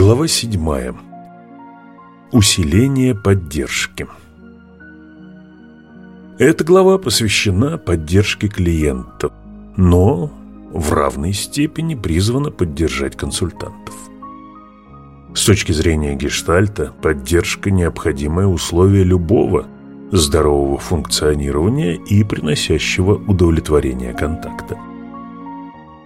Глава 7. Усиление поддержки. Эта глава посвящена поддержке клиентов, но в равной степени призвана поддержать консультантов. С точки зрения гештальта, поддержка – необходимое условие любого здорового функционирования и приносящего удовлетворение контакта.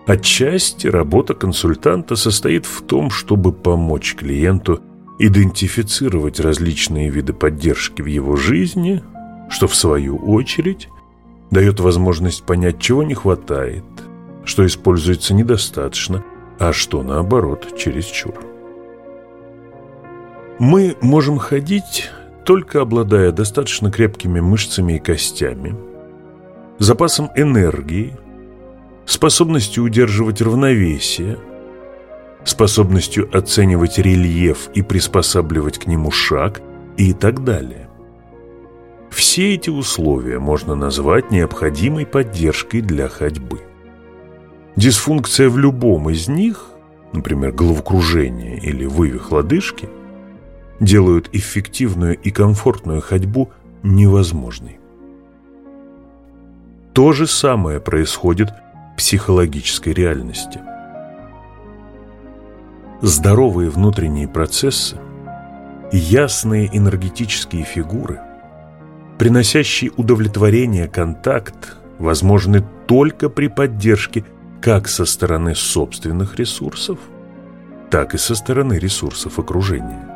Отчасти работа консультанта состоит в том, чтобы помочь клиенту идентифицировать различные виды поддержки в его жизни, что в свою очередь дает возможность понять, чего не хватает, что используется недостаточно, а что наоборот чересчур. Мы можем ходить, только обладая достаточно крепкими мышцами и костями, запасом энергии, способностью удерживать равновесие, способностью оценивать рельеф и приспосабливать к нему шаг и так далее. Все эти условия можно назвать необходимой поддержкой для ходьбы. Дисфункция в любом из них, например, головокружение или вывих лодыжки, делают эффективную и комфортную ходьбу невозможной. То же самое происходит психологической реальности. Здоровые внутренние процессы, ясные энергетические фигуры, приносящие удовлетворение контакт, возможны только при поддержке как со стороны собственных ресурсов, так и со стороны ресурсов окружения.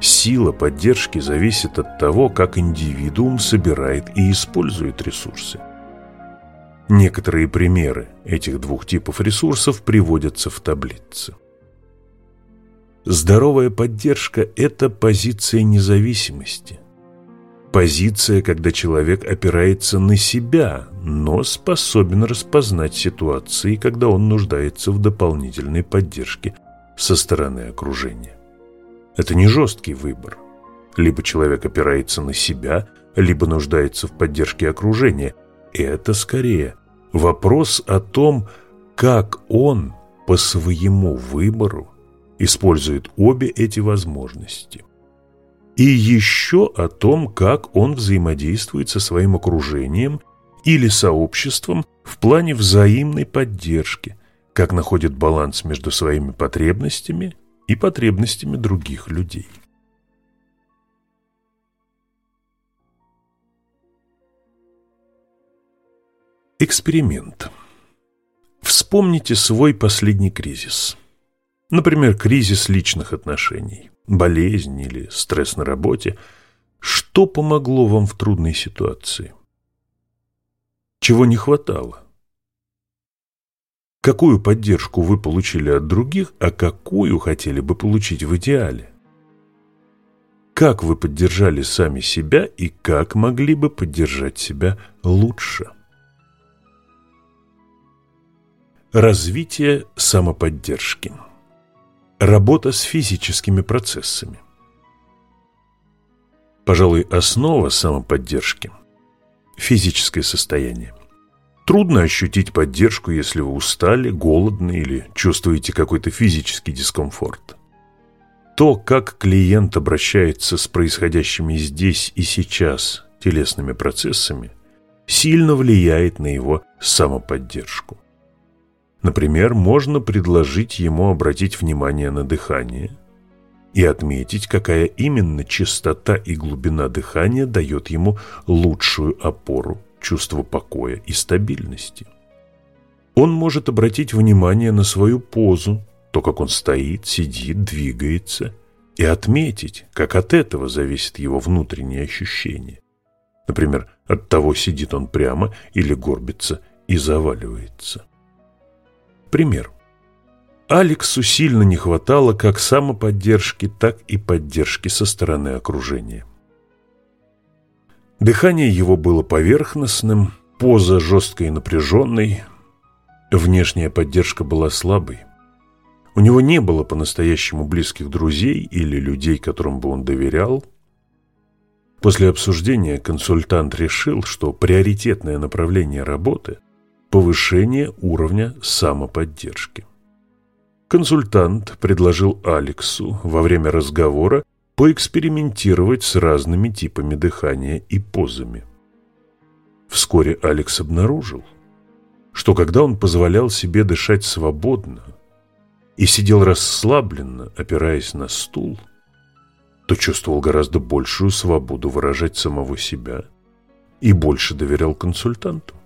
Сила поддержки зависит от того, как индивидуум собирает и использует ресурсы. Некоторые примеры этих двух типов ресурсов приводятся в таблице. Здоровая поддержка – это позиция независимости. Позиция, когда человек опирается на себя, но способен распознать ситуации, когда он нуждается в дополнительной поддержке со стороны окружения. Это не жесткий выбор. Либо человек опирается на себя, либо нуждается в поддержке окружения – это скорее вопрос о том, как он по своему выбору использует обе эти возможности. И еще о том, как он взаимодействует со своим окружением или сообществом в плане взаимной поддержки, как находит баланс между своими потребностями и потребностями других людей. Эксперимент. Вспомните свой последний кризис. Например, кризис личных отношений, болезнь или стресс на работе. Что помогло вам в трудной ситуации? Чего не хватало? Какую поддержку вы получили от других, а какую хотели бы получить в идеале? Как вы поддержали сами себя и как могли бы поддержать себя лучше? Развитие самоподдержки. Работа с физическими процессами. Пожалуй, основа самоподдержки – физическое состояние. Трудно ощутить поддержку, если вы устали, голодны или чувствуете какой-то физический дискомфорт. То, как клиент обращается с происходящими здесь и сейчас телесными процессами, сильно влияет на его самоподдержку. Например, можно предложить ему обратить внимание на дыхание и отметить, какая именно частота и глубина дыхания дает ему лучшую опору, чувство покоя и стабильности. Он может обратить внимание на свою позу, то, как он стоит, сидит, двигается, и отметить, как от этого зависит его внутреннее ощущение. Например, от того, сидит он прямо или горбится и заваливается. Пример. Алексу сильно не хватало как самоподдержки, так и поддержки со стороны окружения. Дыхание его было поверхностным, поза жесткой и напряженной, внешняя поддержка была слабой. У него не было по-настоящему близких друзей или людей, которым бы он доверял. После обсуждения консультант решил, что приоритетное направление работы повышение уровня самоподдержки. Консультант предложил Алексу во время разговора поэкспериментировать с разными типами дыхания и позами. Вскоре Алекс обнаружил, что когда он позволял себе дышать свободно и сидел расслабленно, опираясь на стул, то чувствовал гораздо большую свободу выражать самого себя и больше доверял консультанту.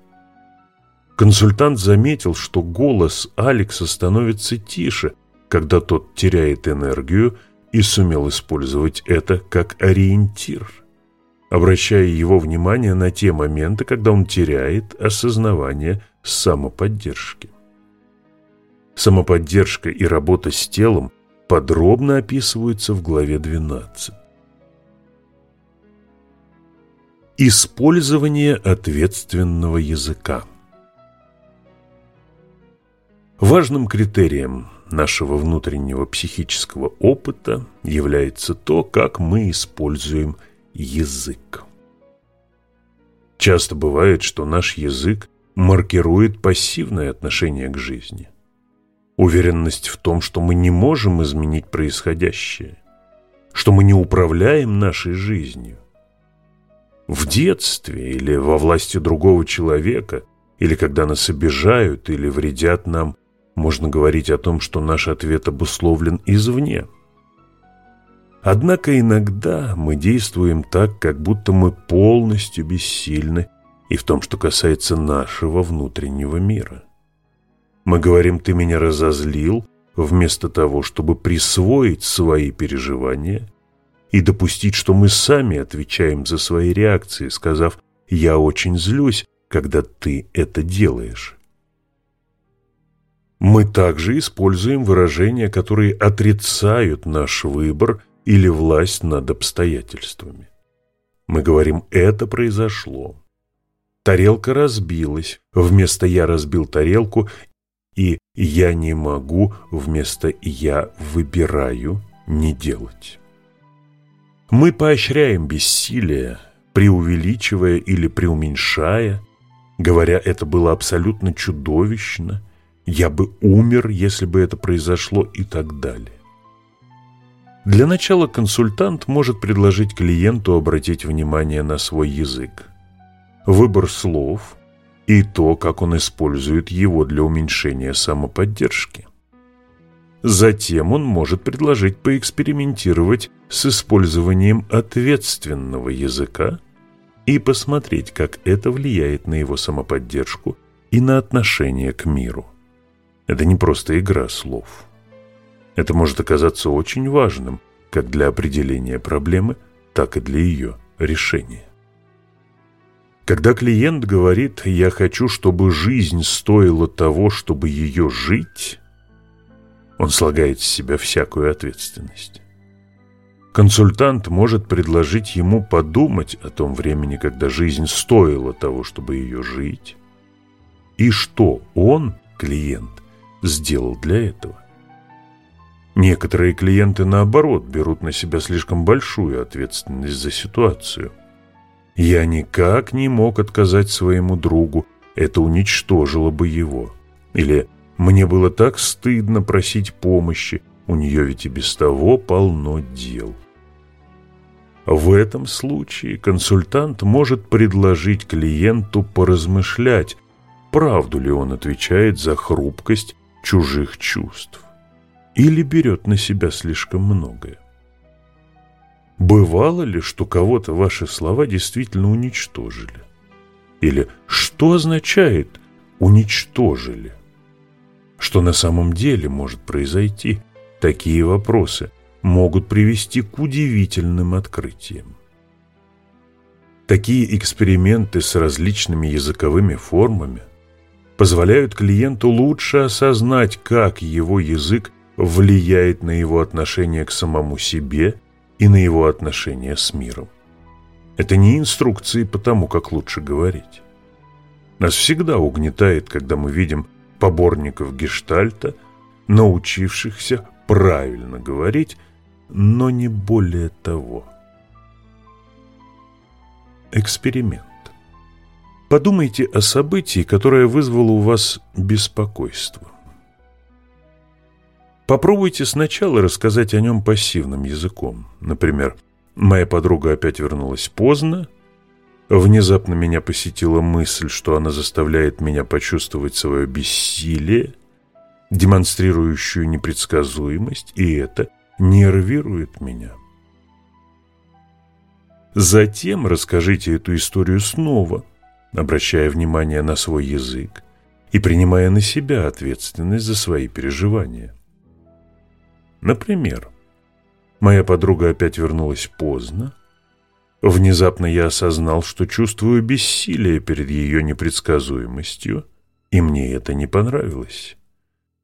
Консультант заметил, что голос Алекса становится тише, когда тот теряет энергию и сумел использовать это как ориентир, обращая его внимание на те моменты, когда он теряет осознавание самоподдержки. Самоподдержка и работа с телом подробно описываются в главе 12. Использование ответственного языка Важным критерием нашего внутреннего психического опыта является то, как мы используем язык. Часто бывает, что наш язык маркирует пассивное отношение к жизни. Уверенность в том, что мы не можем изменить происходящее, что мы не управляем нашей жизнью. В детстве или во власти другого человека, или когда нас обижают или вредят нам – можно говорить о том, что наш ответ обусловлен извне. Однако иногда мы действуем так, как будто мы полностью бессильны и в том, что касается нашего внутреннего мира. Мы говорим «ты меня разозлил», вместо того, чтобы присвоить свои переживания и допустить, что мы сами отвечаем за свои реакции, сказав «я очень злюсь, когда ты это делаешь». Мы также используем выражения, которые отрицают наш выбор или власть над обстоятельствами. Мы говорим «это произошло». Тарелка разбилась, вместо «я разбил тарелку» и «я не могу» вместо «я выбираю» не делать. Мы поощряем бессилие, преувеличивая или преуменьшая, говоря «это было абсолютно чудовищно», я бы умер, если бы это произошло и так далее. Для начала консультант может предложить клиенту обратить внимание на свой язык, выбор слов и то, как он использует его для уменьшения самоподдержки. Затем он может предложить поэкспериментировать с использованием ответственного языка и посмотреть, как это влияет на его самоподдержку и на отношение к миру. Это не просто игра слов. Это может оказаться очень важным как для определения проблемы, так и для ее решения. Когда клиент говорит «я хочу, чтобы жизнь стоила того, чтобы ее жить», он слагает с себя всякую ответственность. Консультант может предложить ему подумать о том времени, когда жизнь стоила того, чтобы ее жить, и что он, клиент, сделал для этого. Некоторые клиенты, наоборот, берут на себя слишком большую ответственность за ситуацию. Я никак не мог отказать своему другу, это уничтожило бы его. Или мне было так стыдно просить помощи, у нее ведь и без того полно дел. В этом случае консультант может предложить клиенту поразмышлять, правду ли он отвечает за хрупкость чужих чувств или берет на себя слишком многое. Бывало ли, что кого-то ваши слова действительно уничтожили? Или что означает «уничтожили»? Что на самом деле может произойти? Такие вопросы могут привести к удивительным открытиям. Такие эксперименты с различными языковыми формами позволяют клиенту лучше осознать, как его язык влияет на его отношение к самому себе и на его отношения с миром. Это не инструкции по тому, как лучше говорить. Нас всегда угнетает, когда мы видим поборников гештальта, научившихся правильно говорить, но не более того. Эксперимент. Подумайте о событии, которое вызвало у вас беспокойство. Попробуйте сначала рассказать о нем пассивным языком. Например, «Моя подруга опять вернулась поздно», Внезапно меня посетила мысль, что она заставляет меня почувствовать свое бессилие, демонстрирующую непредсказуемость, и это нервирует меня. Затем расскажите эту историю снова, обращая внимание на свой язык и принимая на себя ответственность за свои переживания. Например, моя подруга опять вернулась поздно. Внезапно я осознал, что чувствую бессилие перед ее непредсказуемостью, и мне это не понравилось.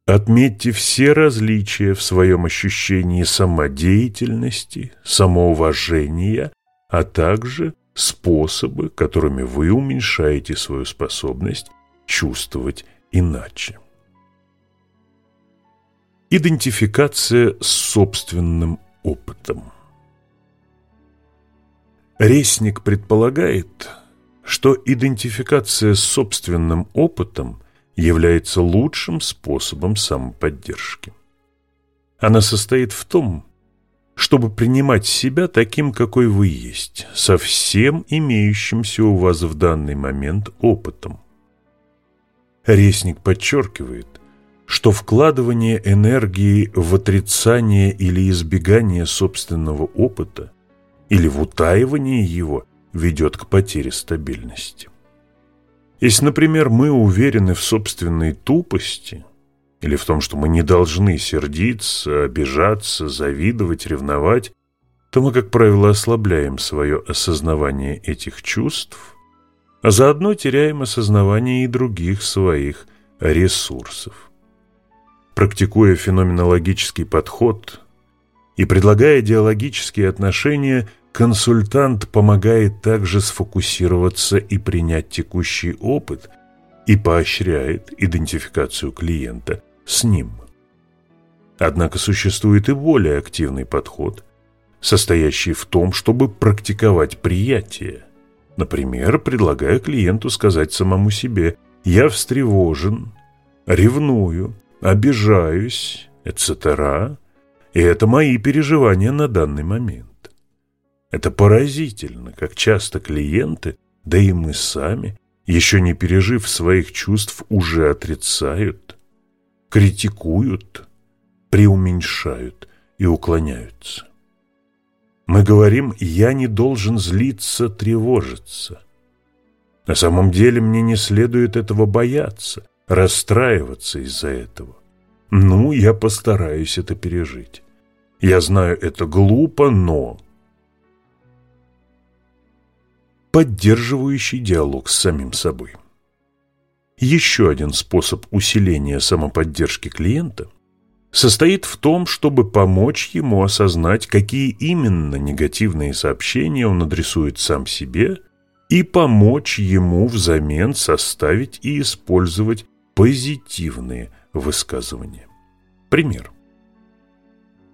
Отметьте все различия в своем ощущении самодеятельности, самоуважения, а также способы, которыми вы уменьшаете свою способность чувствовать иначе. Идентификация с собственным опытом. Ресник предполагает, что идентификация с собственным опытом является лучшим способом самоподдержки. Она состоит в том, чтобы принимать себя таким, какой вы есть, со всем имеющимся у вас в данный момент опытом. Ресник подчеркивает, что вкладывание энергии в отрицание или избегание собственного опыта или в утаивание его ведет к потере стабильности. Если, например, мы уверены в собственной тупости или в том, что мы не должны сердиться, обижаться, завидовать, ревновать, то мы, как правило, ослабляем свое осознавание этих чувств, а заодно теряем осознавание и других своих ресурсов. Практикуя феноменологический подход и предлагая диалогические отношения – Консультант помогает также сфокусироваться и принять текущий опыт и поощряет идентификацию клиента с ним. Однако существует и более активный подход, состоящий в том, чтобы практиковать приятие. Например, предлагая клиенту сказать самому себе «я встревожен», «ревную», «обижаюсь», etc. И это мои переживания на данный момент. Это поразительно, как часто клиенты, да и мы сами, еще не пережив своих чувств, уже отрицают, критикуют, преуменьшают и уклоняются. Мы говорим «я не должен злиться, тревожиться». На самом деле мне не следует этого бояться, расстраиваться из-за этого. Ну, я постараюсь это пережить. Я знаю, это глупо, но поддерживающий диалог с самим собой. Еще один способ усиления самоподдержки клиента состоит в том, чтобы помочь ему осознать, какие именно негативные сообщения он адресует сам себе, и помочь ему взамен составить и использовать позитивные высказывания. Пример.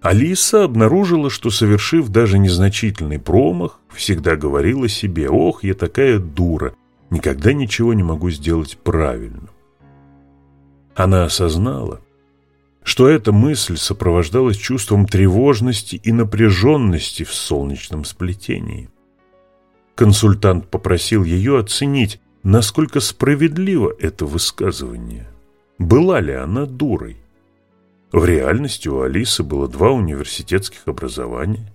Алиса обнаружила, что, совершив даже незначительный промах, всегда говорила себе «Ох, я такая дура, никогда ничего не могу сделать правильно». Она осознала, что эта мысль сопровождалась чувством тревожности и напряженности в солнечном сплетении. Консультант попросил ее оценить, насколько справедливо это высказывание. Была ли она дурой? В реальности у Алисы было два университетских образования,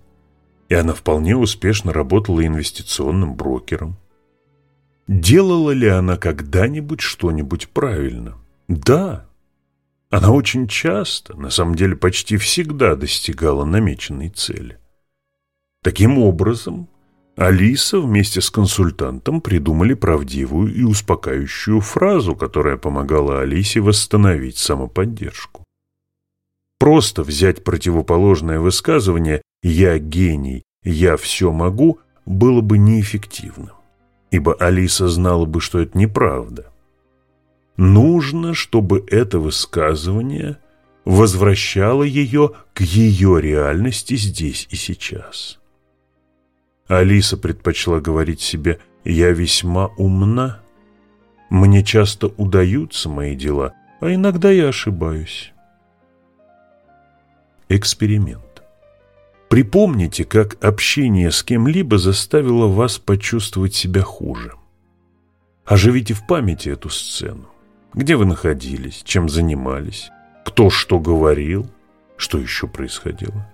и она вполне успешно работала инвестиционным брокером. Делала ли она когда-нибудь что-нибудь правильно? Да. Она очень часто, на самом деле почти всегда достигала намеченной цели. Таким образом, Алиса вместе с консультантом придумали правдивую и успокаивающую фразу, которая помогала Алисе восстановить самоподдержку. Просто взять противоположное высказывание «я гений, я все могу» было бы неэффективно, ибо Алиса знала бы, что это неправда. Нужно, чтобы это высказывание возвращало ее к ее реальности здесь и сейчас. Алиса предпочла говорить себе «я весьма умна», «мне часто удаются мои дела, а иногда я ошибаюсь». эксперимент. Припомните, как общение с кем-либо заставило вас почувствовать себя хуже. Оживите в памяти эту сцену. Где вы находились, чем занимались, кто что говорил, что еще происходило.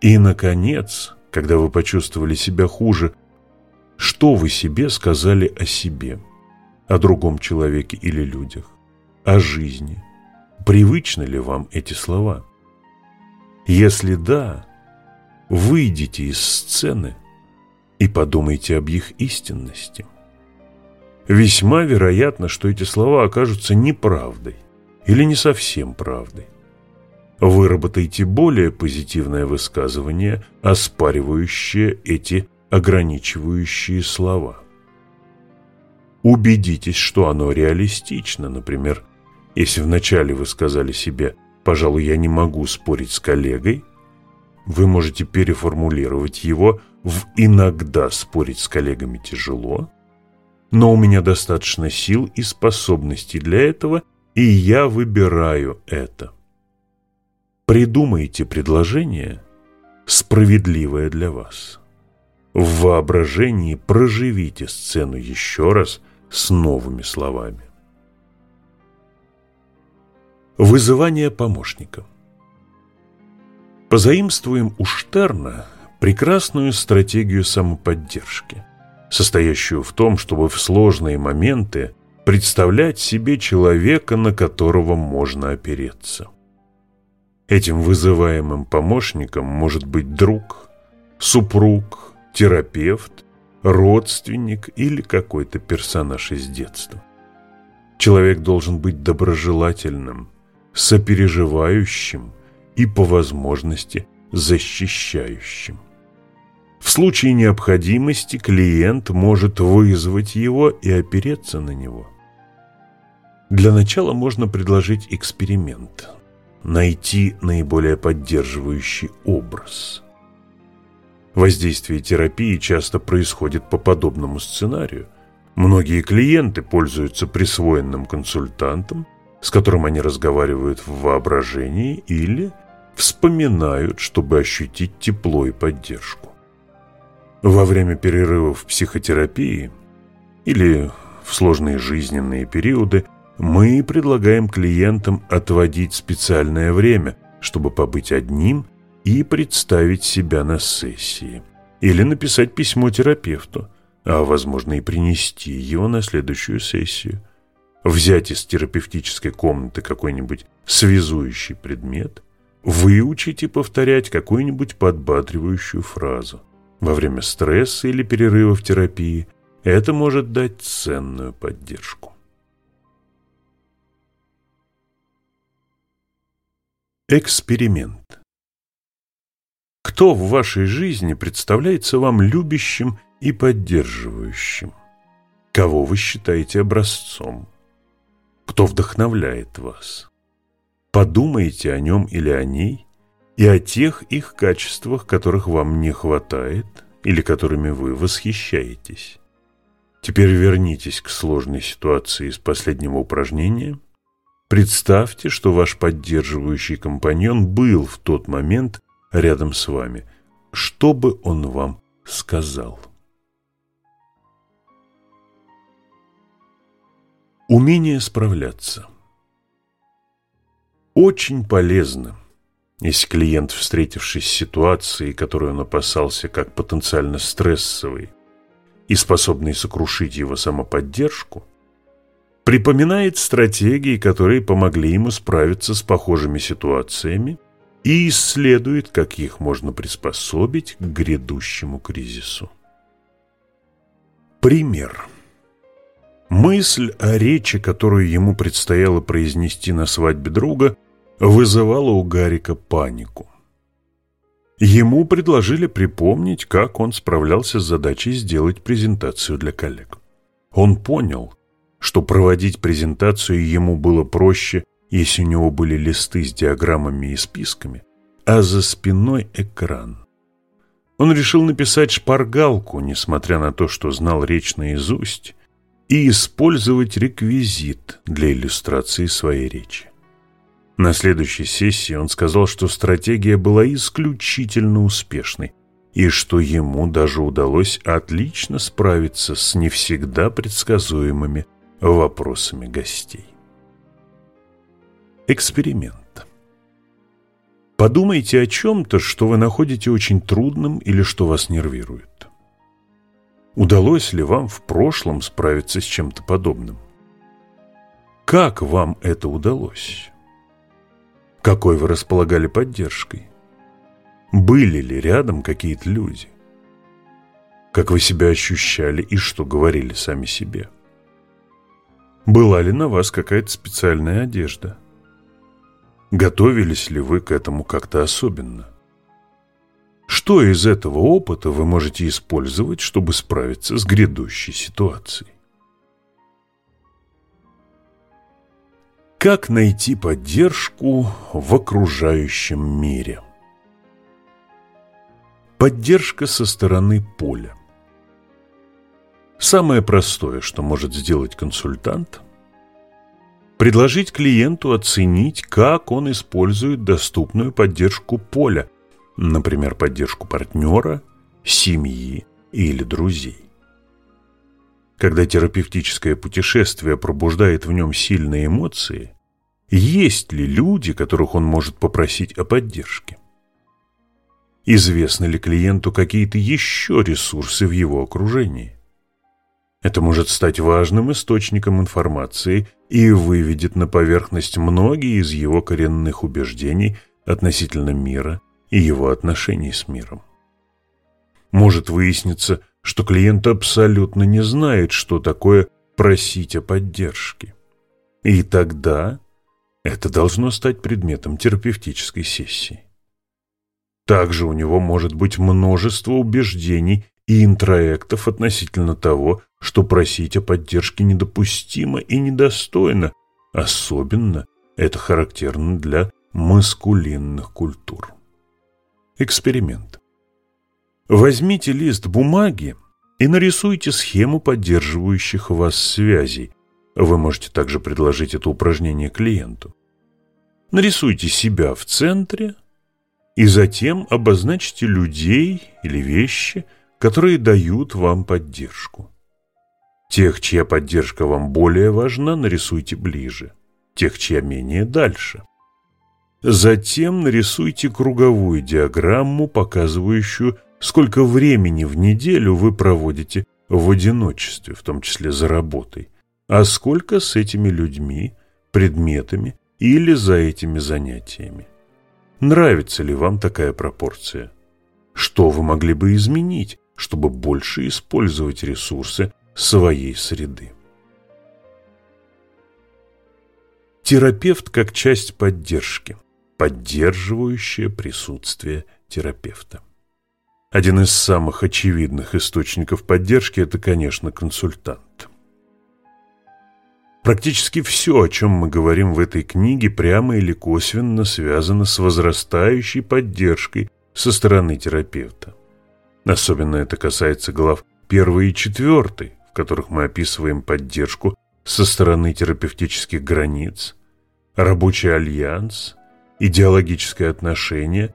И, наконец, когда вы почувствовали себя хуже, что вы себе сказали о себе, о другом человеке или людях, о жизни. Привычны ли вам эти слова? Если да, выйдите из сцены и подумайте об их истинности. Весьма вероятно, что эти слова окажутся неправдой или не совсем правдой. Выработайте более позитивное высказывание, оспаривающее эти ограничивающие слова. Убедитесь, что оно реалистично. Например, если вначале вы сказали себе «пожалуй, я не могу спорить с коллегой», вы можете переформулировать его в «иногда спорить с коллегами тяжело», но у меня достаточно сил и способностей для этого, и я выбираю это. Придумайте предложение, справедливое для вас. В воображении проживите сцену еще раз с новыми словами. Вызывание помощника Позаимствуем у Штерна прекрасную стратегию самоподдержки, состоящую в том, чтобы в сложные моменты представлять себе человека, на которого можно опереться. Этим вызываемым помощником может быть друг, супруг, терапевт, родственник или какой-то персонаж из детства. Человек должен быть доброжелательным, сопереживающим и, по возможности, защищающим. В случае необходимости клиент может вызвать его и опереться на него. Для начала можно предложить эксперимент, найти наиболее поддерживающий образ. Воздействие терапии часто происходит по подобному сценарию. Многие клиенты пользуются присвоенным консультантом, с которым они разговаривают в воображении или вспоминают, чтобы ощутить тепло и поддержку. Во время перерывов в психотерапии или в сложные жизненные периоды мы предлагаем клиентам отводить специальное время, чтобы побыть одним и представить себя на сессии. Или написать письмо терапевту, а возможно и принести его на следующую сессию. Взять из терапевтической комнаты какой-нибудь связующий предмет – Выучите повторять какую-нибудь подбадривающую фразу. Во время стресса или перерыва в терапии это может дать ценную поддержку. Эксперимент. Кто в вашей жизни представляется вам любящим и поддерживающим? Кого вы считаете образцом? Кто вдохновляет вас? Подумайте о нем или о ней и о тех их качествах, которых вам не хватает или которыми вы восхищаетесь. Теперь вернитесь к сложной ситуации из последнего упражнения. Представьте, что ваш поддерживающий компаньон был в тот момент рядом с вами. Что бы он вам сказал? Умение справляться – очень полезно, если клиент, встретившись с ситуацией, которую он опасался как потенциально стрессовой и способной сокрушить его самоподдержку, припоминает стратегии, которые помогли ему справиться с похожими ситуациями и исследует, как их можно приспособить к грядущему кризису. Пример. Мысль о речи, которую ему предстояло произнести на свадьбе друга – вызывало у Гарика панику. Ему предложили припомнить, как он справлялся с задачей сделать презентацию для коллег. Он понял, что проводить презентацию ему было проще, если у него были листы с диаграммами и списками, а за спиной экран. Он решил написать шпаргалку, несмотря на то, что знал речь наизусть, и использовать реквизит для иллюстрации своей речи. На следующей сессии он сказал, что стратегия была исключительно успешной и что ему даже удалось отлично справиться с не всегда предсказуемыми вопросами гостей. Эксперимент. Подумайте о чем-то, что вы находите очень трудным или что вас нервирует. Удалось ли вам в прошлом справиться с чем-то подобным? Как вам это удалось? Какой вы располагали поддержкой? Были ли рядом какие-то люди? Как вы себя ощущали и что говорили сами себе? Была ли на вас какая-то специальная одежда? Готовились ли вы к этому как-то особенно? Что из этого опыта вы можете использовать, чтобы справиться с грядущей ситуацией? Как найти поддержку в окружающем мире? Поддержка со стороны поля. Самое простое, что может сделать консультант – предложить клиенту оценить, как он использует доступную поддержку поля, например, поддержку партнера, семьи или друзей. Когда терапевтическое путешествие пробуждает в нем сильные эмоции, есть ли люди, которых он может попросить о поддержке? Известны ли клиенту какие-то еще ресурсы в его окружении? Это может стать важным источником информации и выведет на поверхность многие из его коренных убеждений относительно мира и его отношений с миром. Может выясниться, что клиент абсолютно не знает, что такое просить о поддержке. И тогда это должно стать предметом терапевтической сессии. Также у него может быть множество убеждений и интроектов относительно того, что просить о поддержке недопустимо и недостойно. Особенно это характерно для маскулинных культур. Эксперимент. Возьмите лист бумаги и нарисуйте схему поддерживающих вас связей. Вы можете также предложить это упражнение клиенту. Нарисуйте себя в центре – и затем обозначьте людей или вещи, которые дают вам поддержку. Тех, чья поддержка вам более важна, нарисуйте ближе, тех, чья менее дальше. Затем нарисуйте круговую диаграмму, показывающую, сколько времени в неделю вы проводите в одиночестве, в том числе за работой, а сколько с этими людьми, предметами или за этими занятиями. Нравится ли вам такая пропорция? Что вы могли бы изменить, чтобы больше использовать ресурсы своей среды? Терапевт как часть поддержки, поддерживающее присутствие терапевта. Один из самых очевидных источников поддержки – это, конечно, консультант. Практически все, о чем мы говорим в этой книге, прямо или косвенно связано с возрастающей поддержкой со стороны терапевта. Особенно это касается глав 1 и 4, в которых мы описываем поддержку со стороны терапевтических границ, рабочий альянс, идеологическое отношение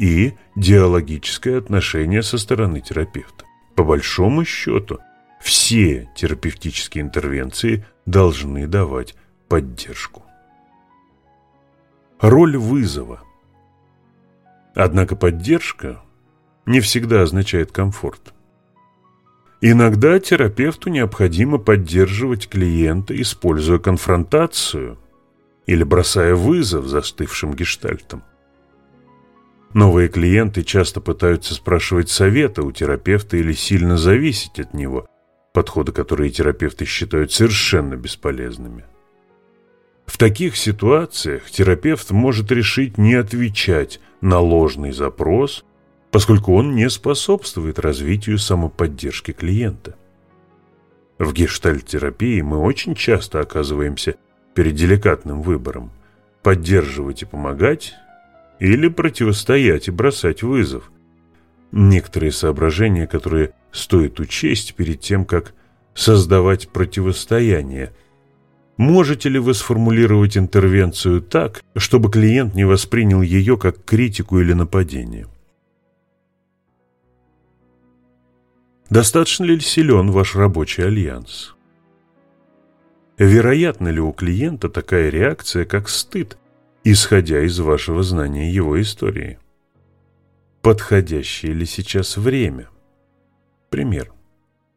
и диалогическое отношение со стороны терапевта. По большому счету, все терапевтические интервенции должны давать поддержку. Роль вызова. Однако поддержка не всегда означает комфорт. Иногда терапевту необходимо поддерживать клиента, используя конфронтацию или бросая вызов застывшим гештальтам. Новые клиенты часто пытаются спрашивать совета у терапевта или сильно зависеть от него, подходы, которые терапевты считают совершенно бесполезными. В таких ситуациях терапевт может решить не отвечать на ложный запрос, поскольку он не способствует развитию самоподдержки клиента. В гештальт-терапии мы очень часто оказываемся перед деликатным выбором – поддерживать и помогать или противостоять и бросать вызов. Некоторые соображения, которые стоит учесть перед тем, как создавать противостояние. Можете ли вы сформулировать интервенцию так, чтобы клиент не воспринял ее как критику или нападение? Достаточно ли силен ваш рабочий альянс? Вероятна ли у клиента такая реакция, как стыд, исходя из вашего знания его истории? Подходящее ли сейчас время? Пример.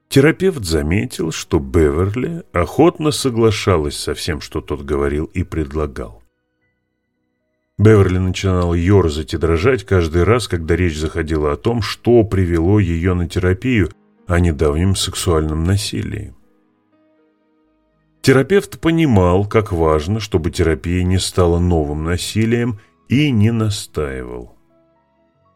Терапевт заметил, что Беверли охотно соглашалась со всем, что тот говорил и предлагал. Беверли начинала ерзать и дрожать каждый раз, когда речь заходила о том, что привело ее на терапию о недавнем сексуальном насилии. Терапевт понимал, как важно, чтобы терапия не стала новым насилием и не настаивал.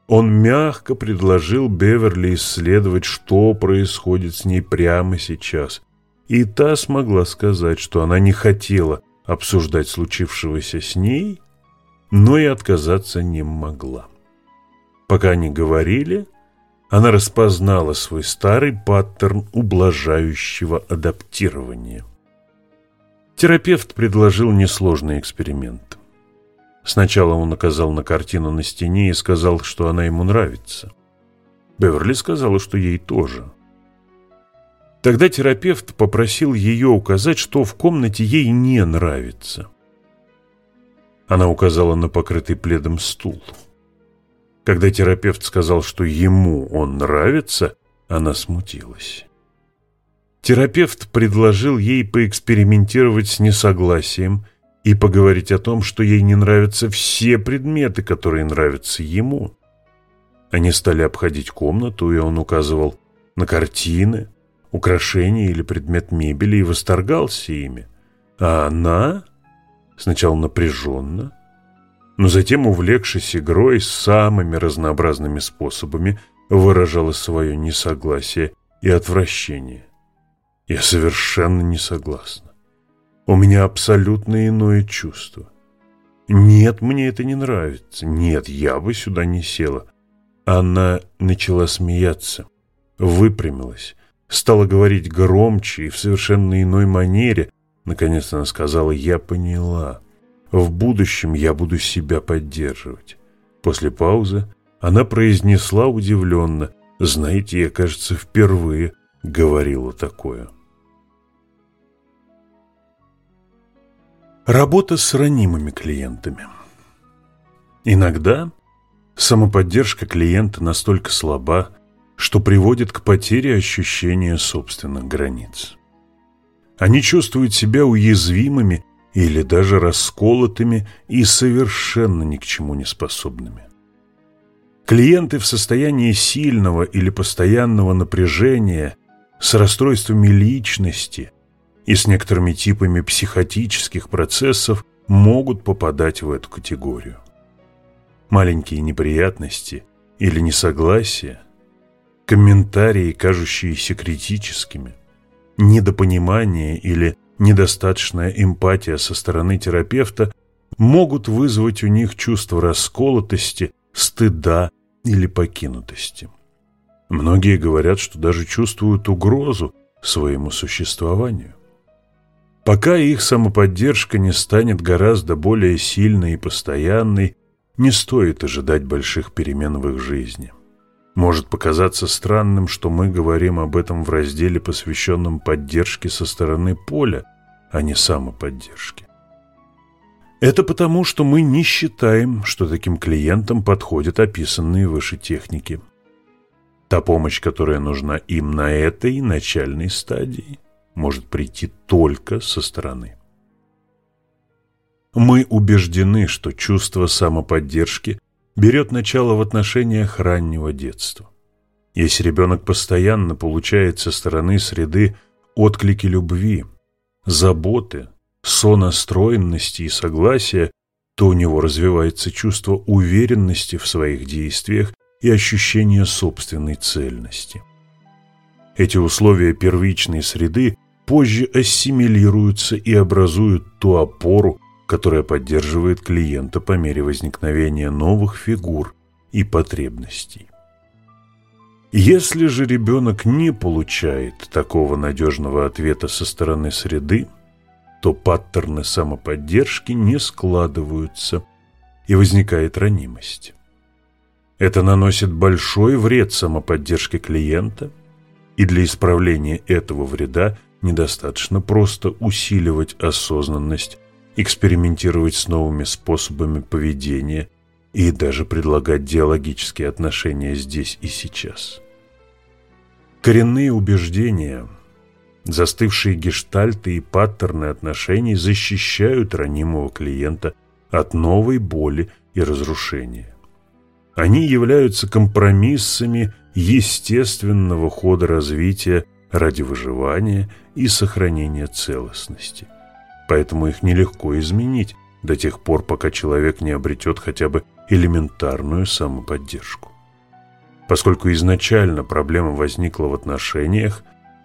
Он мягко предложил Беверли исследовать, что происходит с ней прямо сейчас. И та смогла сказать, что она не хотела обсуждать случившегося с ней, но и отказаться не могла. Пока они говорили, она распознала свой старый паттерн ублажающего адаптирования. Терапевт предложил несложный эксперимент. Сначала он указал на картину на стене и сказал, что она ему нравится. Беверли сказала, что ей тоже. Тогда терапевт попросил ее указать, что в комнате ей не нравится. Она указала на покрытый пледом стул. Когда терапевт сказал, что ему он нравится, она смутилась. Терапевт предложил ей поэкспериментировать с несогласием и поговорить о том, что ей не нравятся все предметы, которые нравятся ему. Они стали обходить комнату, и он указывал на картины, украшения или предмет мебели и восторгался ими. А она сначала напряженно, но затем, увлекшись игрой самыми разнообразными способами, выражала свое несогласие и отвращение. Я совершенно не согласна. У меня абсолютно иное чувство. Нет, мне это не нравится. Нет, я бы сюда не села. Она начала смеяться, выпрямилась, стала говорить громче и в совершенно иной манере. Наконец она сказала, я поняла. В будущем я буду себя поддерживать. После паузы она произнесла удивленно, знаете, я, кажется, впервые говорила такое. Работа с ранимыми клиентами. Иногда самоподдержка клиента настолько слаба, что приводит к потере ощущения собственных границ. Они чувствуют себя уязвимыми или даже расколотыми и совершенно ни к чему не способными. Клиенты в состоянии сильного или постоянного напряжения с расстройствами личности и с некоторыми типами психотических процессов могут попадать в эту категорию. Маленькие неприятности или несогласия, комментарии, кажущиеся критическими, недопонимание или недостаточная эмпатия со стороны терапевта могут вызвать у них чувство расколотости, стыда или покинутости. Многие говорят, что даже чувствуют угрозу своему существованию. Пока их самоподдержка не станет гораздо более сильной и постоянной, не стоит ожидать больших перемен в их жизни. Может показаться странным, что мы говорим об этом в разделе, посвященном поддержке со стороны поля, а не самоподдержке. Это потому, что мы не считаем, что таким клиентам подходят описанные выше техники. Та помощь, которая нужна им на этой начальной стадии – может прийти только со стороны. Мы убеждены, что чувство самоподдержки берет начало в отношениях раннего детства. Если ребенок постоянно получает со стороны среды отклики любви, заботы, сонастроенности и согласия, то у него развивается чувство уверенности в своих действиях и ощущение собственной цельности. Эти условия первичной среды позже ассимилируются и образуют ту опору, которая поддерживает клиента по мере возникновения новых фигур и потребностей. Если же ребенок не получает такого надежного ответа со стороны среды, то паттерны самоподдержки не складываются и возникает ранимость. Это наносит большой вред самоподдержке клиента, и для исправления этого вреда недостаточно просто усиливать осознанность, экспериментировать с новыми способами поведения и даже предлагать диалогические отношения здесь и сейчас. Коренные убеждения, застывшие гештальты и паттерны отношений защищают ранимого клиента от новой боли и разрушения. Они являются компромиссами естественного хода развития ради выживания и сохранения целостности. Поэтому их нелегко изменить до тех пор, пока человек не обретет хотя бы элементарную самоподдержку. Поскольку изначально проблема возникла в отношениях,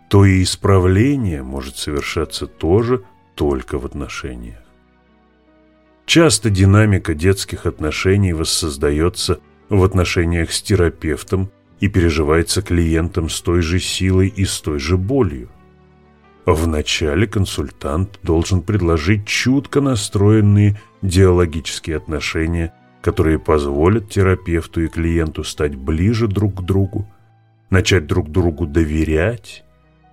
то и исправление может совершаться тоже только в отношениях. Часто динамика детских отношений воссоздается в отношениях с терапевтом и переживается клиентом с той же силой и с той же болью. Вначале консультант должен предложить чутко настроенные диалогические отношения которые позволят терапевту и клиенту стать ближе друг к другу, начать друг другу доверять,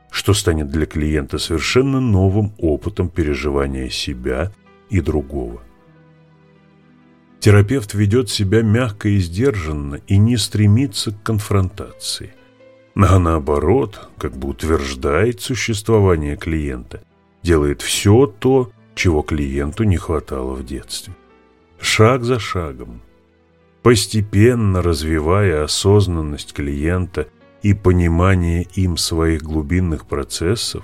что станет для клиента совершенно новым опытом переживания себя и другого. Терапевт ведет себя мягко и сдержанно и не стремится к конфронтации, а наоборот, как бы утверждает существование клиента, делает все то, чего клиенту не хватало в детстве. Шаг за шагом, постепенно развивая осознанность клиента и понимание им своих глубинных процессов,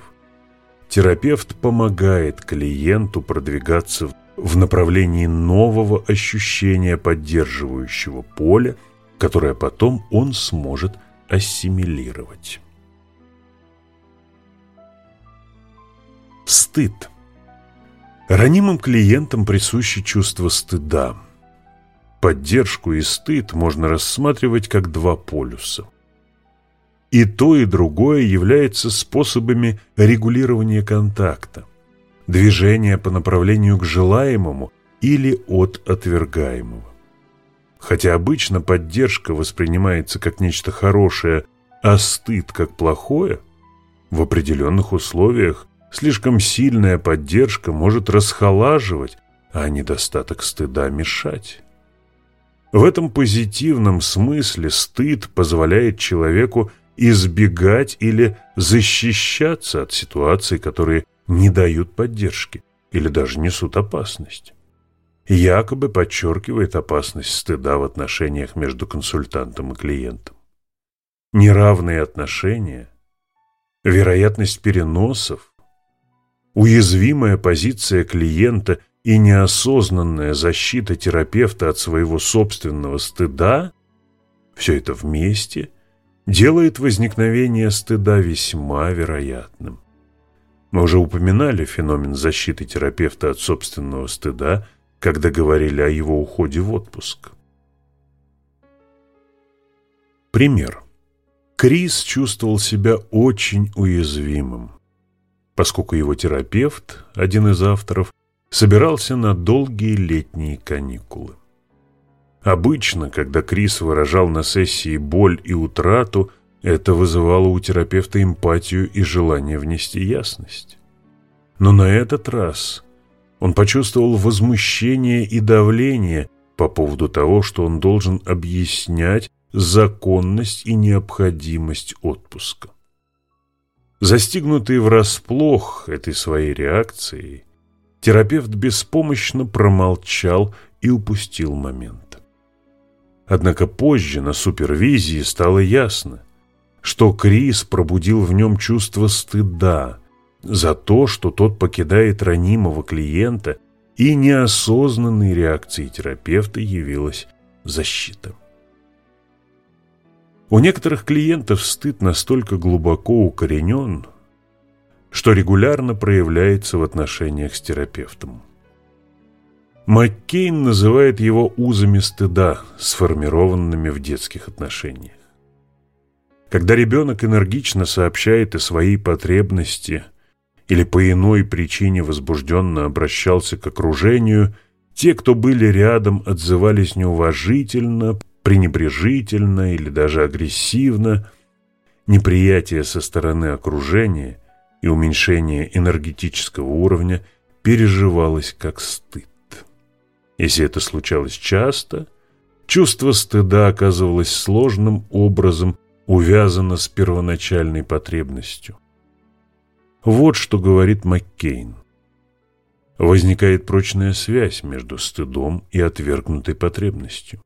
терапевт помогает клиенту продвигаться в направлении нового ощущения поддерживающего поля, которое потом он сможет ассимилировать. Стыд – Ранимым клиентам присуще чувство стыда. Поддержку и стыд можно рассматривать как два полюса. И то, и другое является способами регулирования контакта, движения по направлению к желаемому или от отвергаемого. Хотя обычно поддержка воспринимается как нечто хорошее, а стыд как плохое, в определенных условиях Слишком сильная поддержка может расхолаживать, а недостаток стыда мешать. В этом позитивном смысле стыд позволяет человеку избегать или защищаться от ситуаций, которые не дают поддержки или даже несут опасность. Якобы подчеркивает опасность стыда в отношениях между консультантом и клиентом. Неравные отношения, вероятность переносов, уязвимая позиция клиента и неосознанная защита терапевта от своего собственного стыда, все это вместе делает возникновение стыда весьма вероятным. Мы уже упоминали феномен защиты терапевта от собственного стыда, когда говорили о его уходе в отпуск. Пример. Крис чувствовал себя очень уязвимым поскольку его терапевт, один из авторов, собирался на долгие летние каникулы. Обычно, когда Крис выражал на сессии боль и утрату, это вызывало у терапевта эмпатию и желание внести ясность. Но на этот раз он почувствовал возмущение и давление по поводу того, что он должен объяснять законность и необходимость отпуска. Застигнутый врасплох этой своей реакцией, терапевт беспомощно промолчал и упустил момент. Однако позже на супервизии стало ясно, что Крис пробудил в нем чувство стыда за то, что тот покидает ранимого клиента, и неосознанной реакцией терапевта явилась защита. У некоторых клиентов стыд настолько глубоко укоренен, что регулярно проявляется в отношениях с терапевтом. Маккейн называет его узами стыда, сформированными в детских отношениях. Когда ребенок энергично сообщает о своей потребности или по иной причине возбужденно обращался к окружению, те, кто были рядом, отзывались неуважительно, пренебрежительно или даже агрессивно. Неприятие со стороны окружения и уменьшение энергетического уровня переживалось как стыд. Если это случалось часто, чувство стыда оказывалось сложным образом увязано с первоначальной потребностью. Вот что говорит Маккейн. Возникает прочная связь между стыдом и отвергнутой потребностью.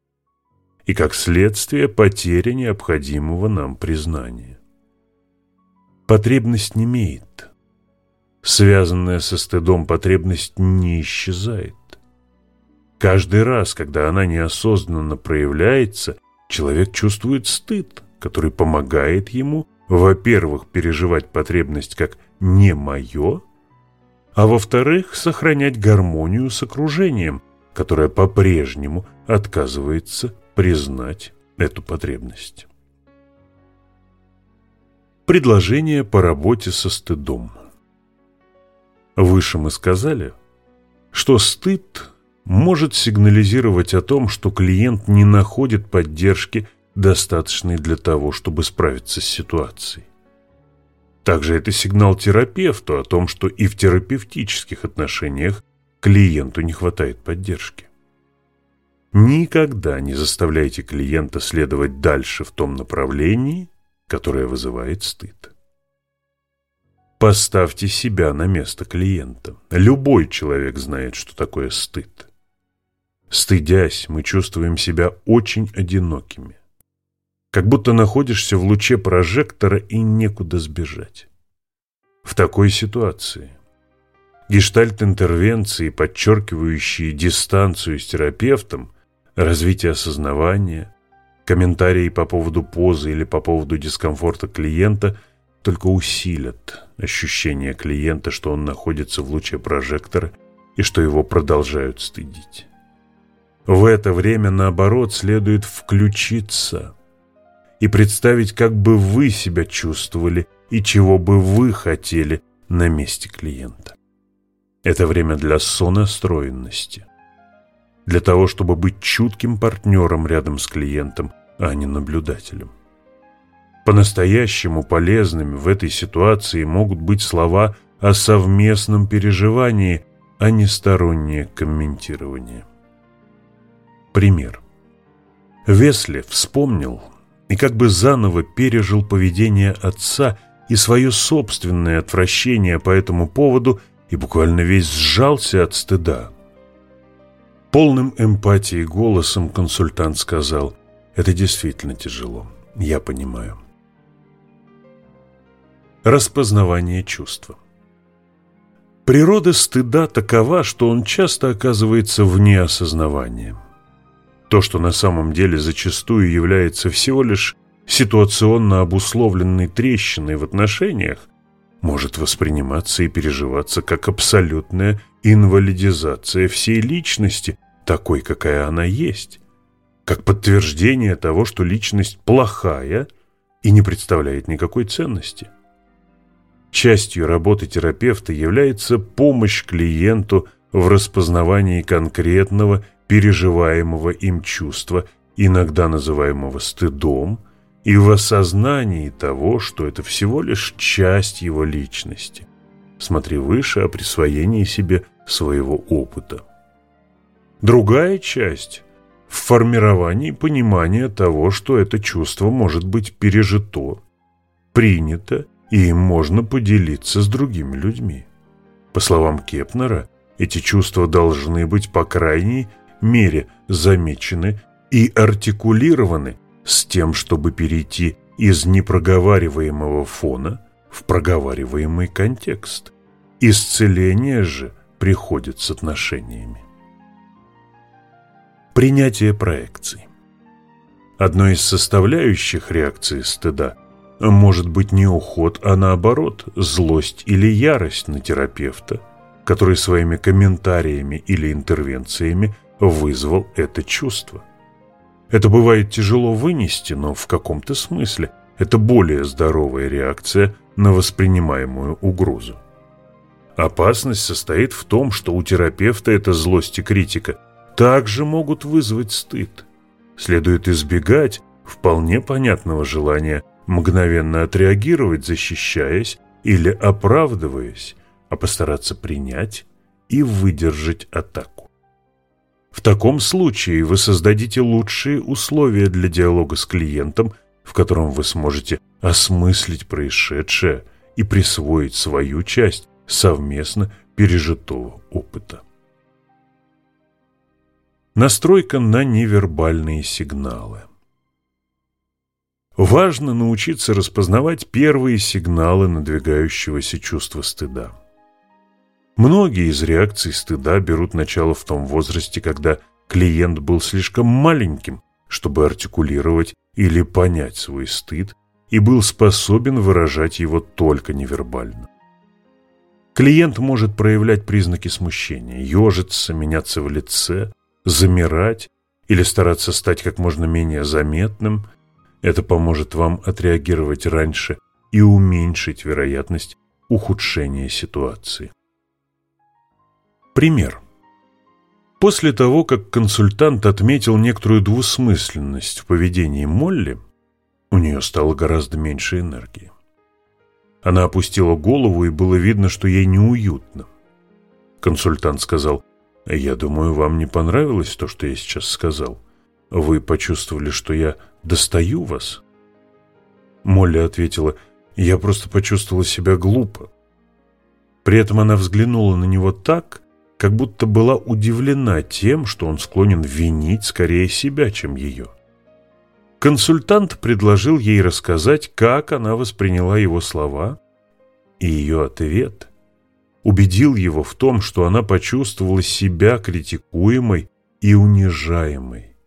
И как следствие потеря необходимого нам признания. Потребность не имеет. Связанная со стыдом потребность не исчезает. Каждый раз, когда она неосознанно проявляется, человек чувствует стыд, который помогает ему, во-первых, переживать потребность как «не мое», а во-вторых, сохранять гармонию с окружением, которое по-прежнему отказывается признать эту потребность. Предложение по работе со стыдом. Выше мы сказали, что стыд может сигнализировать о том, что клиент не находит поддержки, достаточной для того, чтобы справиться с ситуацией. Также это сигнал терапевту о том, что и в терапевтических отношениях клиенту не хватает поддержки. Никогда не заставляйте клиента следовать дальше в том направлении, которое вызывает стыд. Поставьте себя на место клиента. Любой человек знает, что такое стыд. Стыдясь, мы чувствуем себя очень одинокими. Как будто находишься в луче прожектора и некуда сбежать. В такой ситуации гештальт-интервенции, подчеркивающие дистанцию с терапевтом, развитие осознавания, комментарии по поводу позы или по поводу дискомфорта клиента только усилят ощущение клиента, что он находится в луче прожектора и что его продолжают стыдить. В это время, наоборот, следует включиться и представить, как бы вы себя чувствовали и чего бы вы хотели на месте клиента. Это время для сонастроенности, для того, чтобы быть чутким партнером рядом с клиентом, а не наблюдателем. По-настоящему полезными в этой ситуации могут быть слова о совместном переживании, а не стороннее комментирование. Пример. Весли вспомнил и как бы заново пережил поведение отца и свое собственное отвращение по этому поводу и буквально весь сжался от стыда. Полным эмпатии голосом консультант сказал, «Это действительно тяжело, я понимаю». Распознавание чувства Природа стыда такова, что он часто оказывается вне осознавания. То, что на самом деле зачастую является всего лишь ситуационно обусловленной трещиной в отношениях, может восприниматься и переживаться как абсолютная инвалидизация всей личности, такой, какая она есть, как подтверждение того, что личность плохая и не представляет никакой ценности. Частью работы терапевта является помощь клиенту в распознавании конкретного переживаемого им чувства, иногда называемого стыдом, и в осознании того, что это всего лишь часть его личности. Смотри выше о присвоении себе своего опыта. Другая часть – в формировании понимания того, что это чувство может быть пережито, принято и им можно поделиться с другими людьми. По словам Кепнера, эти чувства должны быть, по крайней мере замечены и артикулированы с тем, чтобы перейти из непроговариваемого фона в проговариваемый контекст. Исцеление же приходит с отношениями. Принятие проекций. Одной из составляющих реакции стыда может быть не уход, а наоборот, злость или ярость на терапевта, который своими комментариями или интервенциями вызвал это чувство. Это бывает тяжело вынести, но в каком-то смысле это более здоровая реакция на воспринимаемую угрозу. Опасность состоит в том, что у терапевта эта злость и критика также могут вызвать стыд. Следует избегать вполне понятного желания мгновенно отреагировать, защищаясь или оправдываясь, а постараться принять и выдержать атаку. В таком случае вы создадите лучшие условия для диалога с клиентом, в котором вы сможете осмыслить происшедшее и присвоить свою часть совместно пережитого опыта. Настройка на невербальные сигналы. Важно научиться распознавать первые сигналы надвигающегося чувства стыда. Многие из реакций стыда берут начало в том возрасте, когда клиент был слишком маленьким, чтобы артикулировать или понять свой стыд, и был способен выражать его только невербально. Клиент может проявлять признаки смущения, ежиться, меняться в лице, замирать или стараться стать как можно менее заметным. Это поможет вам отреагировать раньше и уменьшить вероятность ухудшения ситуации. Пример. После того, как консультант отметил некоторую двусмысленность в поведении Молли, у нее стало гораздо меньше энергии. Она опустила голову, и было видно, что ей неуютно. Консультант сказал, «Я думаю, вам не понравилось то, что я сейчас сказал. Вы почувствовали, что я достаю вас?» Молли ответила, «Я просто почувствовала себя глупо». При этом она взглянула на него так, как будто была удивлена тем, что он склонен винить скорее себя, чем ее. Консультант предложил ей рассказать, как она восприняла его слова, и ее ответ убедил его в том, что она почувствовала себя критикуемой и унижаемой.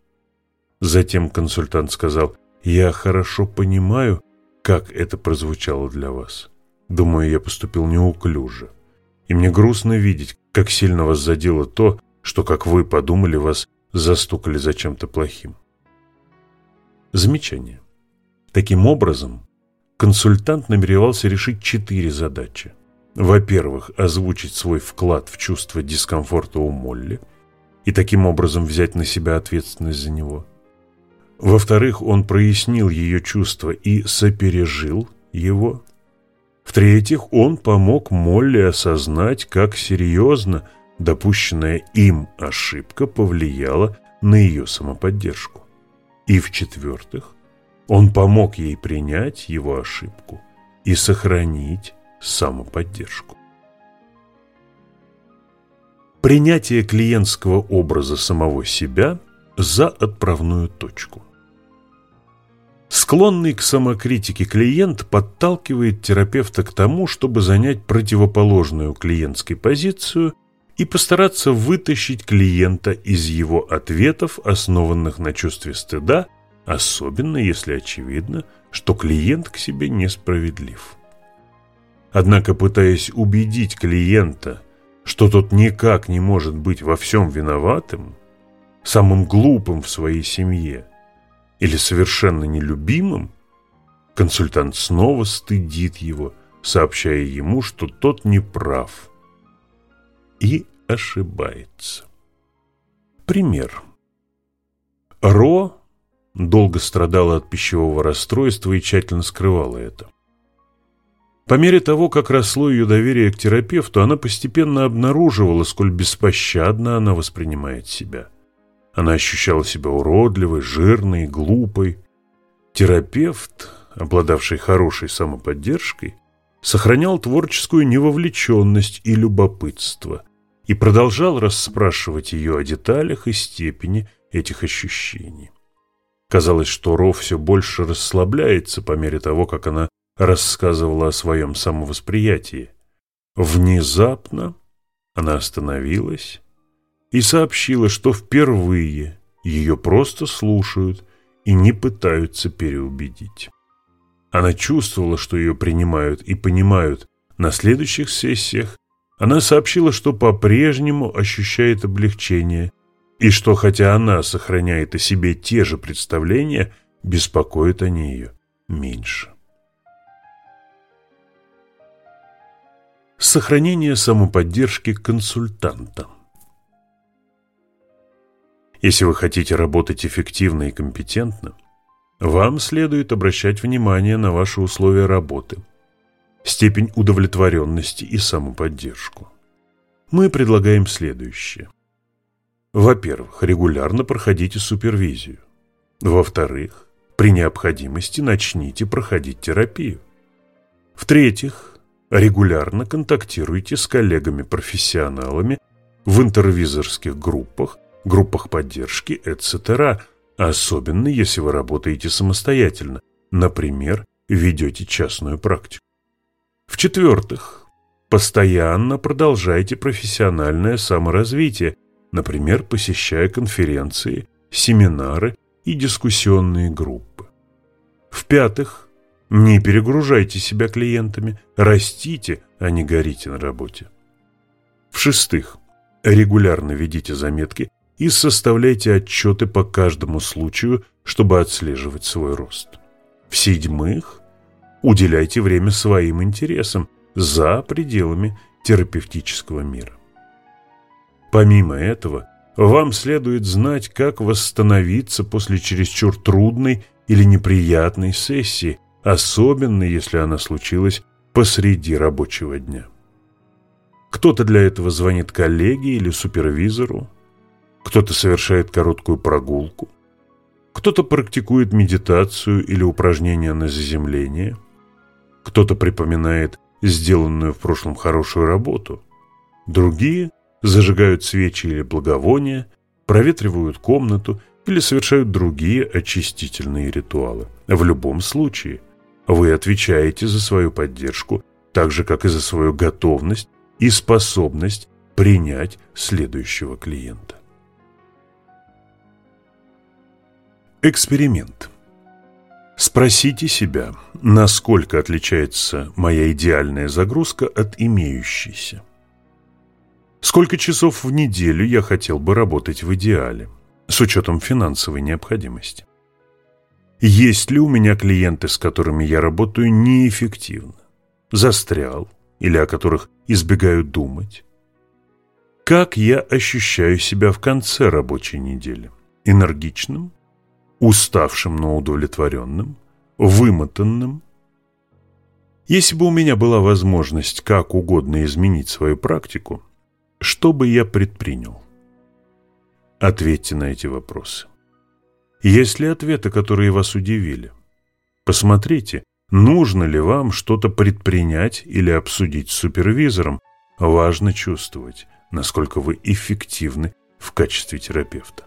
Затем консультант сказал, «Я хорошо понимаю, как это прозвучало для вас. Думаю, я поступил неуклюже. И мне грустно видеть, как сильно вас задело то, что, как вы подумали, вас застукали за чем-то плохим. Замечание. Таким образом, консультант намеревался решить четыре задачи. Во-первых, озвучить свой вклад в чувство дискомфорта у Молли и таким образом взять на себя ответственность за него. Во-вторых, он прояснил ее чувства и сопережил его. В-третьих, он помог Молли осознать, как серьезно допущенная им ошибка повлияла на ее самоподдержку. И в-четвертых, он помог ей принять его ошибку и сохранить самоподдержку. Принятие клиентского образа самого себя за отправную точку. Склонный к самокритике клиент подталкивает терапевта к тому, чтобы занять противоположную клиентской позицию и постараться вытащить клиента из его ответов, основанных на чувстве стыда, особенно если очевидно, что клиент к себе несправедлив. Однако, пытаясь убедить клиента, что тот никак не может быть во всем виноватым, самым глупым в своей семье или совершенно нелюбимым, консультант снова стыдит его, сообщая ему, что тот не прав – и ошибается. Пример. Ро долго страдала от пищевого расстройства и тщательно скрывала это. По мере того, как росло ее доверие к терапевту, она постепенно обнаруживала, сколь беспощадно она воспринимает себя. Она ощущала себя уродливой, жирной, глупой. Терапевт, обладавший хорошей самоподдержкой, сохранял творческую невовлеченность и любопытство, и продолжал расспрашивать ее о деталях и степени этих ощущений. Казалось, что Ро все больше расслабляется по мере того, как она рассказывала о своем самовосприятии. Внезапно она остановилась и сообщила, что впервые ее просто слушают и не пытаются переубедить. Она чувствовала, что ее принимают и понимают на следующих сессиях она сообщила, что по-прежнему ощущает облегчение и что, хотя она сохраняет о себе те же представления, беспокоят они ее меньше. Сохранение самоподдержки консультанта. Если вы хотите работать эффективно и компетентно, вам следует обращать внимание на ваши условия работы, степень удовлетворенности и самоподдержку. Мы предлагаем следующее. Во-первых, регулярно проходите супервизию. Во-вторых, при необходимости начните проходить терапию. В-третьих, регулярно контактируйте с коллегами-профессионалами в интервизорских группах, группах поддержки, etc., особенно если вы работаете самостоятельно, например, ведете частную практику. В-четвертых, постоянно продолжайте профессиональное саморазвитие, например, посещая конференции, семинары и дискуссионные группы. В-пятых, не перегружайте себя клиентами, растите, а не горите на работе. В-шестых, регулярно ведите заметки и составляйте отчеты по каждому случаю, чтобы отслеживать свой рост. В-седьмых, уделяйте время своим интересам за пределами терапевтического мира. Помимо этого, вам следует знать, как восстановиться после чересчур трудной или неприятной сессии, особенно если она случилась посреди рабочего дня. Кто-то для этого звонит коллеге или супервизору, кто-то совершает короткую прогулку, кто-то практикует медитацию или упражнения на заземление, кто-то припоминает сделанную в прошлом хорошую работу, другие зажигают свечи или благовония, проветривают комнату или совершают другие очистительные ритуалы. В любом случае, вы отвечаете за свою поддержку, так же, как и за свою готовность и способность принять следующего клиента. Эксперимент. Спросите себя, насколько отличается моя идеальная загрузка от имеющейся. Сколько часов в неделю я хотел бы работать в идеале, с учетом финансовой необходимости? Есть ли у меня клиенты, с которыми я работаю неэффективно, застрял или о которых избегаю думать? Как я ощущаю себя в конце рабочей недели? Энергичным, уставшим, но удовлетворенным, вымотанным? Если бы у меня была возможность как угодно изменить свою практику, что бы я предпринял? Ответьте на эти вопросы. Есть ли ответы, которые вас удивили? Посмотрите, нужно ли вам что-то предпринять или обсудить с супервизором. Важно чувствовать, насколько вы эффективны в качестве терапевта.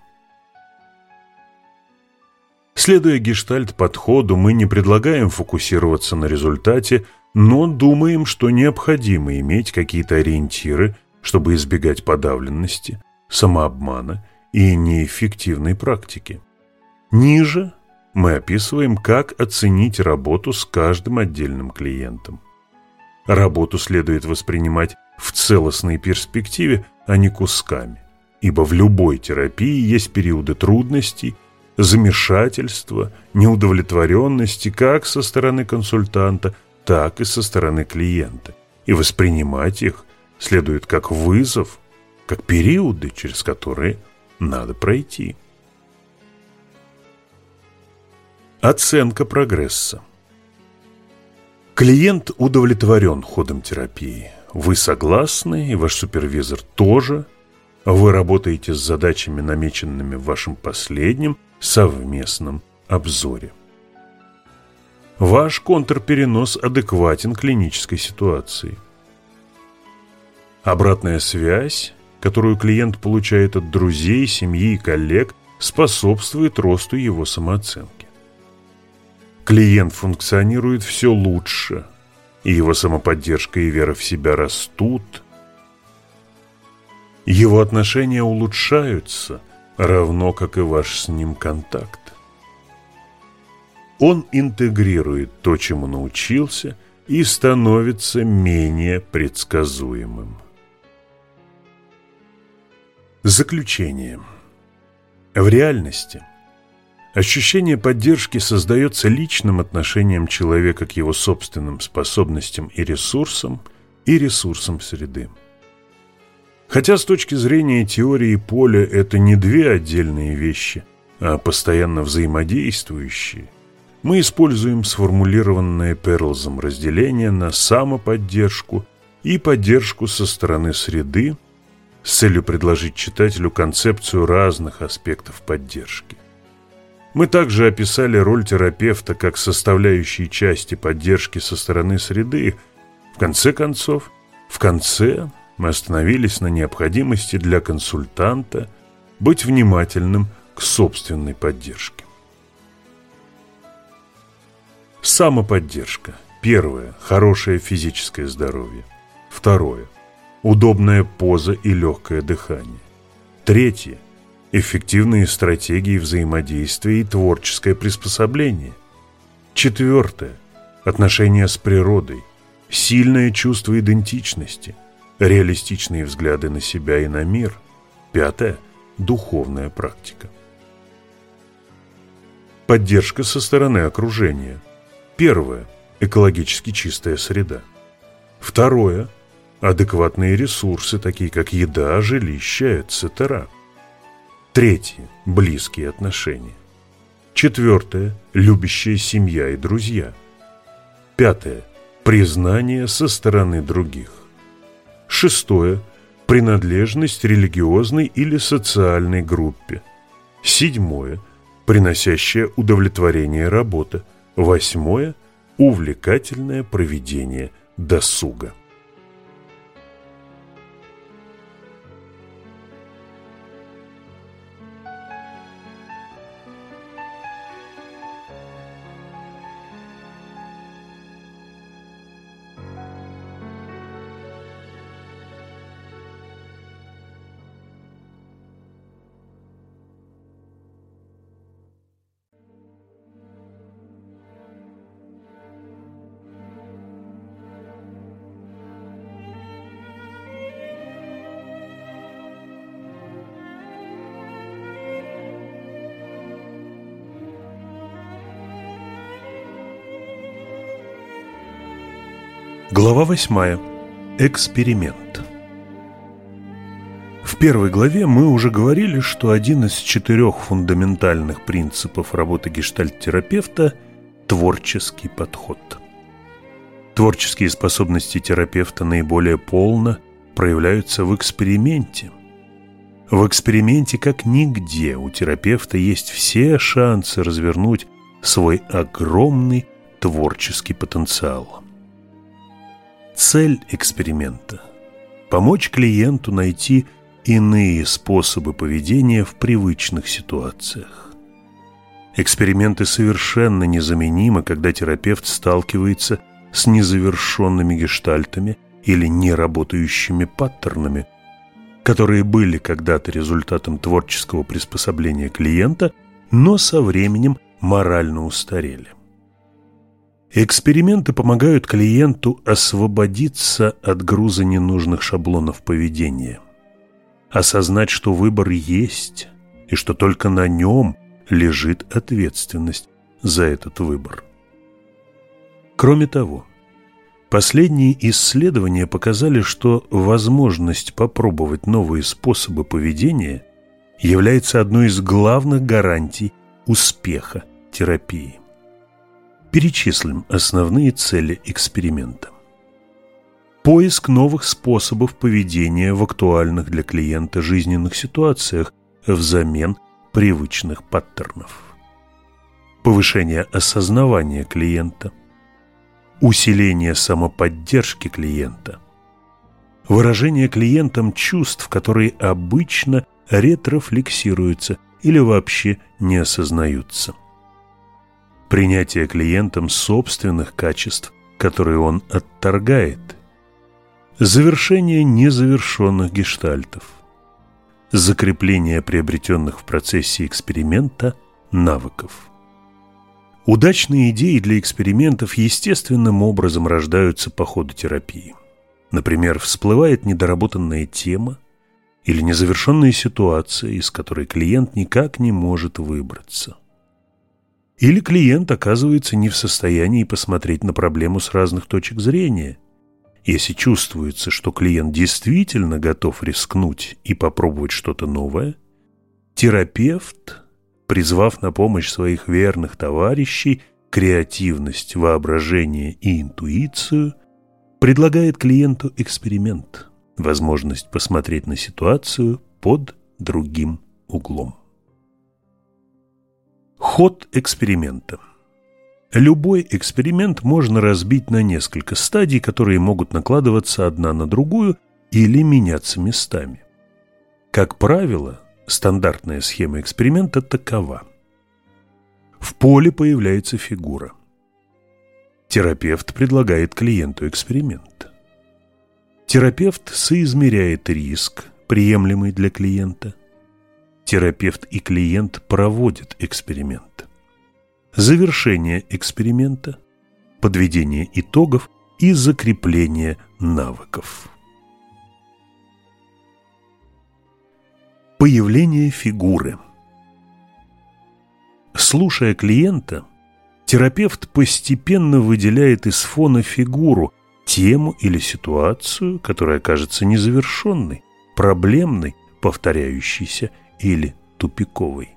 Следуя гештальт-подходу, мы не предлагаем фокусироваться на результате, но думаем, что необходимо иметь какие-то ориентиры чтобы избегать подавленности, самообмана и неэффективной практики. Ниже мы описываем, как оценить работу с каждым отдельным клиентом. Работу следует воспринимать в целостной перспективе, а не кусками, ибо в любой терапии есть периоды трудностей, замешательства, неудовлетворенности как со стороны консультанта, так и со стороны клиента, и воспринимать их следует как вызов, как периоды, через которые надо пройти. Оценка прогресса. Клиент удовлетворен ходом терапии. Вы согласны, и ваш супервизор тоже. Вы работаете с задачами, намеченными в вашем последнем совместном обзоре. Ваш контрперенос адекватен клинической ситуации. Обратная связь, которую клиент получает от друзей, семьи и коллег, способствует росту его самооценки. Клиент функционирует все лучше, и его самоподдержка и вера в себя растут. Его отношения улучшаются, равно как и ваш с ним контакт. Он интегрирует то, чему научился, и становится менее предсказуемым. Заключение. В реальности ощущение поддержки создается личным отношением человека к его собственным способностям и ресурсам и ресурсам среды. Хотя с точки зрения теории поля это не две отдельные вещи, а постоянно взаимодействующие, мы используем сформулированное Перлзом разделение на самоподдержку и поддержку со стороны среды с целью предложить читателю концепцию разных аспектов поддержки. Мы также описали роль терапевта как составляющей части поддержки со стороны среды. В конце концов, в конце мы остановились на необходимости для консультанта быть внимательным к собственной поддержке. Самоподдержка. Первое. Хорошее физическое здоровье. Второе. Удобная поза и легкое дыхание. Третье. Эффективные стратегии взаимодействия и творческое приспособление. Четвертое. Отношения с природой. Сильное чувство идентичности – реалистичные взгляды на себя и на мир. Пятое – духовная практика. Поддержка со стороны окружения. Первое – экологически чистая среда. Второе – адекватные ресурсы, такие как еда, жилище, etc. Третье – близкие отношения. Четвертое – любящая семья и друзья. Пятое – признание со стороны других. Шестое – принадлежность религиозной или социальной группе. Седьмое – приносящее удовлетворение работа. Восьмое – увлекательное проведение досуга. Глава 8. Эксперимент. В первой главе мы уже говорили, что один из четырех фундаментальных принципов работы гештальт-терапевта – творческий подход. Творческие способности терапевта наиболее полно проявляются в эксперименте. В эксперименте как нигде у терапевта есть все шансы развернуть свой огромный творческий потенциал. Цель эксперимента – помочь клиенту найти иные способы поведения в привычных ситуациях. Эксперименты совершенно незаменимы, когда терапевт сталкивается с незавершенными гештальтами или неработающими паттернами, которые были когда-то результатом творческого приспособления клиента, но со временем морально устарели. Эксперименты помогают клиенту освободиться от груза ненужных шаблонов поведения, осознать, что выбор есть и что только на нем лежит ответственность за этот выбор. Кроме того, последние исследования показали, что возможность попробовать новые способы поведения является одной из главных гарантий успеха терапии. Перечислим основные цели эксперимента. Поиск новых способов поведения в актуальных для клиента жизненных ситуациях взамен привычных паттернов. Повышение осознавания клиента. Усиление самоподдержки клиента. Выражение клиентам чувств, которые обычно ретрофлексируются или вообще не осознаются принятие клиентом собственных качеств, которые он отторгает, завершение незавершенных гештальтов, закрепление приобретенных в процессе эксперимента навыков. Удачные идеи для экспериментов естественным образом рождаются по ходу терапии. Например, всплывает недоработанная тема или незавершенная ситуация, из которой клиент никак не может выбраться – или клиент оказывается не в состоянии посмотреть на проблему с разных точек зрения Если чувствуется, что клиент действительно готов рискнуть и попробовать что-то новое, терапевт, призвав на помощь своих верных товарищей креативность, воображение и интуицию, предлагает клиенту эксперимент, возможность посмотреть на ситуацию под другим углом. Ход эксперимента – Любой эксперимент можно разбить на несколько стадий, которые могут накладываться одна на другую или меняться местами. Как правило, стандартная схема эксперимента такова. В поле появляется фигура. Терапевт предлагает клиенту эксперимент. Терапевт соизмеряет риск, приемлемый для клиента. Терапевт и клиент проводят эксперимент завершение эксперимента, подведение итогов и закрепление навыков. Появление фигуры Слушая клиента, терапевт постепенно выделяет из фона фигуру, тему или ситуацию, которая кажется незавершенной, проблемной, повторяющейся или тупиковой.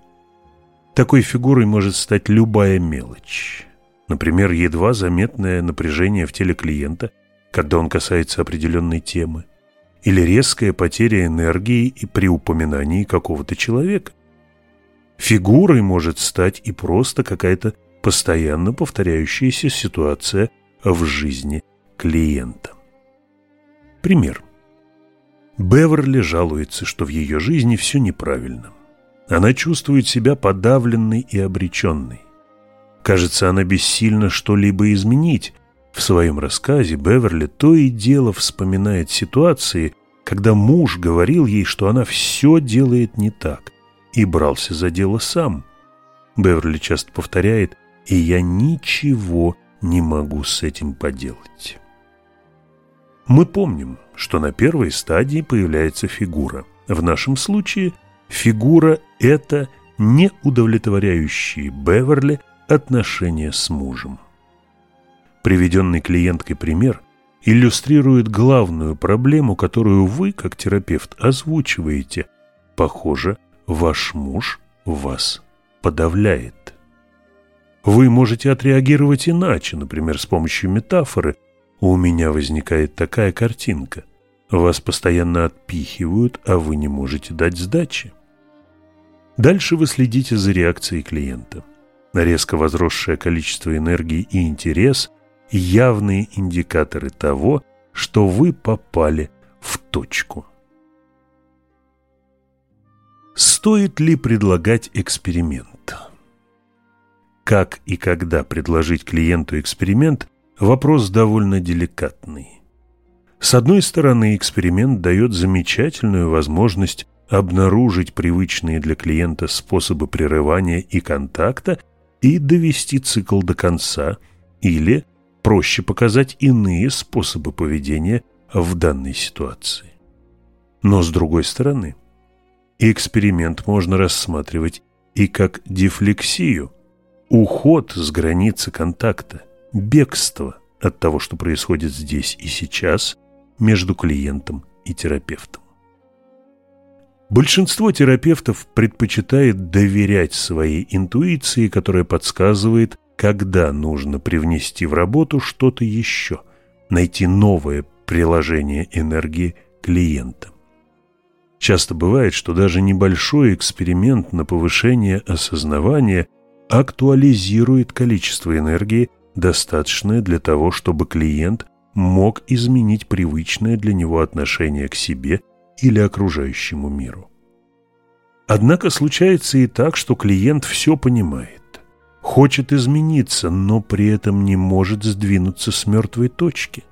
Такой фигурой может стать любая мелочь. Например, едва заметное напряжение в теле клиента, когда он касается определенной темы, или резкая потеря энергии и при упоминании какого-то человека. Фигурой может стать и просто какая-то постоянно повторяющаяся ситуация в жизни клиента. Пример. Беверли жалуется, что в ее жизни все неправильно. Она чувствует себя подавленной и обреченной. Кажется, она бессильна что-либо изменить. В своем рассказе Беверли то и дело вспоминает ситуации, когда муж говорил ей, что она все делает не так, и брался за дело сам. Беверли часто повторяет «и я ничего не могу с этим поделать». Мы помним, что на первой стадии появляется фигура. В нашем случае – Фигура – это не удовлетворяющие Беверли отношения с мужем. Приведенный клиенткой пример иллюстрирует главную проблему, которую вы, как терапевт, озвучиваете. Похоже, ваш муж вас подавляет. Вы можете отреагировать иначе, например, с помощью метафоры. У меня возникает такая картинка. Вас постоянно отпихивают, а вы не можете дать сдачи. Дальше вы следите за реакцией клиента. Резко возросшее количество энергии и интерес – явные индикаторы того, что вы попали в точку. Стоит ли предлагать эксперимент? Как и когда предложить клиенту эксперимент – вопрос довольно деликатный. С одной стороны, эксперимент дает замечательную возможность обнаружить привычные для клиента способы прерывания и контакта и довести цикл до конца, или проще показать иные способы поведения в данной ситуации. Но с другой стороны, эксперимент можно рассматривать и как дефлексию, уход с границы контакта, бегство от того, что происходит здесь и сейчас между клиентом и терапевтом. Большинство терапевтов предпочитает доверять своей интуиции, которая подсказывает, когда нужно привнести в работу что-то еще, найти новое приложение энергии клиента. Часто бывает, что даже небольшой эксперимент на повышение осознавания актуализирует количество энергии, достаточное для того, чтобы клиент мог изменить привычное для него отношение к себе или окружающему миру. Однако случается и так, что клиент все понимает, хочет измениться, но при этом не может сдвинуться с мертвой точки.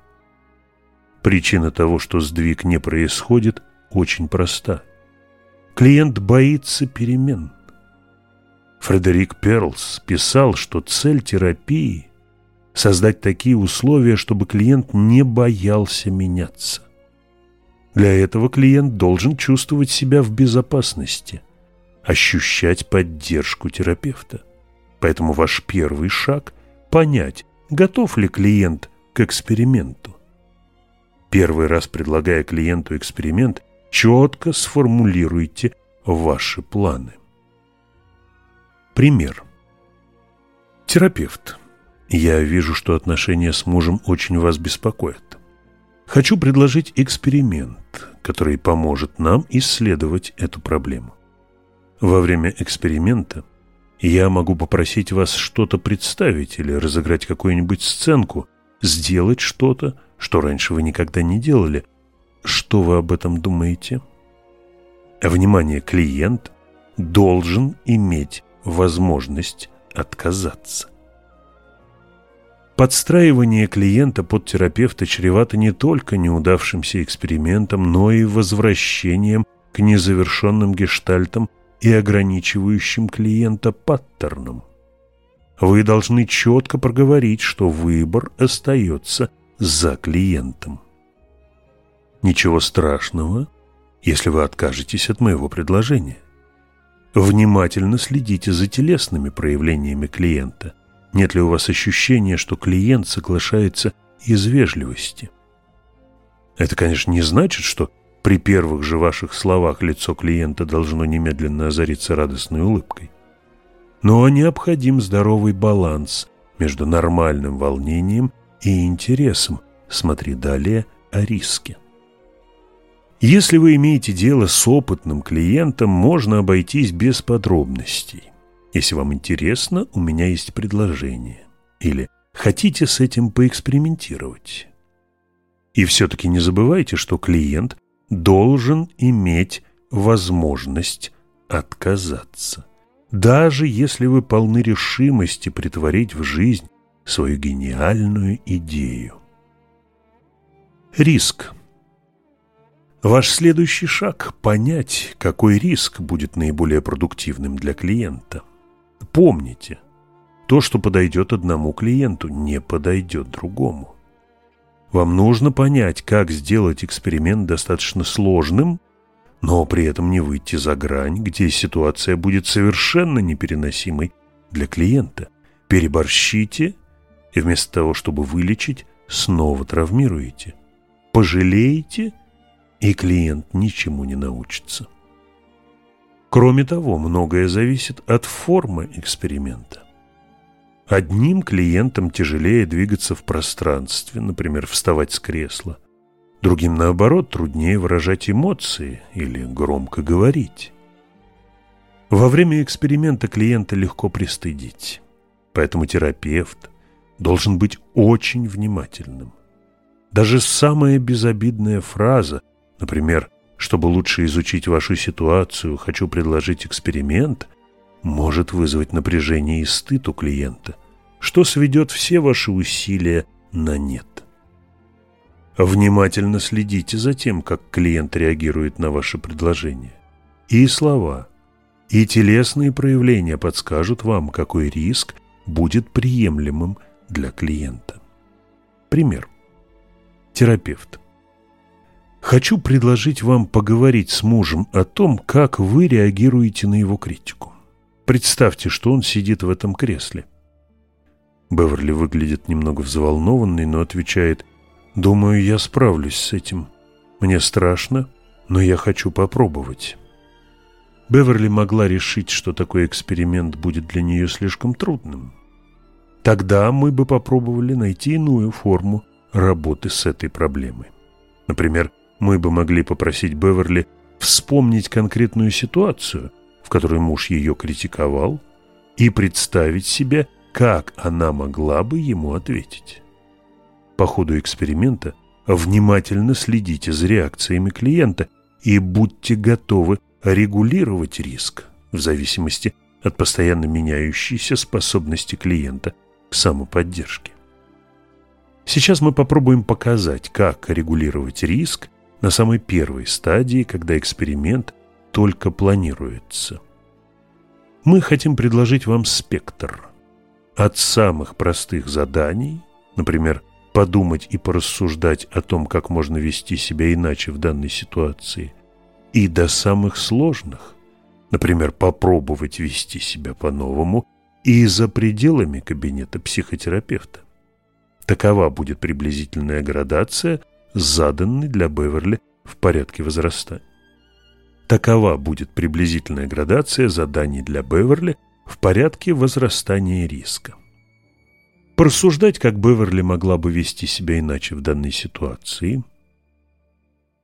Причина того, что сдвиг не происходит, очень проста. Клиент боится перемен. Фредерик Перлс писал, что цель терапии – создать такие условия, чтобы клиент не боялся меняться. Для этого клиент должен чувствовать себя в безопасности, ощущать поддержку терапевта. Поэтому ваш первый шаг – понять, готов ли клиент к эксперименту. Первый раз предлагая клиенту эксперимент, четко сформулируйте ваши планы. Пример. Терапевт. Я вижу, что отношения с мужем очень вас беспокоят. Хочу предложить эксперимент, который поможет нам исследовать эту проблему. Во время эксперимента я могу попросить вас что-то представить или разыграть какую-нибудь сценку, сделать что-то, что раньше вы никогда не делали. Что вы об этом думаете? Внимание, клиент должен иметь возможность отказаться. Подстраивание клиента под терапевта чревато не только неудавшимся экспериментом, но и возвращением к незавершенным гештальтам и ограничивающим клиента паттерном. Вы должны четко проговорить, что выбор остается за клиентом. Ничего страшного, если вы откажетесь от моего предложения. Внимательно следите за телесными проявлениями клиента. Нет ли у вас ощущения, что клиент соглашается из вежливости? Это, конечно, не значит, что при первых же ваших словах лицо клиента должно немедленно озариться радостной улыбкой. Но необходим здоровый баланс между нормальным волнением и интересом. Смотри далее о риске. Если вы имеете дело с опытным клиентом, можно обойтись без подробностей. Если вам интересно, у меня есть предложение. Или хотите с этим поэкспериментировать. И все-таки не забывайте, что клиент должен иметь возможность отказаться. Даже если вы полны решимости притворить в жизнь свою гениальную идею. Риск. Ваш следующий шаг – понять, какой риск будет наиболее продуктивным для клиента. Помните, то, что подойдет одному клиенту, не подойдет другому. Вам нужно понять, как сделать эксперимент достаточно сложным, но при этом не выйти за грань, где ситуация будет совершенно непереносимой для клиента. Переборщите, и вместо того, чтобы вылечить, снова травмируете. Пожалеете, и клиент ничему не научится. Кроме того, многое зависит от формы эксперимента. Одним клиентам тяжелее двигаться в пространстве, например, вставать с кресла. Другим, наоборот, труднее выражать эмоции или громко говорить. Во время эксперимента клиента легко пристыдить, поэтому терапевт должен быть очень внимательным. Даже самая безобидная фраза, например, чтобы лучше изучить вашу ситуацию, хочу предложить эксперимент – может вызвать напряжение и стыд у клиента, что сведет все ваши усилия на нет. Внимательно следите за тем, как клиент реагирует на ваше предложение. И слова, и телесные проявления подскажут вам, какой риск будет приемлемым для клиента. Пример. Терапевт. Хочу предложить вам поговорить с мужем о том, как вы реагируете на его критику. Представьте, что он сидит в этом кресле. Беверли выглядит немного взволнованный, но отвечает, «Думаю, я справлюсь с этим. Мне страшно, но я хочу попробовать». Беверли могла решить, что такой эксперимент будет для нее слишком трудным. Тогда мы бы попробовали найти иную форму работы с этой проблемой. Например, мы бы могли попросить Беверли вспомнить конкретную ситуацию, в которой муж ее критиковал, и представить себе, как она могла бы ему ответить. По ходу эксперимента внимательно следите за реакциями клиента и будьте готовы регулировать риск в зависимости от постоянно меняющейся способности клиента к самоподдержке. Сейчас мы попробуем показать, как регулировать риск на самой первой стадии, когда эксперимент только планируется. Мы хотим предложить вам спектр от самых простых заданий, например, подумать и порассуждать о том, как можно вести себя иначе в данной ситуации, и до самых сложных, например, попробовать вести себя по-новому и за пределами кабинета психотерапевта. Такова будет приблизительная градация заданный для Беверли в порядке возрастания. Такова будет приблизительная градация заданий для Беверли в порядке возрастания риска. Порассуждать, как Беверли могла бы вести себя иначе в данной ситуации,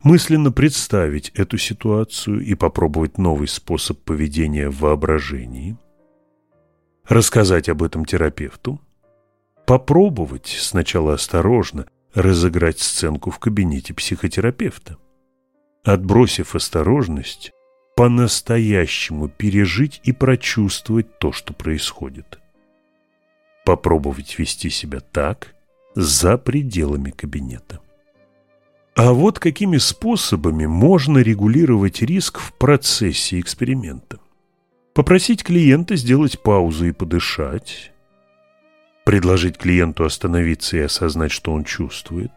мысленно представить эту ситуацию и попробовать новый способ поведения в воображении, рассказать об этом терапевту, попробовать сначала осторожно разыграть сценку в кабинете психотерапевта, отбросив осторожность, по-настоящему пережить и прочувствовать то, что происходит. Попробовать вести себя так за пределами кабинета. А вот какими способами можно регулировать риск в процессе эксперимента. Попросить клиента сделать паузу и подышать. Предложить клиенту остановиться и осознать, что он чувствует.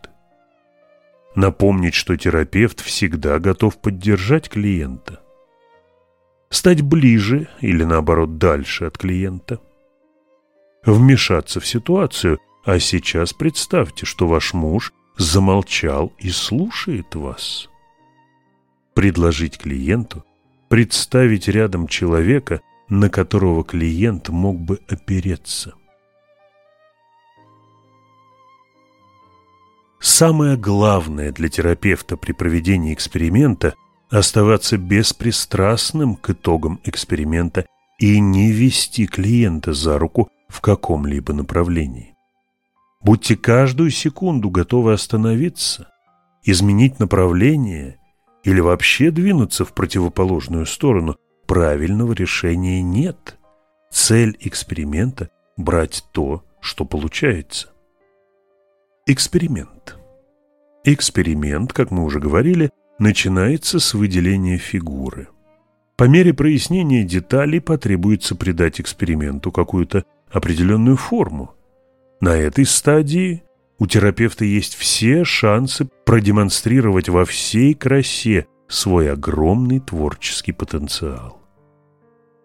Напомнить, что терапевт всегда готов поддержать клиента. Стать ближе или, наоборот, дальше от клиента. Вмешаться в ситуацию, а сейчас представьте, что ваш муж замолчал и слушает вас. Предложить клиенту представить рядом человека, на которого клиент мог бы опереться. Самое главное для терапевта при проведении эксперимента – оставаться беспристрастным к итогам эксперимента и не вести клиента за руку в каком-либо направлении. Будьте каждую секунду готовы остановиться, изменить направление или вообще двинуться в противоположную сторону, правильного решения нет. Цель эксперимента – брать то, что получается. Эксперимент. Эксперимент, как мы уже говорили, начинается с выделения фигуры. По мере прояснения деталей потребуется придать эксперименту какую-то определенную форму. На этой стадии у терапевта есть все шансы продемонстрировать во всей красе свой огромный творческий потенциал.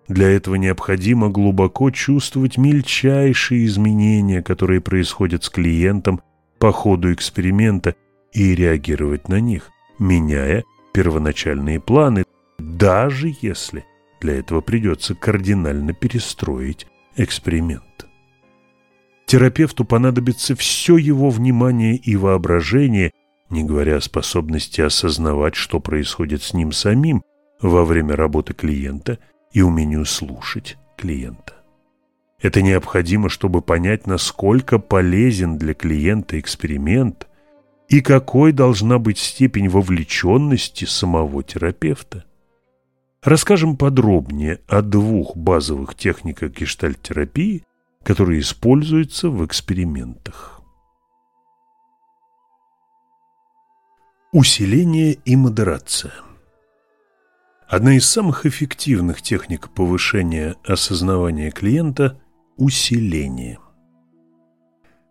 Для этого необходимо глубоко чувствовать мельчайшие изменения, которые происходят с клиентом по ходу эксперимента, и реагировать на них, меняя первоначальные планы, даже если для этого придется кардинально перестроить эксперимент. Терапевту понадобится все его внимание и воображение, не говоря о способности осознавать, что происходит с ним самим во время работы клиента и умению слушать клиента. Это необходимо, чтобы понять, насколько полезен для клиента эксперимент и какой должна быть степень вовлеченности самого терапевта. Расскажем подробнее о двух базовых техниках гештальт-терапии, которые используются в экспериментах. Усиление и модерация Одна из самых эффективных техник повышения осознавания клиента – усиление.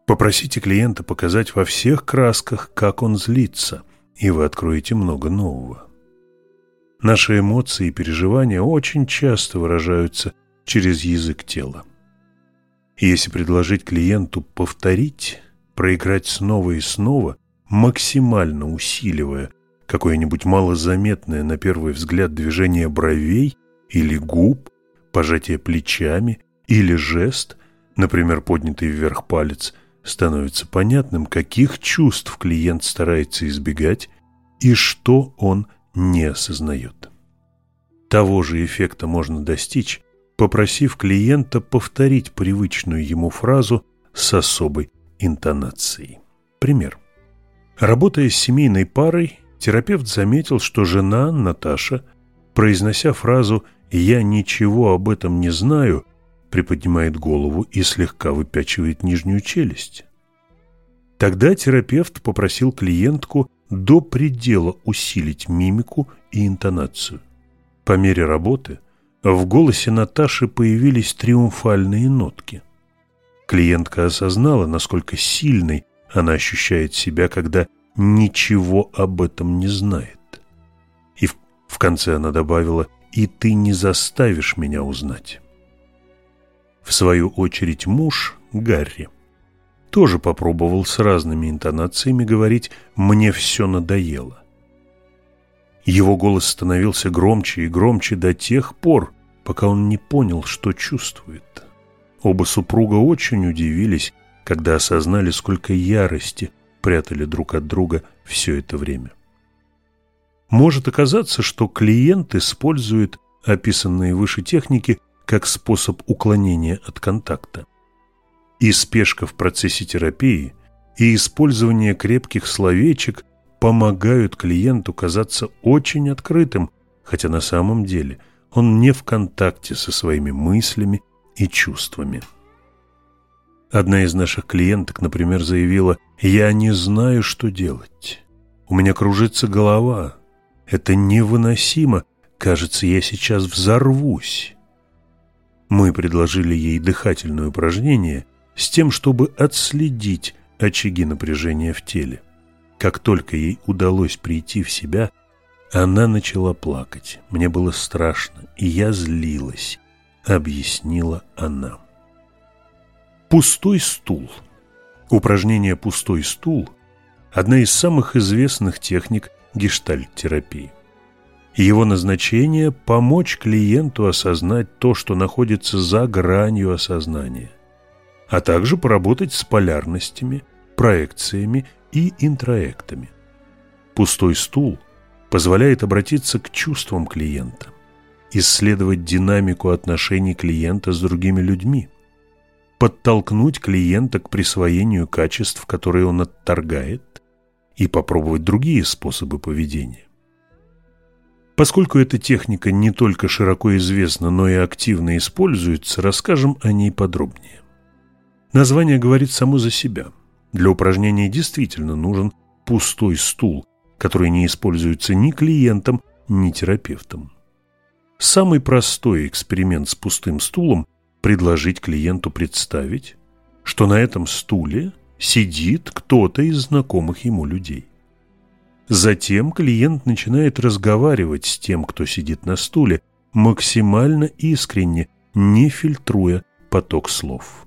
Попросите клиента показать во всех красках, как он злится, и вы откроете много нового. Наши эмоции и переживания очень часто выражаются через язык тела. Если предложить клиенту повторить, проиграть снова и снова, максимально усиливая какое-нибудь малозаметное на первый взгляд движение бровей или губ, пожатие плечами или жест, например, поднятый вверх палец, становится понятным, каких чувств клиент старается избегать и что он не осознает. Того же эффекта можно достичь, попросив клиента повторить привычную ему фразу с особой интонацией. Пример. Работая с семейной парой, терапевт заметил, что жена, Наташа, произнося фразу «я ничего об этом не знаю», приподнимает голову и слегка выпячивает нижнюю челюсть. Тогда терапевт попросил клиентку до предела усилить мимику и интонацию. По мере работы – в голосе Наташи появились триумфальные нотки. Клиентка осознала, насколько сильной она ощущает себя, когда ничего об этом не знает. И в, в конце она добавила «И ты не заставишь меня узнать». В свою очередь муж, Гарри, тоже попробовал с разными интонациями говорить «мне все надоело». Его голос становился громче и громче до тех пор, пока он не понял, что чувствует. Оба супруга очень удивились, когда осознали, сколько ярости прятали друг от друга все это время. Может оказаться, что клиент использует описанные выше техники как способ уклонения от контакта. И спешка в процессе терапии, и использование крепких словечек помогают клиенту казаться очень открытым, хотя на самом деле он не в контакте со своими мыслями и чувствами. Одна из наших клиенток, например, заявила, «Я не знаю, что делать. У меня кружится голова. Это невыносимо. Кажется, я сейчас взорвусь». Мы предложили ей дыхательное упражнение с тем, чтобы отследить очаги напряжения в теле. Как только ей удалось прийти в себя, она начала плакать. Мне было страшно, и я злилась, объяснила она. Пустой стул. Упражнение «пустой стул» – одна из самых известных техник гештальт-терапии. Его назначение – помочь клиенту осознать то, что находится за гранью осознания, а также поработать с полярностями, проекциями и интроектами. Пустой стул позволяет обратиться к чувствам клиента, исследовать динамику отношений клиента с другими людьми – подтолкнуть клиента к присвоению качеств, которые он отторгает, и попробовать другие способы поведения. Поскольку эта техника не только широко известна, но и активно используется, расскажем о ней подробнее. Название говорит само за себя. Для упражнения действительно нужен пустой стул, который не используется ни клиентом, ни терапевтом. Самый простой эксперимент с пустым стулом предложить клиенту представить, что на этом стуле сидит кто-то из знакомых ему людей. Затем клиент начинает разговаривать с тем, кто сидит на стуле, максимально искренне, не фильтруя поток слов.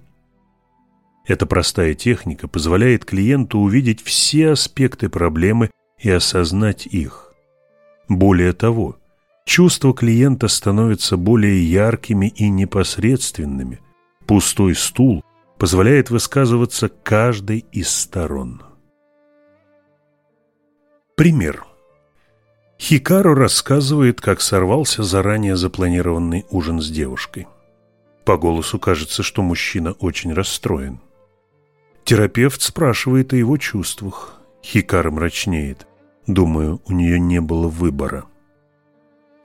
Эта простая техника позволяет клиенту увидеть все аспекты проблемы и осознать их. Более того, Чувства клиента становятся более яркими и непосредственными. Пустой стул позволяет высказываться каждой из сторон. Пример. Хикару рассказывает, как сорвался заранее запланированный ужин с девушкой. По голосу кажется, что мужчина очень расстроен. Терапевт спрашивает о его чувствах. Хикара мрачнеет. Думаю, у нее не было выбора.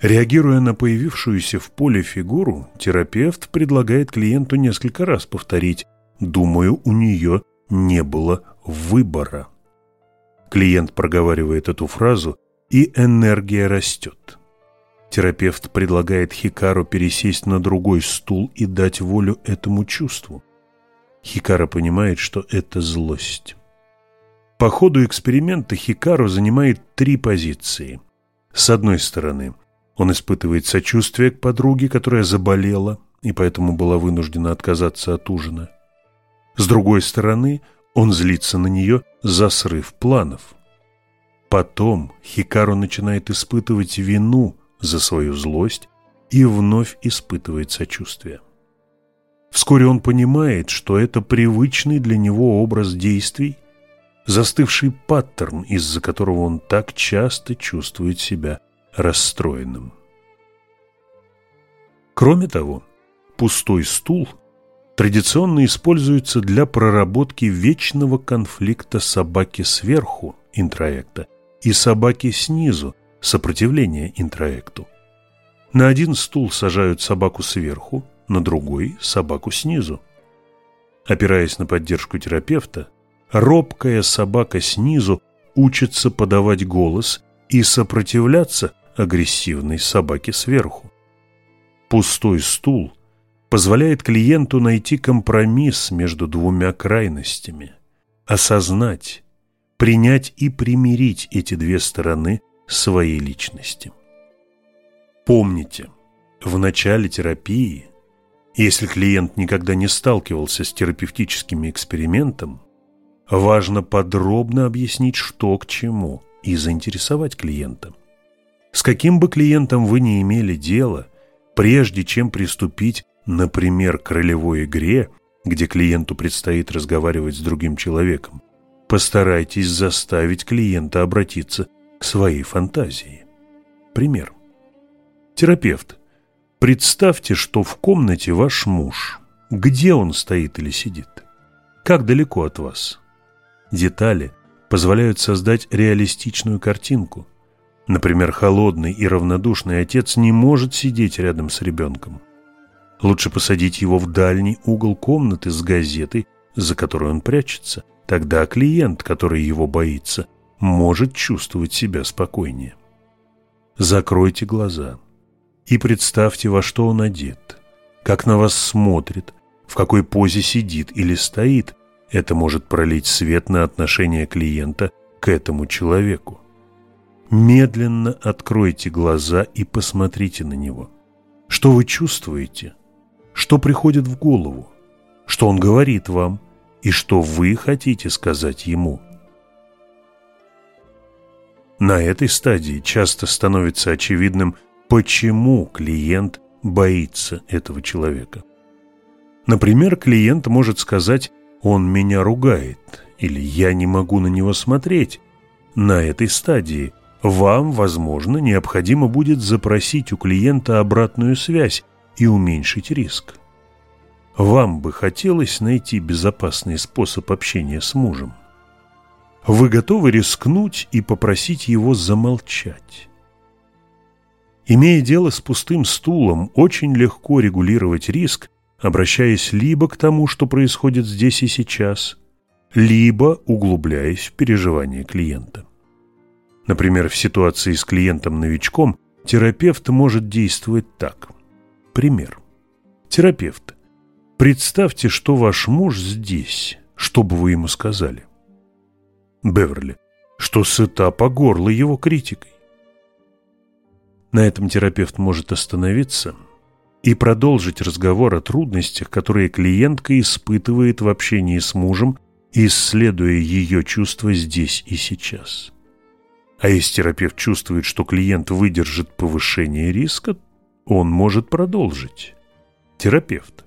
Реагируя на появившуюся в поле фигуру, терапевт предлагает клиенту несколько раз повторить «думаю, у нее не было выбора». Клиент проговаривает эту фразу, и энергия растет. Терапевт предлагает Хикару пересесть на другой стул и дать волю этому чувству. Хикара понимает, что это злость. По ходу эксперимента Хикару занимает три позиции. С одной стороны – он испытывает сочувствие к подруге, которая заболела и поэтому была вынуждена отказаться от ужина. С другой стороны, он злится на нее за срыв планов. Потом Хикару начинает испытывать вину за свою злость и вновь испытывает сочувствие. Вскоре он понимает, что это привычный для него образ действий, застывший паттерн, из-за которого он так часто чувствует себя расстроенным. Кроме того, пустой стул традиционно используется для проработки вечного конфликта собаки сверху интроекта и собаки снизу сопротивления интроекту. На один стул сажают собаку сверху, на другой – собаку снизу. Опираясь на поддержку терапевта, робкая собака снизу учится подавать голос и сопротивляться агрессивной собаке сверху. Пустой стул позволяет клиенту найти компромисс между двумя крайностями, осознать, принять и примирить эти две стороны своей личности. Помните, в начале терапии, если клиент никогда не сталкивался с терапевтическим экспериментом, важно подробно объяснить, что к чему, и заинтересовать клиента. С каким бы клиентом вы ни имели дело, прежде чем приступить, например, к ролевой игре, где клиенту предстоит разговаривать с другим человеком, постарайтесь заставить клиента обратиться к своей фантазии. Пример. Терапевт. Представьте, что в комнате ваш муж. Где он стоит или сидит? Как далеко от вас? Детали позволяют создать реалистичную картинку. Например, холодный и равнодушный отец не может сидеть рядом с ребенком. Лучше посадить его в дальний угол комнаты с газетой, за которой он прячется. Тогда клиент, который его боится, может чувствовать себя спокойнее. Закройте глаза и представьте, во что он одет, как на вас смотрит, в какой позе сидит или стоит. Это может пролить свет на отношение клиента к этому человеку. Медленно откройте глаза и посмотрите на него. Что вы чувствуете? Что приходит в голову? Что он говорит вам? И что вы хотите сказать ему? На этой стадии часто становится очевидным, почему клиент боится этого человека. Например, клиент может сказать «он меня ругает» или «я не могу на него смотреть». На этой стадии вам, возможно, необходимо будет запросить у клиента обратную связь и уменьшить риск. Вам бы хотелось найти безопасный способ общения с мужем. Вы готовы рискнуть и попросить его замолчать. Имея дело с пустым стулом, очень легко регулировать риск, обращаясь либо к тому, что происходит здесь и сейчас, либо углубляясь в переживания клиента. Например, в ситуации с клиентом-новичком терапевт может действовать так. Пример. Терапевт. Представьте, что ваш муж здесь. Что бы вы ему сказали? Беверли. Что сыта по горло его критикой. На этом терапевт может остановиться и продолжить разговор о трудностях, которые клиентка испытывает в общении с мужем, исследуя ее чувства здесь и сейчас. А если терапевт чувствует, что клиент выдержит повышение риска, он может продолжить. Терапевт.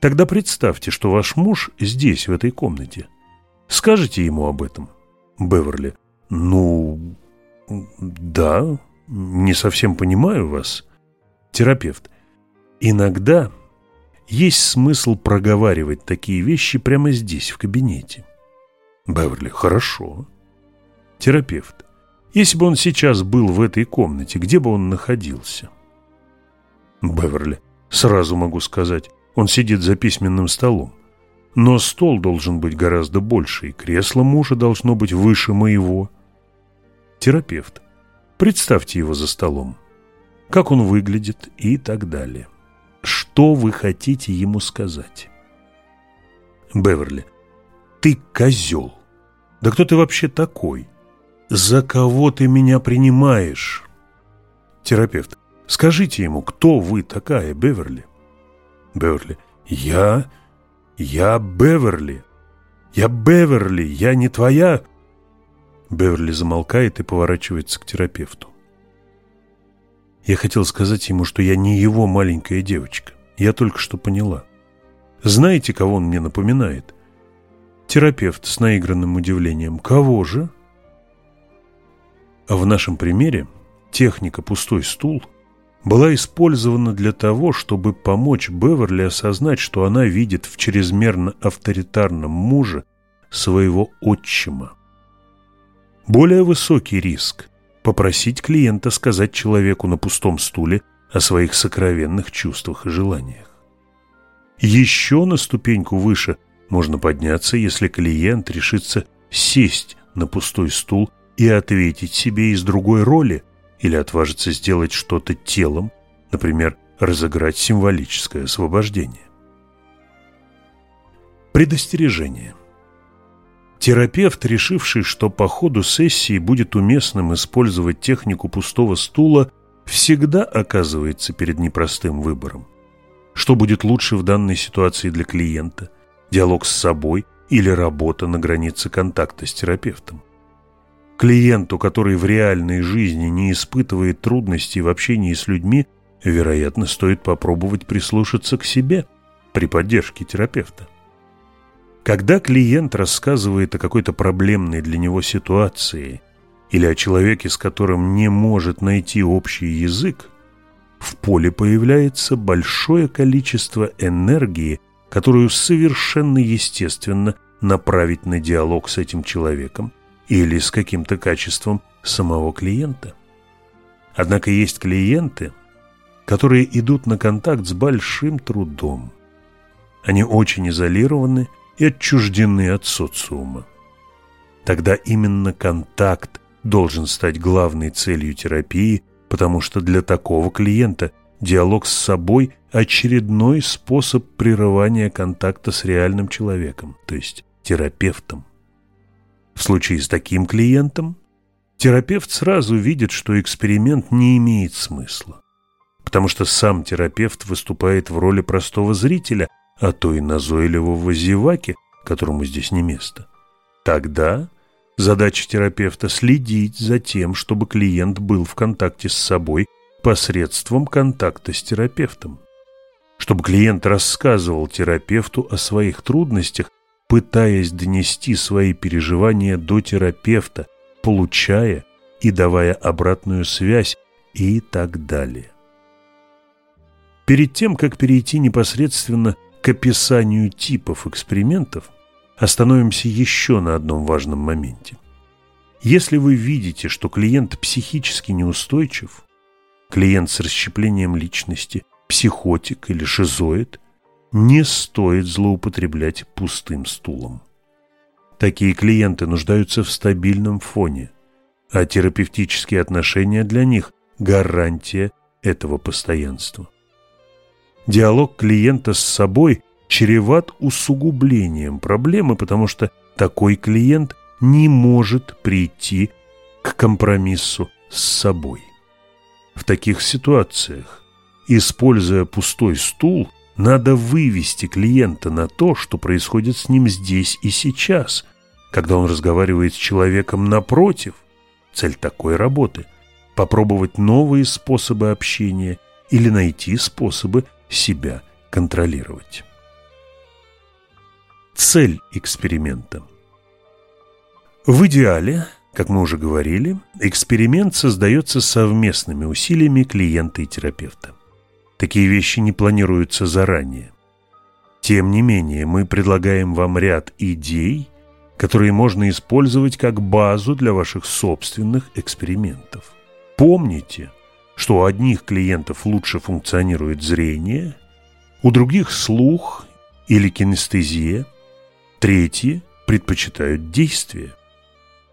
Тогда представьте, что ваш муж здесь, в этой комнате. Скажите ему об этом. Беверли. Ну, да, не совсем понимаю вас. Терапевт. Иногда есть смысл проговаривать такие вещи прямо здесь, в кабинете. Беверли. Хорошо. Терапевт. Если бы он сейчас был в этой комнате, где бы он находился? Беверли. Сразу могу сказать, он сидит за письменным столом. Но стол должен быть гораздо больше, и кресло мужа должно быть выше моего. Терапевт. Представьте его за столом. Как он выглядит и так далее. Что вы хотите ему сказать? Беверли. Ты козел. Да кто ты вообще такой? «За кого ты меня принимаешь?» Терапевт. «Скажите ему, кто вы такая, Беверли?» Беверли. «Я... я Беверли. Я Беверли, я не твоя...» Беверли замолкает и поворачивается к терапевту. Я хотел сказать ему, что я не его маленькая девочка. Я только что поняла. Знаете, кого он мне напоминает? Терапевт с наигранным удивлением. Кого же? В нашем примере техника «пустой стул» была использована для того, чтобы помочь Беверли осознать, что она видит в чрезмерно авторитарном муже своего отчима. Более высокий риск – попросить клиента сказать человеку на пустом стуле о своих сокровенных чувствах и желаниях. Еще на ступеньку выше можно подняться, если клиент решится сесть на пустой стул и ответить себе из другой роли или отважиться сделать что-то телом, например, разыграть символическое освобождение. Предостережение. Терапевт, решивший, что по ходу сессии будет уместным использовать технику пустого стула, всегда оказывается перед непростым выбором. Что будет лучше в данной ситуации для клиента? Диалог с собой или работа на границе контакта с терапевтом. Клиенту, который в реальной жизни не испытывает трудностей в общении с людьми, вероятно, стоит попробовать прислушаться к себе при поддержке терапевта. Когда клиент рассказывает о какой-то проблемной для него ситуации или о человеке, с которым не может найти общий язык, в поле появляется большое количество энергии, которую совершенно естественно направить на диалог с этим человеком или с каким-то качеством самого клиента. Однако есть клиенты, которые идут на контакт с большим трудом. Они очень изолированы и отчуждены от социума. Тогда именно контакт должен стать главной целью терапии, потому что для такого клиента диалог с собой – очередной способ прерывания контакта с реальным человеком, то есть терапевтом. В случае с таким клиентом терапевт сразу видит, что эксперимент не имеет смысла, потому что сам терапевт выступает в роли простого зрителя, а то и назойливого зеваки, которому здесь не место. Тогда задача терапевта следить за тем, чтобы клиент был в контакте с собой посредством контакта с терапевтом. Чтобы клиент рассказывал терапевту о своих трудностях, пытаясь донести свои переживания до терапевта, получая и давая обратную связь и так далее. Перед тем, как перейти непосредственно к описанию типов экспериментов, остановимся еще на одном важном моменте. Если вы видите, что клиент психически неустойчив, клиент с расщеплением личности, психотик или шизоид, не стоит злоупотреблять пустым стулом. Такие клиенты нуждаются в стабильном фоне, а терапевтические отношения для них – гарантия этого постоянства. Диалог клиента с собой чреват усугублением проблемы, потому что такой клиент не может прийти к компромиссу с собой. В таких ситуациях, используя пустой стул, надо вывести клиента на то, что происходит с ним здесь и сейчас, когда он разговаривает с человеком напротив. Цель такой работы – попробовать новые способы общения или найти способы себя контролировать. Цель эксперимента. В идеале, как мы уже говорили, эксперимент создается совместными усилиями клиента и терапевта. Такие вещи не планируются заранее. Тем не менее, мы предлагаем вам ряд идей, которые можно использовать как базу для ваших собственных экспериментов. Помните, что у одних клиентов лучше функционирует зрение, у других слух или кинестезия, третьи предпочитают действие.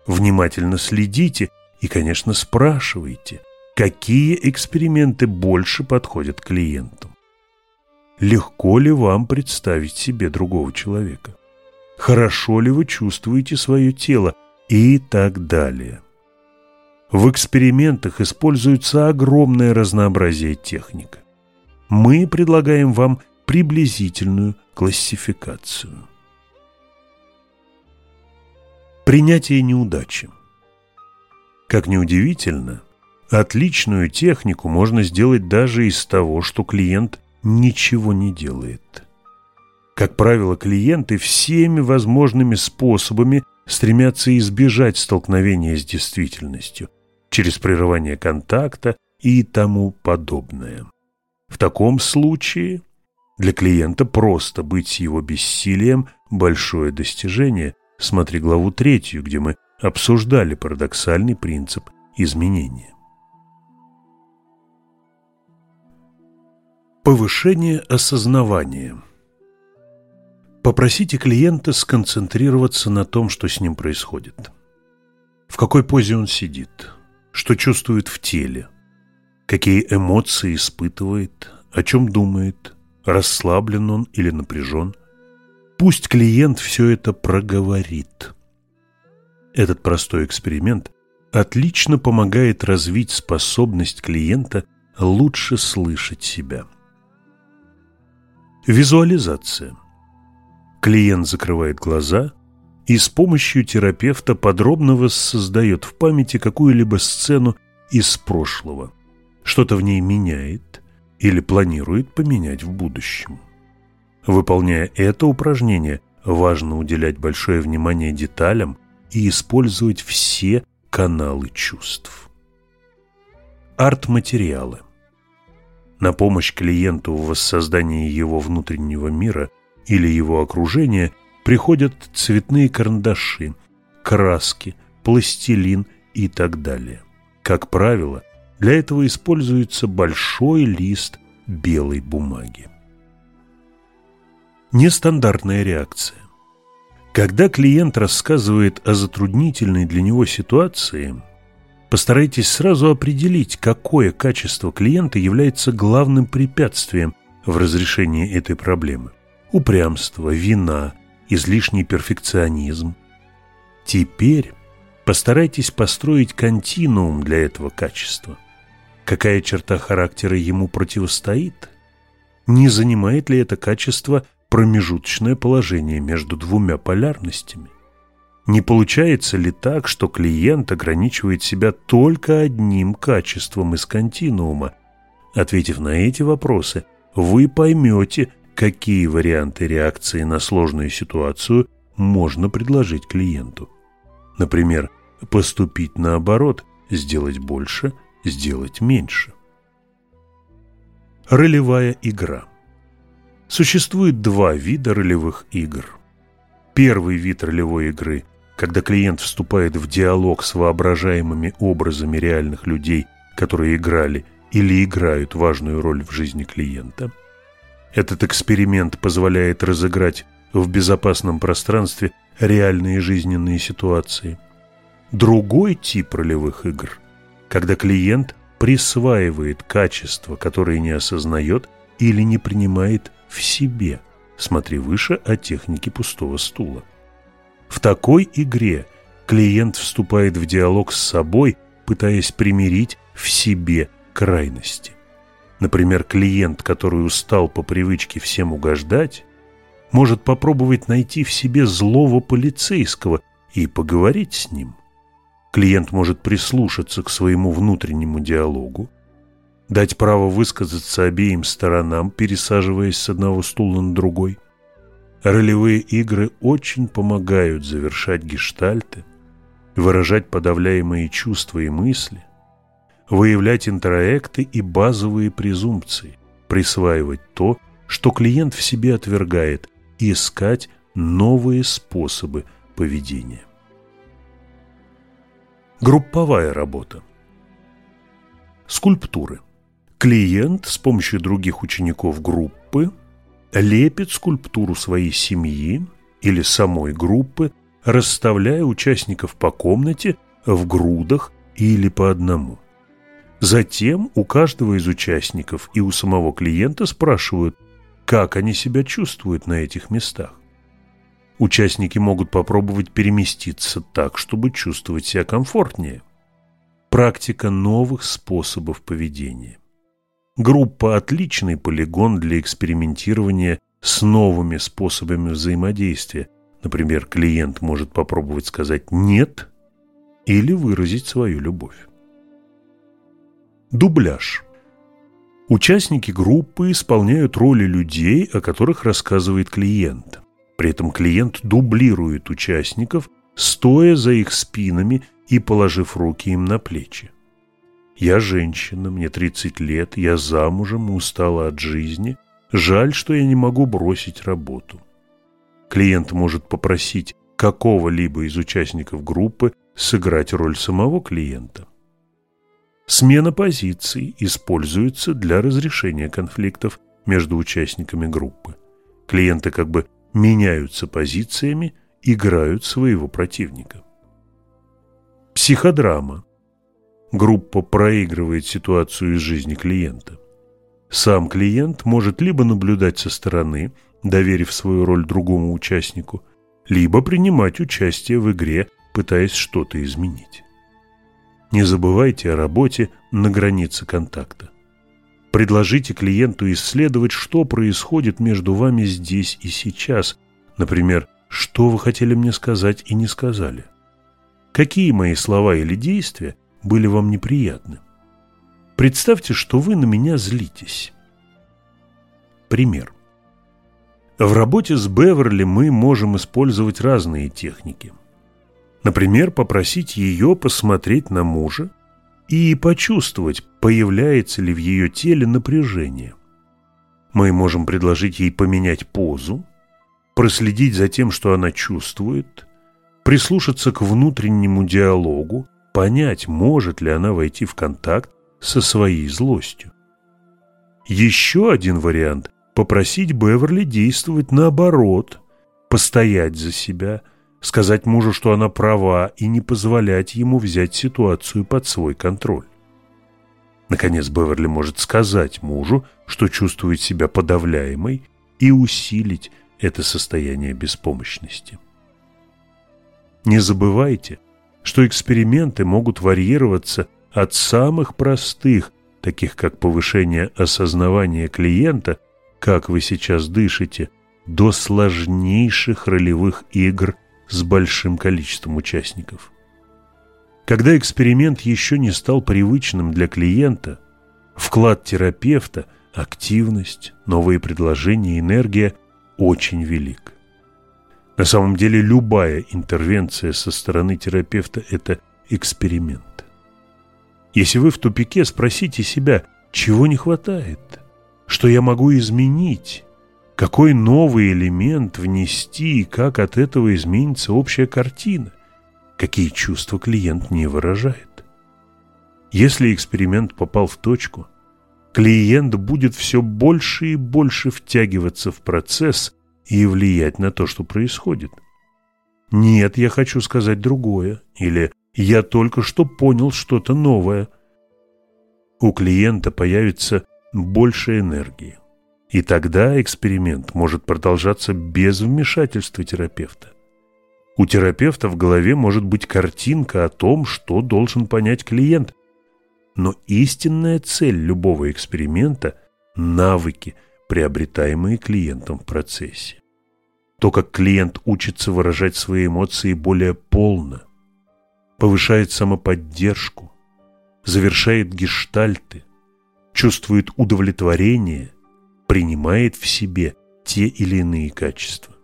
Внимательно следите и, конечно, спрашивайте, какие эксперименты больше подходят клиентам. Легко ли вам представить себе другого человека? Хорошо ли вы чувствуете свое тело? И так далее. В экспериментах используется огромное разнообразие техник. Мы предлагаем вам приблизительную классификацию. Принятие неудачи. Как ни удивительно, отличную технику можно сделать даже из того, что клиент ничего не делает. Как правило, клиенты всеми возможными способами стремятся избежать столкновения с действительностью – через прерывание контакта и тому подобное. В таком случае для клиента просто быть его бессилием – большое достижение. Смотри главу третью, где мы обсуждали парадоксальный принцип изменения. Повышение осознавания Попросите клиента сконцентрироваться на том, что с ним происходит. В какой позе он сидит – что чувствует в теле, какие эмоции испытывает, о чем думает, расслаблен он или напряжен. Пусть клиент все это проговорит. Этот простой эксперимент отлично помогает развить способность клиента лучше слышать себя. Визуализация. Клиент закрывает глаза и с помощью терапевта подробно воссоздает в памяти какую-либо сцену из прошлого, что-то в ней меняет или планирует поменять в будущем. Выполняя это упражнение, важно уделять большое внимание деталям и использовать все каналы чувств. Арт-материалы. На помощь клиенту в воссоздании его внутреннего мира или его окружения приходят цветные карандаши, краски, пластилин и так далее. Как правило, для этого используется большой лист белой бумаги. Нестандартная реакция. Когда клиент рассказывает о затруднительной для него ситуации, постарайтесь сразу определить, какое качество клиента является главным препятствием в разрешении этой проблемы. Упрямство, вина, излишний перфекционизм. Теперь постарайтесь построить континуум для этого качества. Какая черта характера ему противостоит? Не занимает ли это качество промежуточное положение между двумя полярностями? Не получается ли так, что клиент ограничивает себя только одним качеством из континуума? Ответив на эти вопросы, вы поймете, какие варианты реакции на сложную ситуацию можно предложить клиенту. Например, поступить наоборот, сделать больше, сделать меньше. Ролевая игра – Существует два вида ролевых игр. Первый вид ролевой игры, когда клиент вступает в диалог с воображаемыми образами реальных людей, которые играли или играют важную роль в жизни клиента. Этот эксперимент позволяет разыграть в безопасном пространстве реальные жизненные ситуации. Другой тип ролевых игр, когда клиент присваивает качества, которые не осознает или не принимает в себе. Смотри выше о технике пустого стула. В такой игре клиент вступает в диалог с собой, пытаясь примирить в себе крайности. Например, клиент, который устал по привычке всем угождать, может попробовать найти в себе злого полицейского и поговорить с ним. Клиент может прислушаться к своему внутреннему диалогу, дать право высказаться обеим сторонам, пересаживаясь с одного стула на другой. Ролевые игры очень помогают завершать гештальты, выражать подавляемые чувства и мысли, выявлять интроекты и базовые презумпции, присваивать то, что клиент в себе отвергает, и искать новые способы поведения. Групповая работа. Скульптуры – Клиент с помощью других учеников группы лепит скульптуру своей семьи или самой группы, расставляя участников по комнате в грудах или по одному. Затем у каждого из участников и у самого клиента спрашивают, как они себя чувствуют на этих местах. Участники могут попробовать переместиться так, чтобы чувствовать себя комфортнее. Практика новых способов поведения. Группа – отличный полигон для экспериментирования с новыми способами взаимодействия. Например, клиент может попробовать сказать «нет» или выразить свою любовь. Дубляж. Участники группы исполняют роли людей, о которых рассказывает клиент. При этом клиент дублирует участников, стоя за их спинами и положив руки им на плечи. Я женщина, мне 30 лет, я замужем и устала от жизни. Жаль, что я не могу бросить работу. Клиент может попросить какого-либо из участников группы сыграть роль самого клиента. Смена позиций используется для разрешения конфликтов между участниками группы. Клиенты как бы меняются позициями, играют своего противника. Психодрама группа проигрывает ситуацию из жизни клиента. Сам клиент может либо наблюдать со стороны, доверив свою роль другому участнику, либо принимать участие в игре, пытаясь что-то изменить. Не забывайте о работе на границе контакта. Предложите клиенту исследовать, что происходит между вами здесь и сейчас, Например, что вы хотели мне сказать и не сказали? Какие мои слова или действия были вам неприятны? Представьте, что вы на меня злитесь. Пример. В работе с Беверли мы можем использовать разные техники. Например, попросить ее посмотреть на мужа и почувствовать, появляется ли в ее теле напряжение. Мы можем предложить ей поменять позу, проследить за тем, что она чувствует, прислушаться к внутреннему диалогу, понять, может ли она войти в контакт со своей злостью. Еще один вариант – попросить Беверли действовать наоборот, постоять за себя, сказать мужу, что она права, и не позволять ему взять ситуацию под свой контроль. Наконец, Беверли может сказать мужу, что чувствует себя подавляемой, и усилить это состояние беспомощности. Не забывайте, что эксперименты могут варьироваться от самых простых, таких как повышение осознавания клиента, как вы сейчас дышите, до сложнейших ролевых игр с большим количеством участников. Когда эксперимент еще не стал привычным для клиента, вклад терапевта, активность, новые предложения, энергия очень велик. На самом деле любая интервенция со стороны терапевта – это эксперимент. Если вы в тупике, спросите себя, чего не хватает, что я могу изменить, какой новый элемент внести и как от этого изменится общая картина, какие чувства клиент не выражает. Если эксперимент попал в точку, клиент будет все больше и больше втягиваться в процесс и влиять на то, что происходит. Нет, я хочу сказать другое, или я только что понял что-то новое. У клиента появится больше энергии. И тогда эксперимент может продолжаться без вмешательства терапевта. У терапевта в голове может быть картинка о том, что должен понять клиент, но истинная цель любого эксперимента – навыки, приобретаемые клиентом в процессе. То, как клиент учится выражать свои эмоции более полно, повышает самоподдержку, завершает гештальты, чувствует удовлетворение, принимает в себе те или иные качества.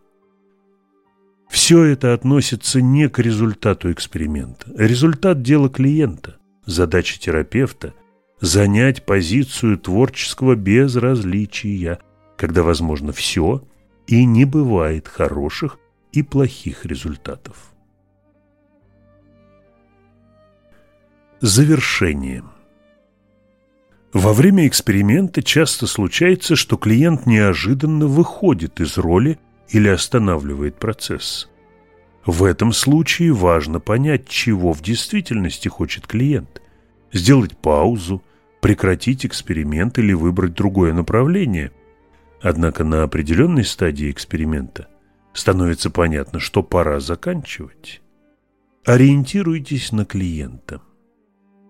Все это относится не к результату эксперимента. Результат – дела клиента. Задача терапевта – занять позицию творческого безразличия, когда возможно все и не бывает хороших и плохих результатов. Завершение. Во время эксперимента часто случается, что клиент неожиданно выходит из роли или останавливает процесс. В этом случае важно понять, чего в действительности хочет клиент. Сделать паузу, прекратить эксперимент или выбрать другое направление. Однако на определенной стадии эксперимента становится понятно, что пора заканчивать. Ориентируйтесь на клиента.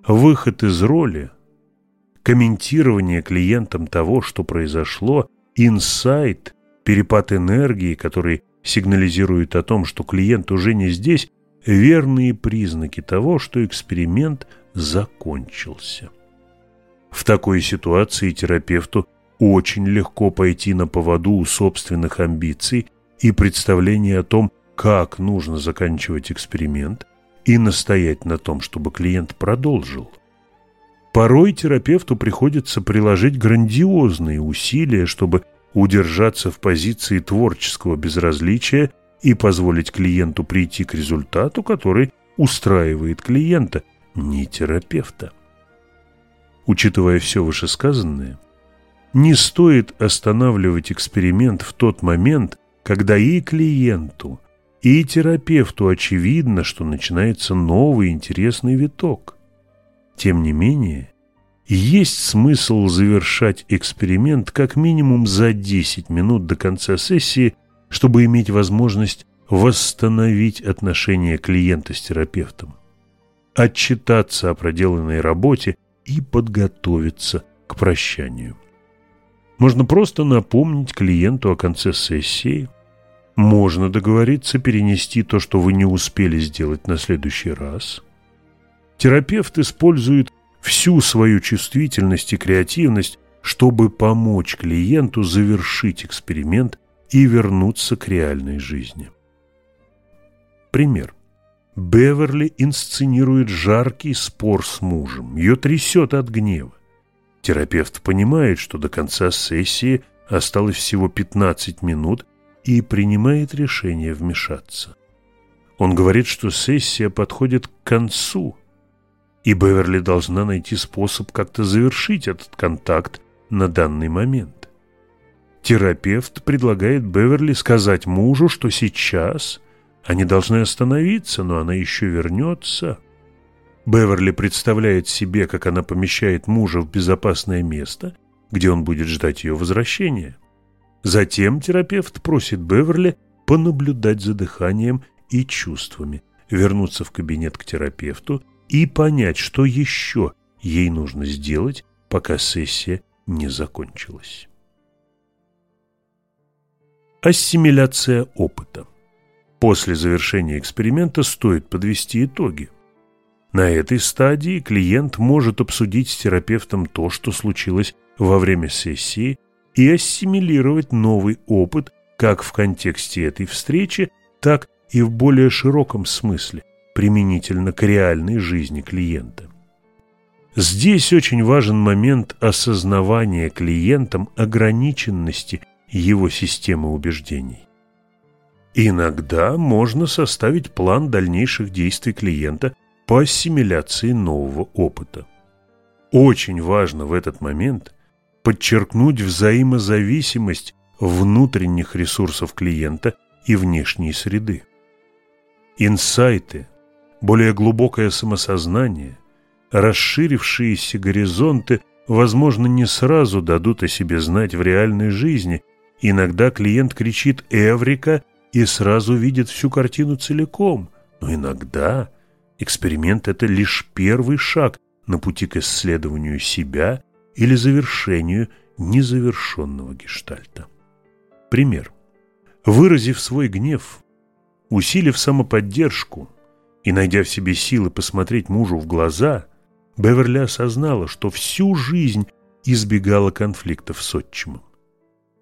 Выход из роли, комментирование клиентам того, что произошло, инсайт, перепад энергии, который сигнализирует о том, что клиент уже не здесь, верные признаки того, что эксперимент закончился. В такой ситуации терапевту очень легко пойти на поводу у собственных амбиций и представления о том, как нужно заканчивать эксперимент, и настоять на том, чтобы клиент продолжил. Порой терапевту приходится приложить грандиозные усилия, чтобы удержаться в позиции творческого безразличия и позволить клиенту прийти к результату, который устраивает клиента, не терапевта. Учитывая все вышесказанное, не стоит останавливать эксперимент в тот момент, когда и клиенту, и терапевту очевидно, что начинается новый интересный виток. Тем не менее, есть смысл завершать эксперимент как минимум за 10 минут до конца сессии, чтобы иметь возможность восстановить отношения клиента с терапевтом, отчитаться о проделанной работе и подготовиться к прощанию. Можно просто напомнить клиенту о конце сессии, Можно договориться перенести то, что вы не успели сделать на следующий раз. Терапевт использует всю свою чувствительность и креативность, чтобы помочь клиенту завершить эксперимент и вернуться к реальной жизни. Пример. Беверли инсценирует жаркий спор с мужем. Ее трясет от гнева. Терапевт понимает, что до конца сессии осталось всего 15 минут и принимает решение вмешаться. Он говорит, что сессия подходит к концу, и Беверли должна найти способ как-то завершить этот контакт на данный момент. Терапевт предлагает Беверли сказать мужу, что сейчас они должны остановиться, но она еще вернется. Беверли представляет себе, как она помещает мужа в безопасное место, где он будет ждать ее возвращения. Затем терапевт просит Беверли понаблюдать за дыханием и чувствами, вернуться в кабинет к терапевту и понять, что еще ей нужно сделать, пока сессия не закончилась. Ассимиляция опыта. После завершения эксперимента стоит подвести итоги. На этой стадии клиент может обсудить с терапевтом то, что случилось во время сессии, и ассимилировать новый опыт как в контексте этой встречи, так и в более широком смысле, применительно к реальной жизни клиента. Здесь очень важен момент осознавания клиентом ограниченности его системы убеждений. Иногда можно составить план дальнейших действий клиента по ассимиляции нового опыта. Очень важно в этот момент подчеркнуть взаимозависимость внутренних ресурсов клиента и внешней среды. Инсайты, более глубокое самосознание, расширившиеся горизонты, возможно, не сразу дадут о себе знать в реальной жизни, Иногда клиент кричит «Эврика» и сразу видит всю картину целиком, но иногда эксперимент – это лишь первый шаг на пути к исследованию себя или завершению незавершенного гештальта. Пример. Выразив свой гнев, усилив самоподдержку и найдя в себе силы посмотреть мужу в глаза, Беверли осознала, что всю жизнь избегала конфликтов с отчимом.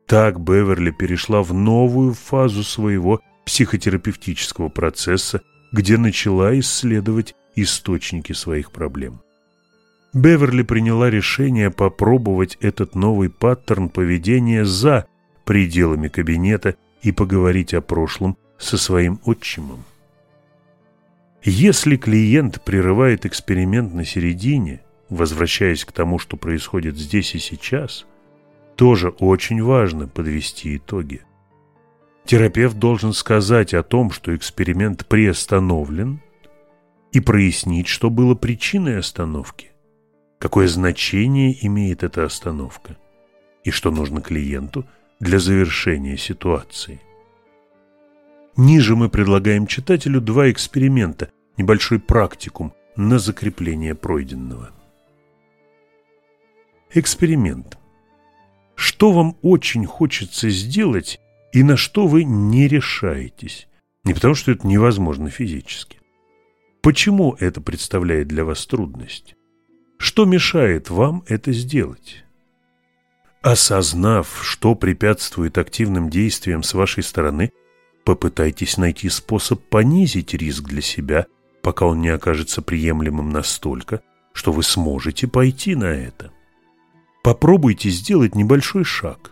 Так Беверли перешла в новую фазу своего психотерапевтического процесса, где начала исследовать источники своих проблем. Беверли приняла решение попробовать этот новый паттерн поведения за пределами кабинета и поговорить о прошлом со своим отчимом. Если клиент прерывает эксперимент на середине, возвращаясь к тому, что происходит здесь и сейчас – тоже очень важно подвести итоги. Терапевт должен сказать о том, что эксперимент приостановлен, и прояснить, что было причиной остановки, какое значение имеет эта остановка и что нужно клиенту для завершения ситуации. Ниже мы предлагаем читателю два эксперимента, небольшой практикум на закрепление пройденного. Эксперимент что вам очень хочется сделать и на что вы не решаетесь. Не потому, что это невозможно физически. Почему это представляет для вас трудность? Что мешает вам это сделать? Осознав, что препятствует активным действиям с вашей стороны, попытайтесь найти способ понизить риск для себя, пока он не окажется приемлемым настолько, что вы сможете пойти на это. Попробуйте сделать небольшой шаг.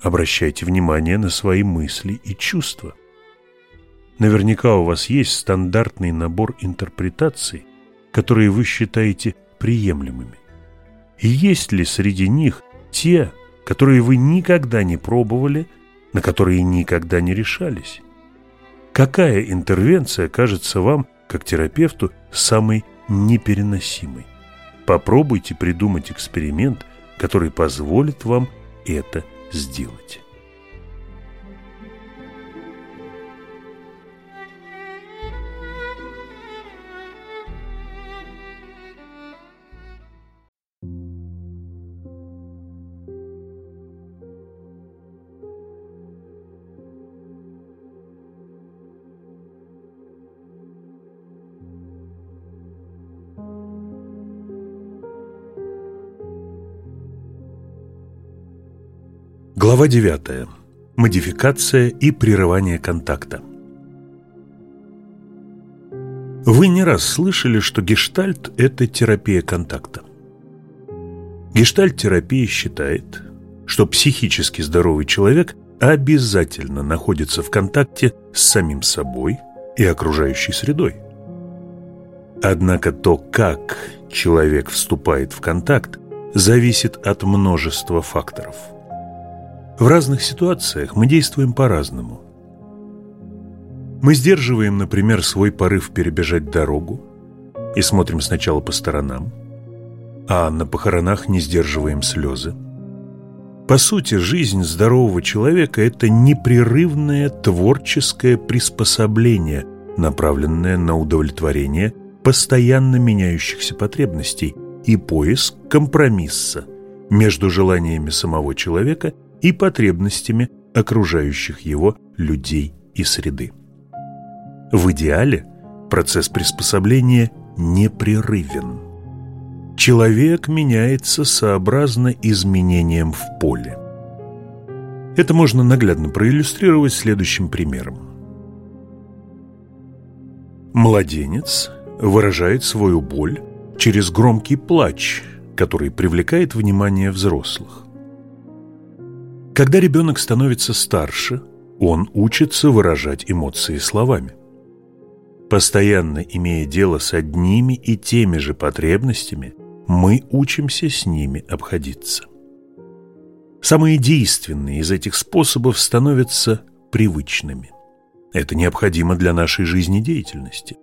Обращайте внимание на свои мысли и чувства. Наверняка у вас есть стандартный набор интерпретаций, которые вы считаете приемлемыми. И есть ли среди них те, которые вы никогда не пробовали, на которые никогда не решались? Какая интервенция кажется вам, как терапевту, самой непереносимой? Попробуйте придумать эксперимент, который позволит вам это сделать. Глава 9. Модификация и прерывание контакта. Вы не раз слышали, что гештальт – это терапия контакта. Гештальт-терапия считает, что психически здоровый человек обязательно находится в контакте с самим собой и окружающей средой. Однако то, как человек вступает в контакт, зависит от множества факторов – в разных ситуациях мы действуем по-разному. Мы сдерживаем, например, свой порыв перебежать дорогу и смотрим сначала по сторонам, а на похоронах не сдерживаем слезы. По сути, жизнь здорового человека – это непрерывное творческое приспособление, направленное на удовлетворение постоянно меняющихся потребностей и поиск компромисса между желаниями самого человека и потребностями окружающих его людей и среды. В идеале процесс приспособления непрерывен. Человек меняется сообразно изменениям в поле. Это можно наглядно проиллюстрировать следующим примером. Младенец выражает свою боль через громкий плач, который привлекает внимание взрослых. Когда ребенок становится старше, он учится выражать эмоции словами. Постоянно имея дело с одними и теми же потребностями, мы учимся с ними обходиться. Самые действенные из этих способов становятся привычными. Это необходимо для нашей жизнедеятельности.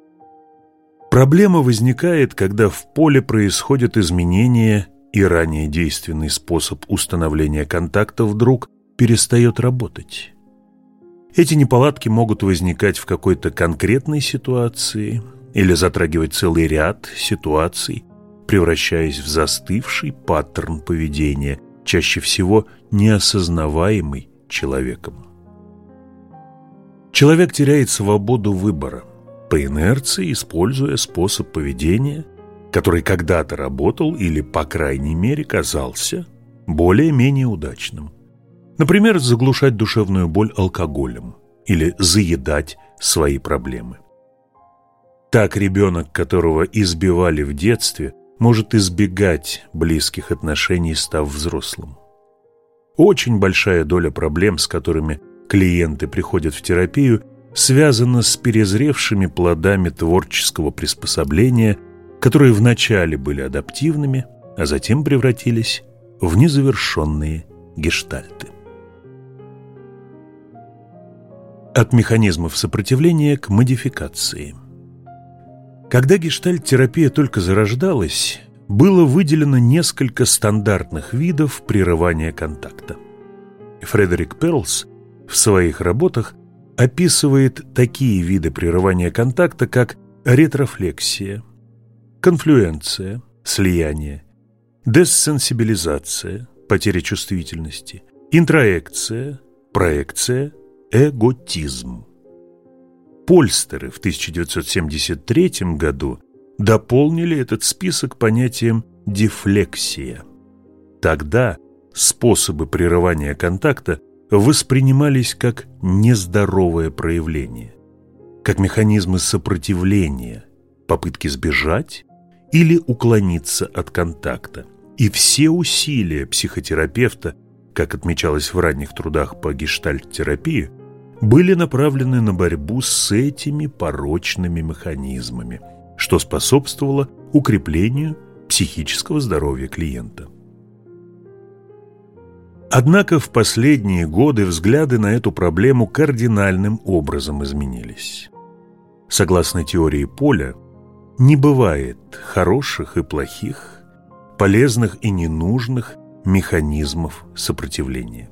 Проблема возникает, когда в поле происходят изменения и ранее действенный способ установления контакта вдруг перестает работать. Эти неполадки могут возникать в какой-то конкретной ситуации или затрагивать целый ряд ситуаций, превращаясь в застывший паттерн поведения, чаще всего неосознаваемый человеком. Человек теряет свободу выбора, по инерции используя способ поведения – который когда-то работал или, по крайней мере, казался более-менее удачным. Например, заглушать душевную боль алкоголем или заедать свои проблемы. Так ребенок, которого избивали в детстве, может избегать близких отношений, став взрослым. Очень большая доля проблем, с которыми клиенты приходят в терапию, связана с перезревшими плодами творческого приспособления – которые вначале были адаптивными, а затем превратились в незавершенные гештальты. От механизмов сопротивления к модификации. Когда гештальт-терапия только зарождалась, было выделено несколько стандартных видов прерывания контакта. Фредерик Перлс в своих работах описывает такие виды прерывания контакта, как ретрофлексия, конфлюенция, слияние, дессенсибилизация, потеря чувствительности, интроекция, проекция, эготизм. Польстеры в 1973 году дополнили этот список понятием «дефлексия». Тогда способы прерывания контакта воспринимались как нездоровое проявление, как механизмы сопротивления, попытки сбежать или уклониться от контакта. И все усилия психотерапевта, как отмечалось в ранних трудах по гештальт-терапии, были направлены на борьбу с этими порочными механизмами, что способствовало укреплению психического здоровья клиента. Однако в последние годы взгляды на эту проблему кардинальным образом изменились. Согласно теории поля, не бывает хороших и плохих, полезных и ненужных механизмов сопротивления.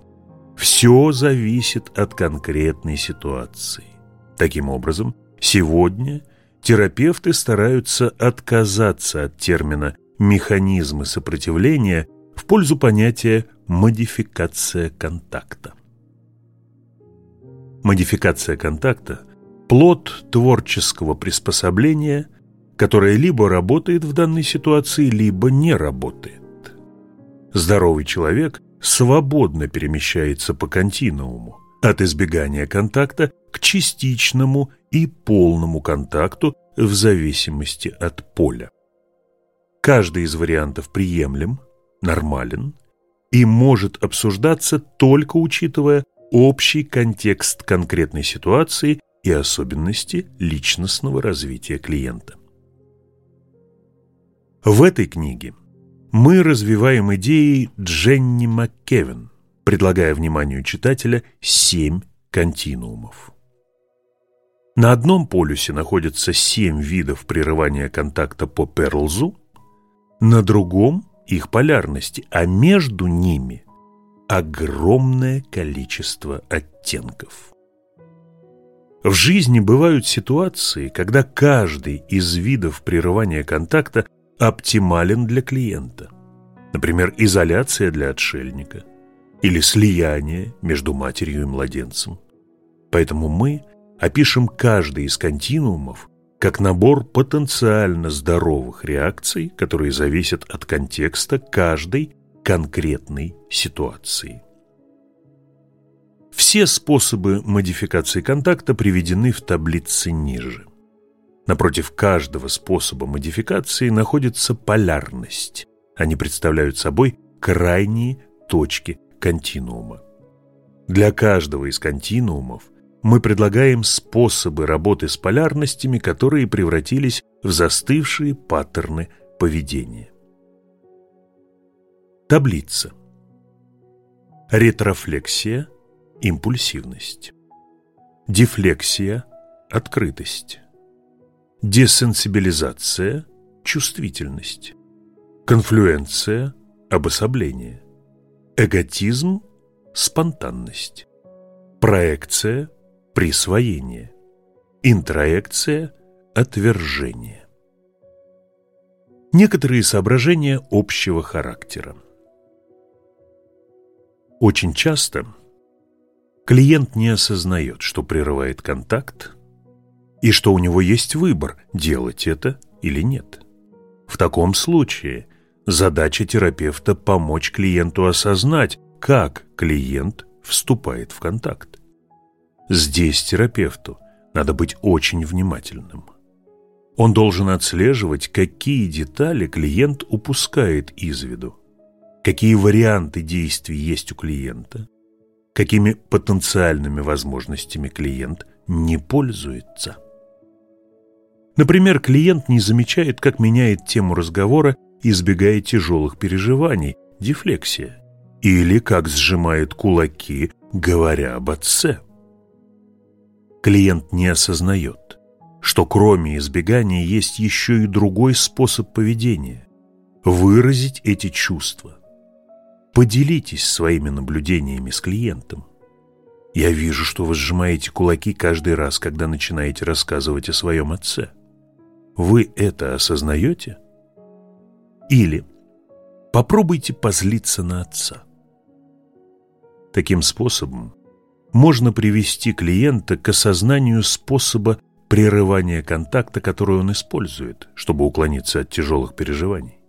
Все зависит от конкретной ситуации. Таким образом, сегодня терапевты стараются отказаться от термина «механизмы сопротивления» в пользу понятия «модификация контакта». Модификация контакта – плод творческого приспособления – которая либо работает в данной ситуации, либо не работает. Здоровый человек свободно перемещается по континууму, от избегания контакта к частичному и полному контакту в зависимости от поля. Каждый из вариантов приемлем, нормален и может обсуждаться только учитывая общий контекст конкретной ситуации и особенности личностного развития клиента. В этой книге мы развиваем идеи Дженни МакКевин, предлагая вниманию читателя семь континуумов. На одном полюсе находятся семь видов прерывания контакта по Перлзу, на другом – их полярности, а между ними огромное количество оттенков. В жизни бывают ситуации, когда каждый из видов прерывания контакта оптимален для клиента. Например, изоляция для отшельника или слияние между матерью и младенцем. Поэтому мы опишем каждый из континуумов как набор потенциально здоровых реакций, которые зависят от контекста каждой конкретной ситуации. Все способы модификации контакта приведены в таблице ниже. Напротив каждого способа модификации находится полярность. Они представляют собой крайние точки континуума. Для каждого из континуумов мы предлагаем способы работы с полярностями, которые превратились в застывшие паттерны поведения. Таблица. Ретрофлексия – импульсивность. Дефлексия – открытость. Десенсибилизация – чувствительность. Конфлюенция – обособление. Эготизм – спонтанность. Проекция – присвоение. Интроекция – отвержение. Некоторые соображения общего характера. Очень часто клиент не осознает, что прерывает контакт, и что у него есть выбор, делать это или нет. В таком случае задача терапевта помочь клиенту осознать, как клиент вступает в контакт. Здесь терапевту надо быть очень внимательным. Он должен отслеживать, какие детали клиент упускает из виду, какие варианты действий есть у клиента, какими потенциальными возможностями клиент не пользуется. Например, клиент не замечает, как меняет тему разговора, избегая тяжелых переживаний, дефлексия, или как сжимает кулаки, говоря об отце. Клиент не осознает, что кроме избегания есть еще и другой способ поведения – выразить эти чувства. Поделитесь своими наблюдениями с клиентом. Я вижу, что вы сжимаете кулаки каждый раз, когда начинаете рассказывать о своем отце. Вы это осознаете? Или попробуйте позлиться на отца. Таким способом можно привести клиента к осознанию способа прерывания контакта, который он использует, чтобы уклониться от тяжелых переживаний.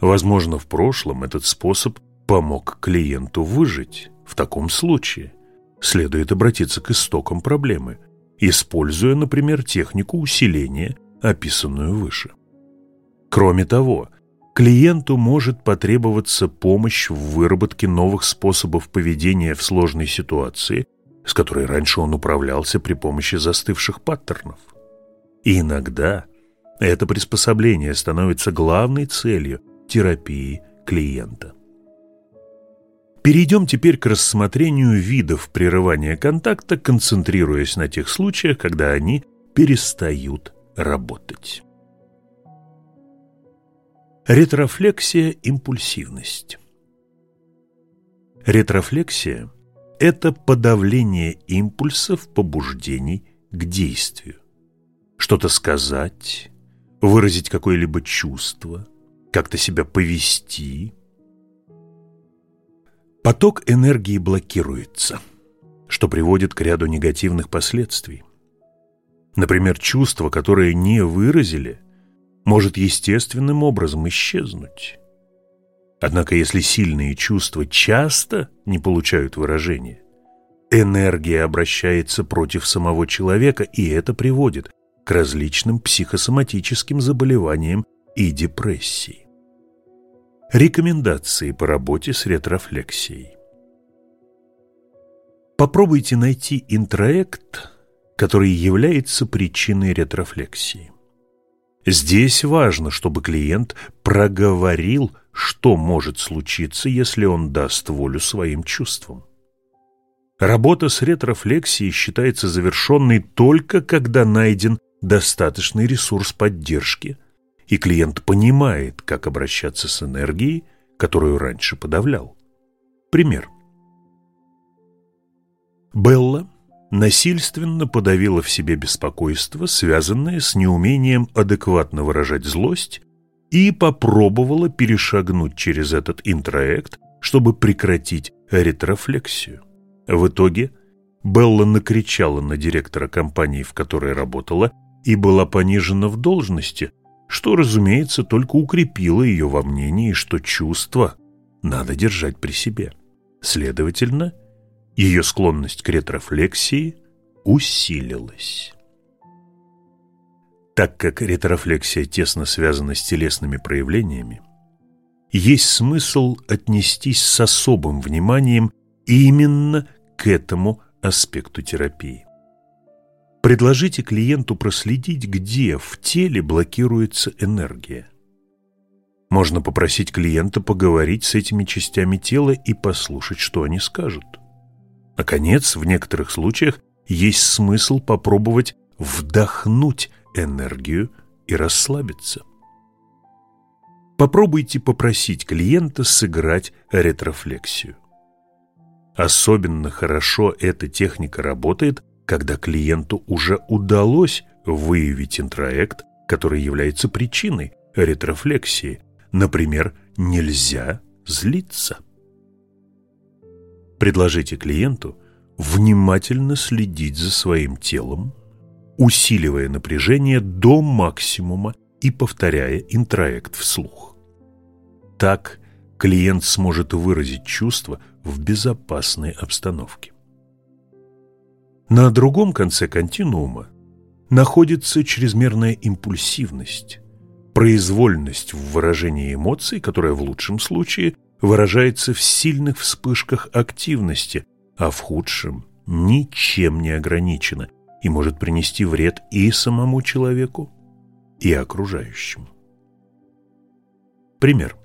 Возможно, в прошлом этот способ помог клиенту выжить. В таком случае следует обратиться к истокам проблемы, используя, например, технику усиления описанную выше. Кроме того, клиенту может потребоваться помощь в выработке новых способов поведения в сложной ситуации, с которой раньше он управлялся при помощи застывших паттернов. И иногда это приспособление становится главной целью терапии клиента. Перейдем теперь к рассмотрению видов прерывания контакта, концентрируясь на тех случаях, когда они перестают работать. Ретрофлексия – импульсивность. Ретрофлексия – это подавление импульсов, побуждений к действию. Что-то сказать, выразить какое-либо чувство, как-то себя повести. Поток энергии блокируется, что приводит к ряду негативных последствий. Например, чувство, которое не выразили, может естественным образом исчезнуть. Однако если сильные чувства часто не получают выражения, энергия обращается против самого человека, и это приводит к различным психосоматическим заболеваниям и депрессии. Рекомендации по работе с ретрофлексией. Попробуйте найти интроект, который является причиной ретрофлексии. Здесь важно, чтобы клиент проговорил, что может случиться, если он даст волю своим чувствам. Работа с ретрофлексией считается завершенной только когда найден достаточный ресурс поддержки, и клиент понимает, как обращаться с энергией, которую раньше подавлял. Пример. Белла насильственно подавила в себе беспокойство, связанное с неумением адекватно выражать злость, и попробовала перешагнуть через этот интроект, чтобы прекратить ретрофлексию. В итоге Белла накричала на директора компании, в которой работала, и была понижена в должности, что, разумеется, только укрепило ее во мнении, что чувства надо держать при себе. Следовательно, ее склонность к ретрофлексии усилилась. Так как ретрофлексия тесно связана с телесными проявлениями, есть смысл отнестись с особым вниманием именно к этому аспекту терапии. Предложите клиенту проследить, где в теле блокируется энергия. Можно попросить клиента поговорить с этими частями тела и послушать, что они скажут. Наконец, в некоторых случаях есть смысл попробовать вдохнуть энергию и расслабиться. Попробуйте попросить клиента сыграть ретрофлексию. Особенно хорошо эта техника работает, когда клиенту уже удалось выявить интроект, который является причиной ретрофлексии. Например, нельзя злиться. Предложите клиенту внимательно следить за своим телом, усиливая напряжение до максимума и повторяя интроект вслух. Так клиент сможет выразить чувства в безопасной обстановке. На другом конце континуума находится чрезмерная импульсивность, произвольность в выражении эмоций, которая в лучшем случае выражается в сильных вспышках активности, а в худшем ничем не ограничена и может принести вред и самому человеку, и окружающему. Пример.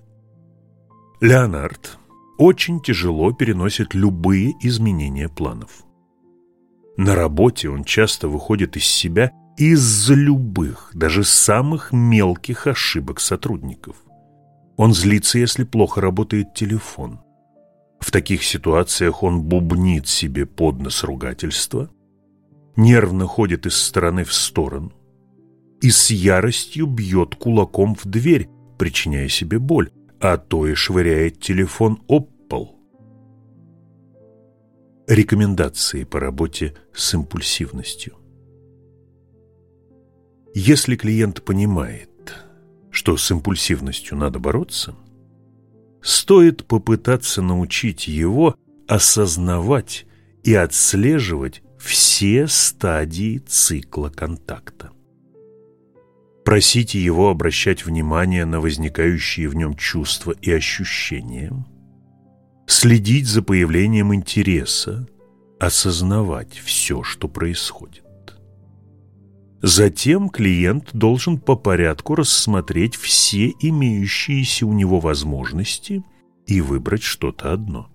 Леонард очень тяжело переносит любые изменения планов. На работе он часто выходит из себя из-за любых, даже самых мелких ошибок сотрудников. Он злится, если плохо работает телефон. В таких ситуациях он бубнит себе под нос ругательства, нервно ходит из стороны в сторону и с яростью бьет кулаком в дверь, причиняя себе боль, а то и швыряет телефон об пол. Рекомендации по работе с импульсивностью. Если клиент понимает, что с импульсивностью надо бороться, стоит попытаться научить его осознавать и отслеживать все стадии цикла контакта. Просите его обращать внимание на возникающие в нем чувства и ощущения – следить за появлением интереса, осознавать все, что происходит. Затем клиент должен по порядку рассмотреть все имеющиеся у него возможности и выбрать что-то одно.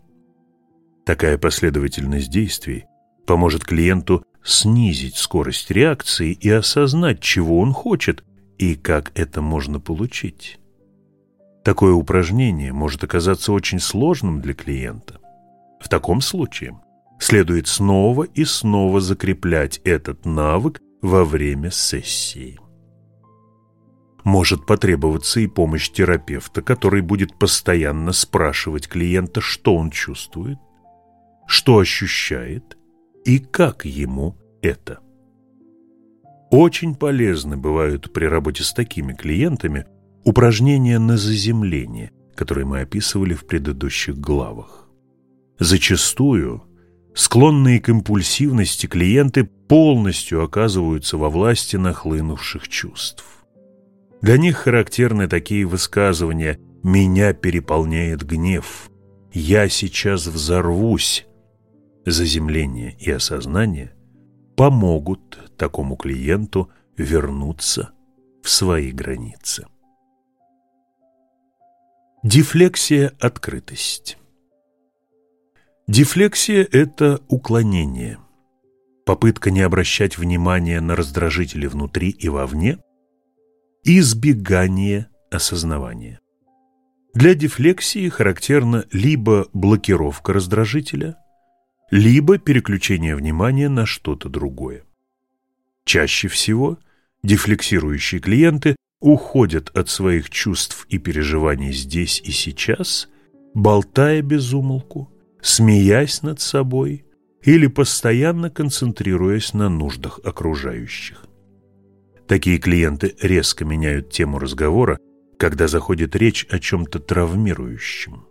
Такая последовательность действий поможет клиенту снизить скорость реакции и осознать, чего он хочет и как это можно получить. Такое упражнение может оказаться очень сложным для клиента. В таком случае следует снова и снова закреплять этот навык во время сессии. Может потребоваться и помощь терапевта, который будет постоянно спрашивать клиента, что он чувствует, что ощущает и как ему это. Очень полезны бывают при работе с такими клиентами упражнения на заземление, которые мы описывали в предыдущих главах. Зачастую склонные к импульсивности клиенты полностью оказываются во власти нахлынувших чувств. Для них характерны такие высказывания «меня переполняет гнев», «я сейчас взорвусь». Заземление и осознание помогут такому клиенту вернуться в свои границы. Дефлексия-открытость Дефлексия – это уклонение, попытка не обращать внимания на раздражители внутри и вовне, избегание осознавания. Для дефлексии характерна либо блокировка раздражителя, либо переключение внимания на что-то другое. Чаще всего дефлексирующие клиенты уходят от своих чувств и переживаний здесь и сейчас, болтая без умолку, смеясь над собой или постоянно концентрируясь на нуждах окружающих. Такие клиенты резко меняют тему разговора, когда заходит речь о чем-то травмирующем.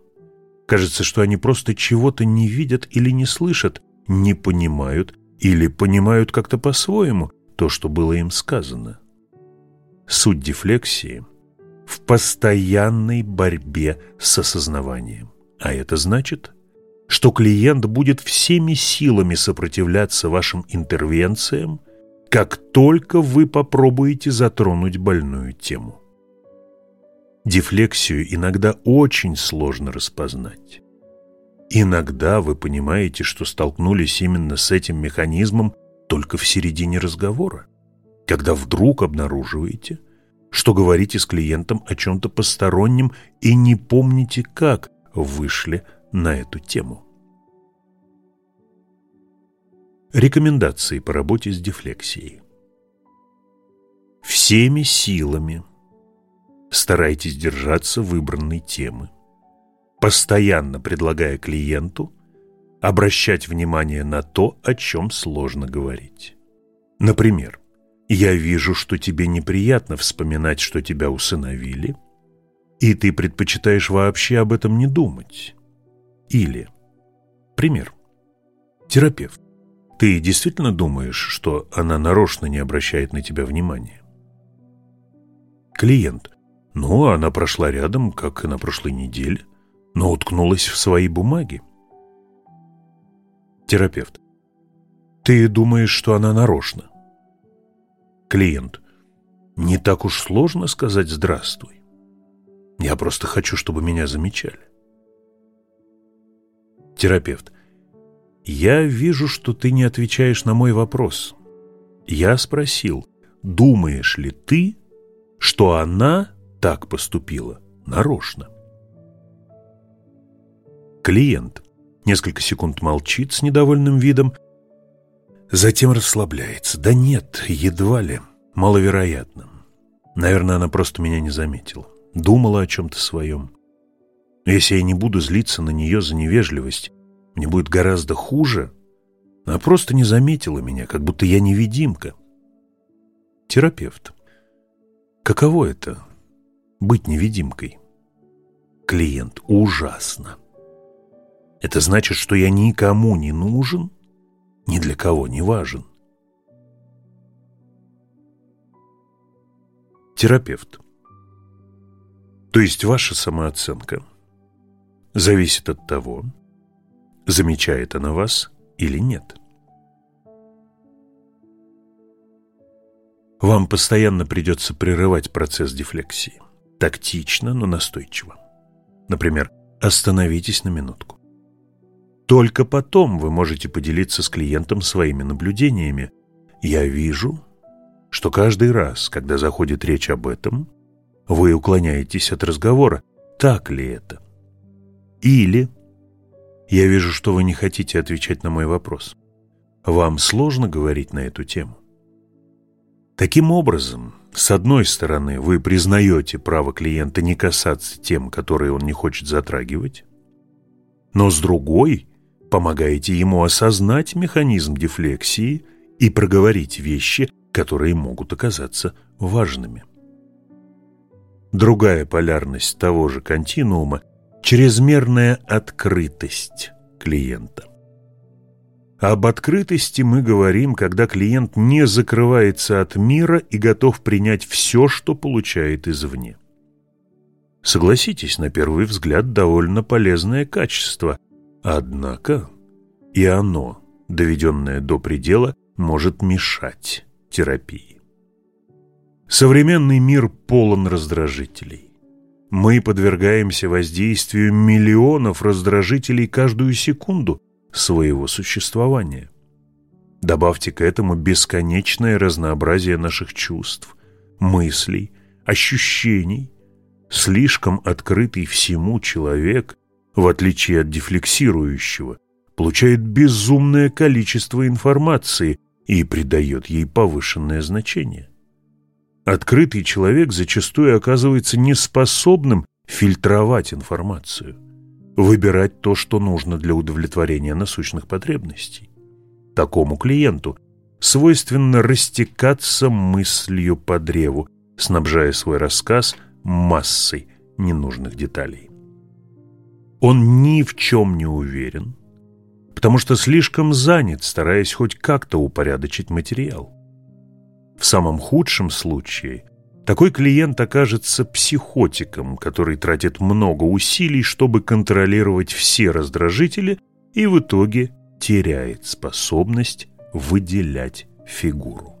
Кажется, что они просто чего-то не видят или не слышат, не понимают или понимают как-то по-своему то, что было им сказано. Суть дефлексии в постоянной борьбе с осознаванием. А это значит, что клиент будет всеми силами сопротивляться вашим интервенциям, как только вы попробуете затронуть больную тему. Дефлексию иногда очень сложно распознать. Иногда вы понимаете, что столкнулись именно с этим механизмом только в середине разговора, когда вдруг обнаруживаете, что говорите с клиентом о чем-то постороннем и не помните, как вышли на эту тему. Рекомендации по работе с дефлексией. Всеми силами – старайтесь держаться выбранной темы, постоянно предлагая клиенту обращать внимание на то, о чем сложно говорить. Например, «Я вижу, что тебе неприятно вспоминать, что тебя усыновили, и ты предпочитаешь вообще об этом не думать». Или, пример, терапевт. Ты действительно думаешь, что она нарочно не обращает на тебя внимания? Клиент. Ну, она прошла рядом, как и на прошлой неделе, но уткнулась в свои бумаги. Терапевт. Ты думаешь, что она нарочно? Клиент. Не так уж сложно сказать «здравствуй». Я просто хочу, чтобы меня замечали. Терапевт. Я вижу, что ты не отвечаешь на мой вопрос. Я спросил, думаешь ли ты, что она так поступила нарочно. Клиент несколько секунд молчит с недовольным видом, затем расслабляется. Да нет, едва ли, маловероятно. Наверное, она просто меня не заметила. Думала о чем-то своем. Если я не буду злиться на нее за невежливость, мне будет гораздо хуже. Она просто не заметила меня, как будто я невидимка. Терапевт. Каково это быть невидимкой. Клиент, ужасно. Это значит, что я никому не нужен, ни для кого не важен. Терапевт. То есть ваша самооценка зависит от того, замечает она вас или нет. Вам постоянно придется прерывать процесс дефлексии. Тактично, но настойчиво. Например, остановитесь на минутку. Только потом вы можете поделиться с клиентом своими наблюдениями. Я вижу, что каждый раз, когда заходит речь об этом, вы уклоняетесь от разговора. Так ли это? Или я вижу, что вы не хотите отвечать на мой вопрос. Вам сложно говорить на эту тему? Таким образом, с одной стороны, вы признаете право клиента не касаться тем, которые он не хочет затрагивать, но с другой помогаете ему осознать механизм дефлексии и проговорить вещи, которые могут оказаться важными. Другая полярность того же континуума – чрезмерная открытость клиента. Об открытости мы говорим, когда клиент не закрывается от мира и готов принять все, что получает извне. Согласитесь, на первый взгляд, довольно полезное качество, однако и оно, доведенное до предела, может мешать терапии. Современный мир полон раздражителей. Мы подвергаемся воздействию миллионов раздражителей каждую секунду своего существования. Добавьте к этому бесконечное разнообразие наших чувств, мыслей, ощущений. Слишком открытый всему человек, в отличие от дефлексирующего, получает безумное количество информации и придает ей повышенное значение. Открытый человек зачастую оказывается неспособным фильтровать информацию, выбирать то, что нужно для удовлетворения насущных потребностей. Такому клиенту свойственно растекаться мыслью по древу, снабжая свой рассказ массой ненужных деталей. Он ни в чем не уверен, потому что слишком занят, стараясь хоть как-то упорядочить материал. В самом худшем случае такой клиент окажется психотиком, который тратит много усилий, чтобы контролировать все раздражители и в итоге теряет способность выделять фигуру.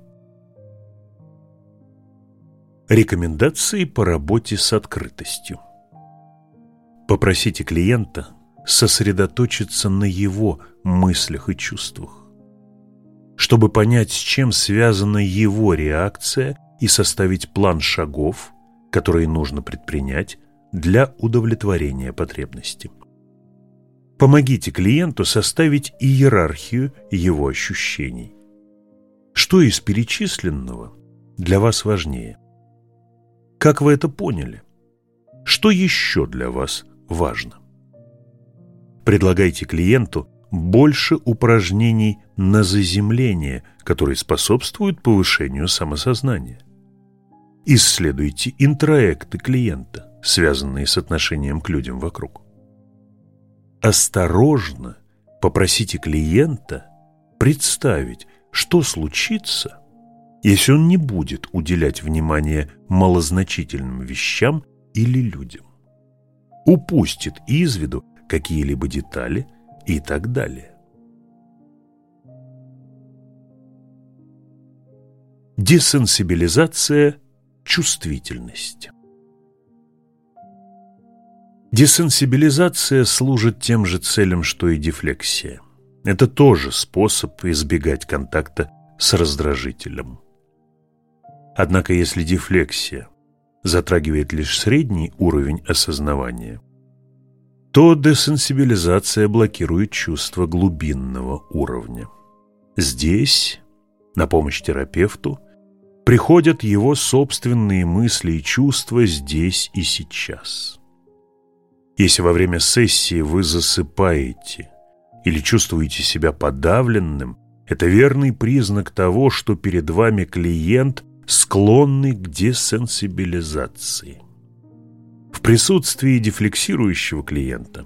Рекомендации по работе с открытостью. Попросите клиента сосредоточиться на его мыслях и чувствах чтобы понять, с чем связана его реакция и составить план шагов, которые нужно предпринять для удовлетворения потребности. Помогите клиенту составить иерархию его ощущений. Что из перечисленного для вас важнее? Как вы это поняли? Что еще для вас важно? Предлагайте клиенту больше упражнений на заземление, которые способствуют повышению самосознания. Исследуйте интроекты клиента, связанные с отношением к людям вокруг. Осторожно попросите клиента представить, что случится, если он не будет уделять внимание малозначительным вещам или людям, упустит из виду какие-либо детали и так далее. Десенсибилизация чувствительности. Десенсибилизация служит тем же целям, что и дефлексия. Это тоже способ избегать контакта с раздражителем. Однако если дефлексия затрагивает лишь средний уровень осознавания, то десенсибилизация блокирует чувство глубинного уровня. Здесь на помощь терапевту приходят его собственные мысли и чувства здесь и сейчас. Если во время сессии вы засыпаете или чувствуете себя подавленным, это верный признак того, что перед вами клиент, склонный к десенсибилизации. Присутствии дефлексирующего клиента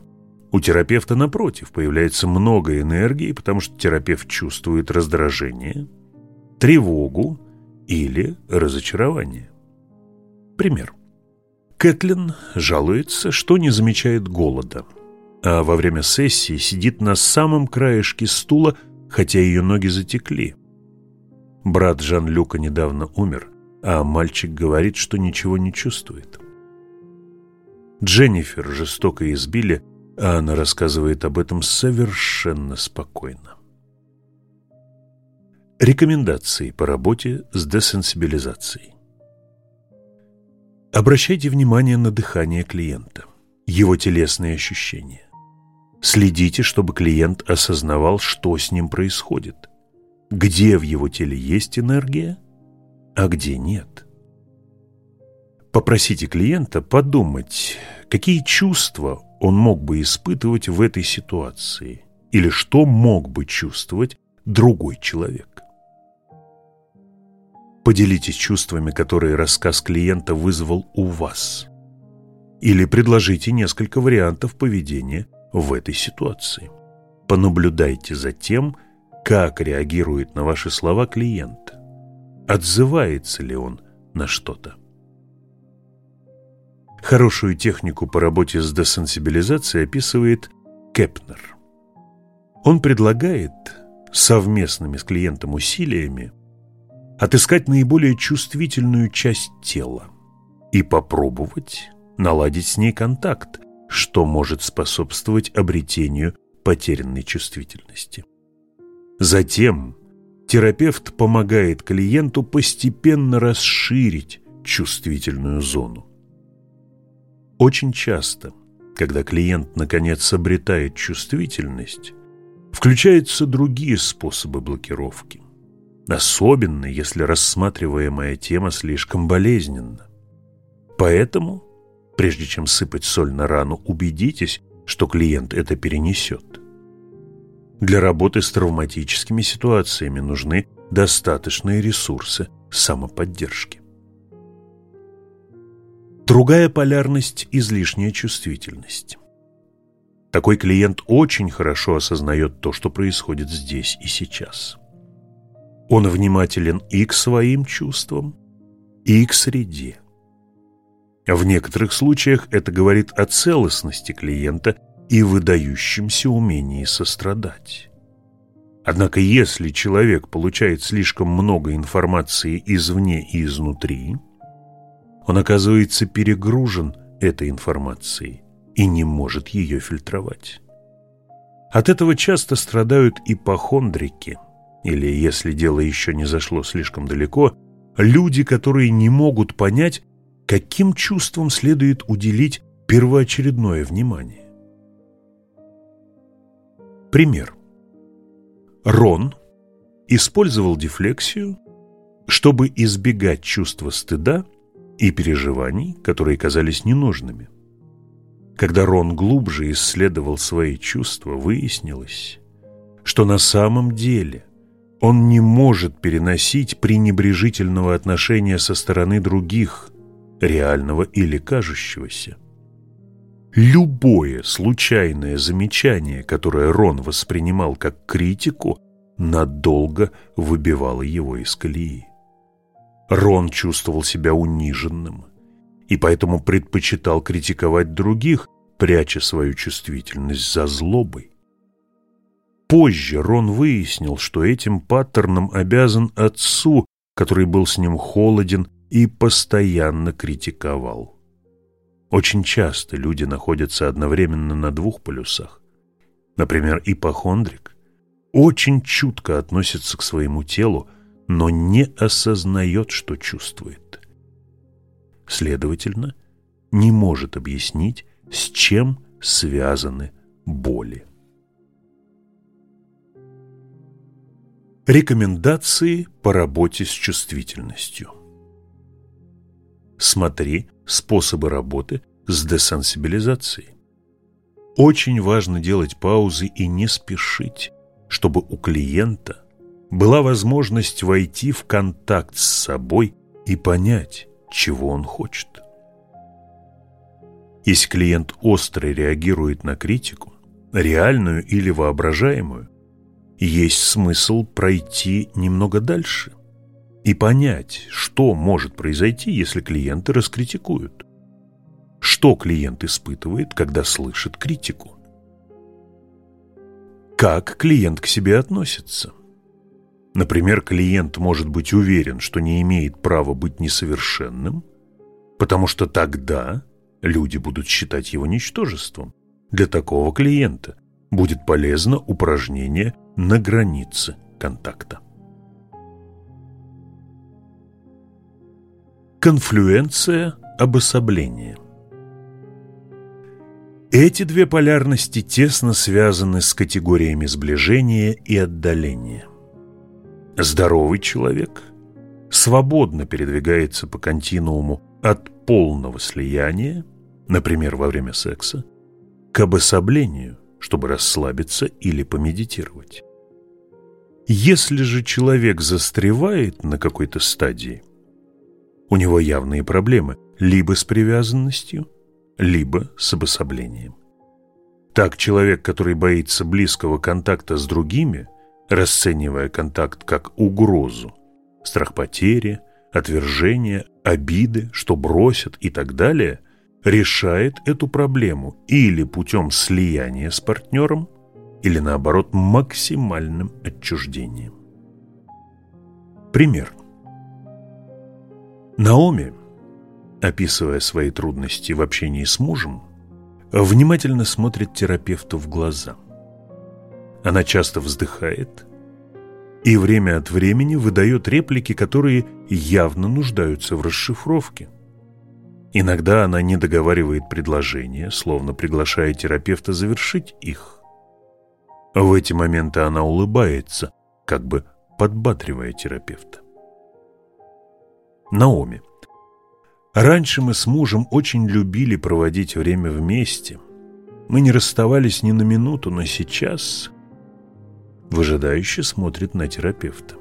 у терапевта, напротив, появляется много энергии, потому что терапевт чувствует раздражение, тревогу или разочарование. Пример. Кэтлин жалуется, что не замечает голода, а во время сессии сидит на самом краешке стула, хотя ее ноги затекли. Брат Жан-Люка недавно умер, а мальчик говорит, что ничего не чувствует. Дженнифер жестоко избили, а она рассказывает об этом совершенно спокойно. Рекомендации по работе с десенсибилизацией. Обращайте внимание на дыхание клиента, его телесные ощущения. Следите, чтобы клиент осознавал, что с ним происходит, где в его теле есть энергия, а где нет. Попросите клиента подумать, какие чувства он мог бы испытывать в этой ситуации или что мог бы чувствовать другой человек. Поделитесь чувствами, которые рассказ клиента вызвал у вас. Или предложите несколько вариантов поведения в этой ситуации. Понаблюдайте за тем, как реагирует на ваши слова клиент. Отзывается ли он на что-то. Хорошую технику по работе с десенсибилизацией описывает Кепнер. Он предлагает совместными с клиентом усилиями отыскать наиболее чувствительную часть тела и попробовать наладить с ней контакт, что может способствовать обретению потерянной чувствительности. Затем терапевт помогает клиенту постепенно расширить чувствительную зону. Очень часто, когда клиент наконец обретает чувствительность, включаются другие способы блокировки. Особенно, если рассматриваемая тема слишком болезненна. Поэтому, прежде чем сыпать соль на рану, убедитесь, что клиент это перенесет. Для работы с травматическими ситуациями нужны достаточные ресурсы самоподдержки. Другая полярность – излишняя чувствительность. Такой клиент очень хорошо осознает то, что происходит здесь и сейчас. Он внимателен и к своим чувствам, и к среде. В некоторых случаях это говорит о целостности клиента и выдающемся умении сострадать. Однако если человек получает слишком много информации извне и изнутри – он оказывается перегружен этой информацией и не может ее фильтровать. От этого часто страдают ипохондрики, или, если дело еще не зашло слишком далеко, люди, которые не могут понять, каким чувствам следует уделить первоочередное внимание. Пример. Рон использовал дефлексию, чтобы избегать чувства стыда и переживаний, которые казались ненужными. Когда Рон глубже исследовал свои чувства, выяснилось, что на самом деле он не может переносить пренебрежительного отношения со стороны других, реального или кажущегося. Любое случайное замечание, которое Рон воспринимал как критику, надолго выбивало его из колеи. Рон чувствовал себя униженным и поэтому предпочитал критиковать других, пряча свою чувствительность за злобой. Позже Рон выяснил, что этим паттерном обязан отцу, который был с ним холоден и постоянно критиковал. Очень часто люди находятся одновременно на двух полюсах. Например, ипохондрик очень чутко относится к своему телу, но не осознает, что чувствует. Следовательно, не может объяснить, с чем связаны боли. Рекомендации по работе с чувствительностью. Смотри способы работы с десенсибилизацией. Очень важно делать паузы и не спешить, чтобы у клиента была возможность войти в контакт с собой и понять, чего он хочет. Если клиент остро реагирует на критику, реальную или воображаемую, есть смысл пройти немного дальше и понять, что может произойти, если клиенты раскритикуют. Что клиент испытывает, когда слышит критику? Как клиент к себе относится? Например, клиент может быть уверен, что не имеет права быть несовершенным, потому что тогда люди будут считать его ничтожеством. Для такого клиента будет полезно упражнение на границе контакта. Конфлюенция обособления Эти две полярности тесно связаны с категориями сближения и отдаления. Здоровый человек свободно передвигается по континууму от полного слияния, например, во время секса, к обособлению, чтобы расслабиться или помедитировать. Если же человек застревает на какой-то стадии, у него явные проблемы либо с привязанностью, либо с обособлением. Так человек, который боится близкого контакта с другими, расценивая контакт как угрозу, страх потери, отвержение, обиды, что бросят и так далее, решает эту проблему или путем слияния с партнером, или наоборот максимальным отчуждением. Пример. Наоми, описывая свои трудности в общении с мужем, внимательно смотрит терапевту в глаза. Она часто вздыхает и время от времени выдает реплики, которые явно нуждаются в расшифровке. Иногда она не договаривает предложения, словно приглашая терапевта завершить их. В эти моменты она улыбается, как бы подбатривая терапевта. Наоми. Раньше мы с мужем очень любили проводить время вместе. Мы не расставались ни на минуту, но сейчас выжидающе смотрит на терапевта.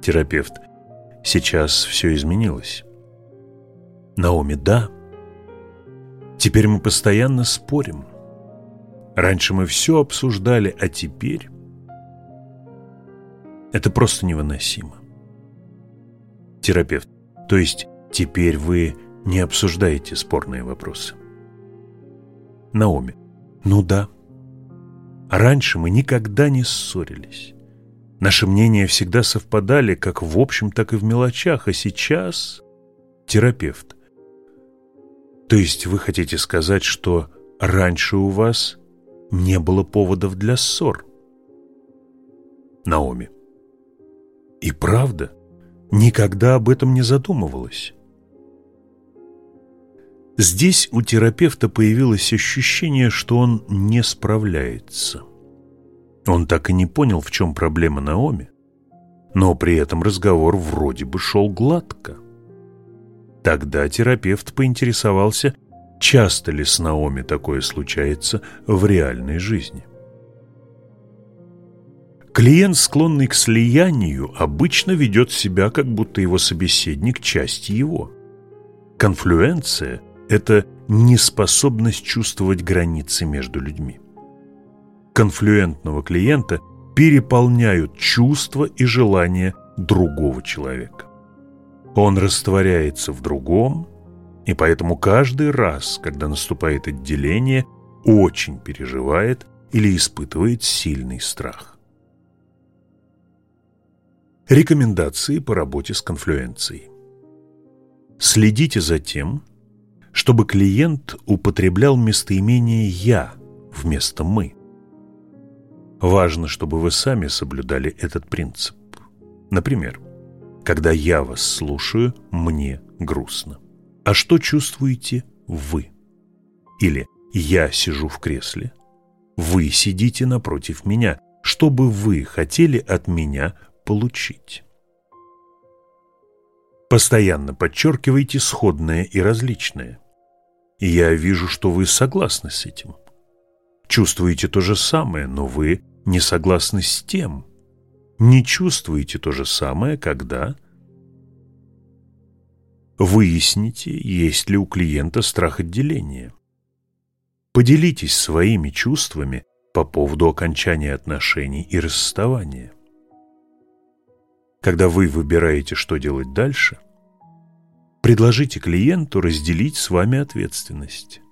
Терапевт. Сейчас все изменилось. Наоми, да. Теперь мы постоянно спорим. Раньше мы все обсуждали, а теперь... Это просто невыносимо. Терапевт. То есть теперь вы не обсуждаете спорные вопросы. Наоми. Ну да. Раньше мы никогда не ссорились. Наши мнения всегда совпадали как в общем, так и в мелочах, а сейчас... Терапевт. То есть вы хотите сказать, что раньше у вас не было поводов для ссор? Наоми. И правда, никогда об этом не задумывалась. Здесь у терапевта появилось ощущение, что он не справляется. Он так и не понял, в чем проблема Наоми, но при этом разговор вроде бы шел гладко. Тогда терапевт поинтересовался, часто ли с Наоми такое случается в реальной жизни. Клиент, склонный к слиянию, обычно ведет себя, как будто его собеседник – часть его. Конфлюенция – это неспособность чувствовать границы между людьми. Конфлюентного клиента переполняют чувства и желания другого человека. Он растворяется в другом, и поэтому каждый раз, когда наступает отделение, очень переживает или испытывает сильный страх. Рекомендации по работе с конфлюенцией. Следите за тем, чтобы клиент употреблял местоимение «я» вместо «мы». Важно, чтобы вы сами соблюдали этот принцип. Например, когда я вас слушаю, мне грустно. А что чувствуете вы? Или я сижу в кресле, вы сидите напротив меня. Что бы вы хотели от меня получить? Постоянно подчеркивайте сходное и различное. Я вижу, что вы согласны с этим. Чувствуете то же самое, но вы не согласны с тем. Не чувствуете то же самое, когда выясните, есть ли у клиента страх отделения. Поделитесь своими чувствами по поводу окончания отношений и расставания. Когда вы выбираете, что делать дальше, Предложите клиенту разделить с вами ответственность.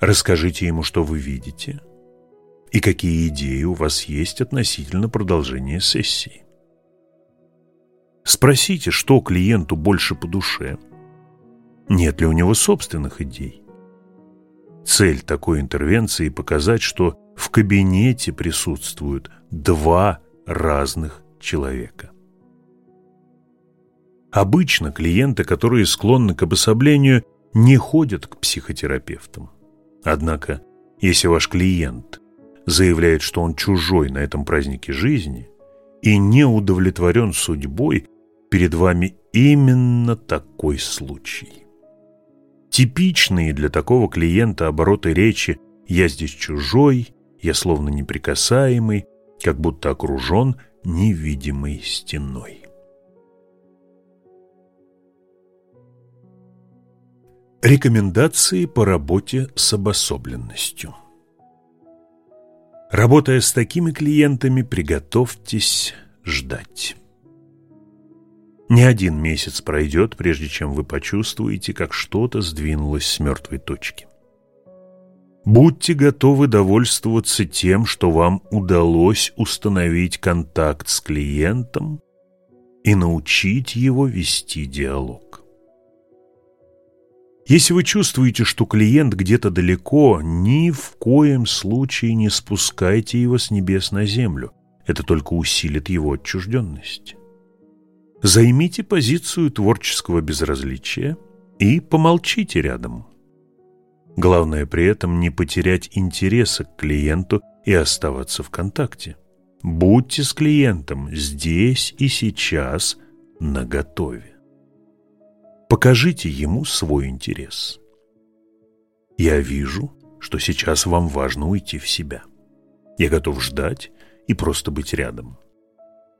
Расскажите ему, что вы видите и какие идеи у вас есть относительно продолжения сессии. Спросите, что клиенту больше по душе. Нет ли у него собственных идей? Цель такой интервенции – показать, что в кабинете присутствуют два разных человека. Обычно клиенты, которые склонны к обособлению, не ходят к психотерапевтам. Однако, если ваш клиент заявляет, что он чужой на этом празднике жизни и не удовлетворен судьбой, перед вами именно такой случай. Типичные для такого клиента обороты речи «я здесь чужой», «я словно неприкасаемый», как будто окружен невидимой стеной. Рекомендации по работе с обособленностью. Работая с такими клиентами, приготовьтесь ждать. Не один месяц пройдет, прежде чем вы почувствуете, как что-то сдвинулось с мертвой точки. Будьте готовы довольствоваться тем, что вам удалось установить контакт с клиентом и научить его вести диалог. Если вы чувствуете, что клиент где-то далеко, ни в коем случае не спускайте его с небес на землю. Это только усилит его отчужденность. Займите позицию творческого безразличия и помолчите рядом. Главное при этом не потерять интереса к клиенту и оставаться в контакте. Будьте с клиентом здесь и сейчас наготове. Покажите ему свой интерес. Я вижу, что сейчас вам важно уйти в себя. Я готов ждать и просто быть рядом.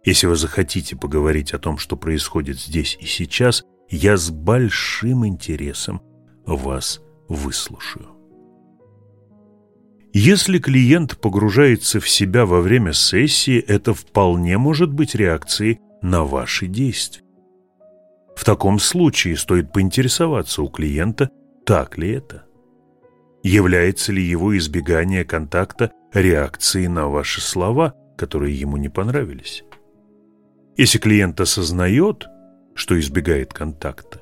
Если вы захотите поговорить о том, что происходит здесь и сейчас, я с большим интересом вас выслушаю. Если клиент погружается в себя во время сессии, это вполне может быть реакцией на ваши действия. В таком случае стоит поинтересоваться у клиента, так ли это. Является ли его избегание контакта реакцией на ваши слова, которые ему не понравились? Если клиент осознает, что избегает контакта,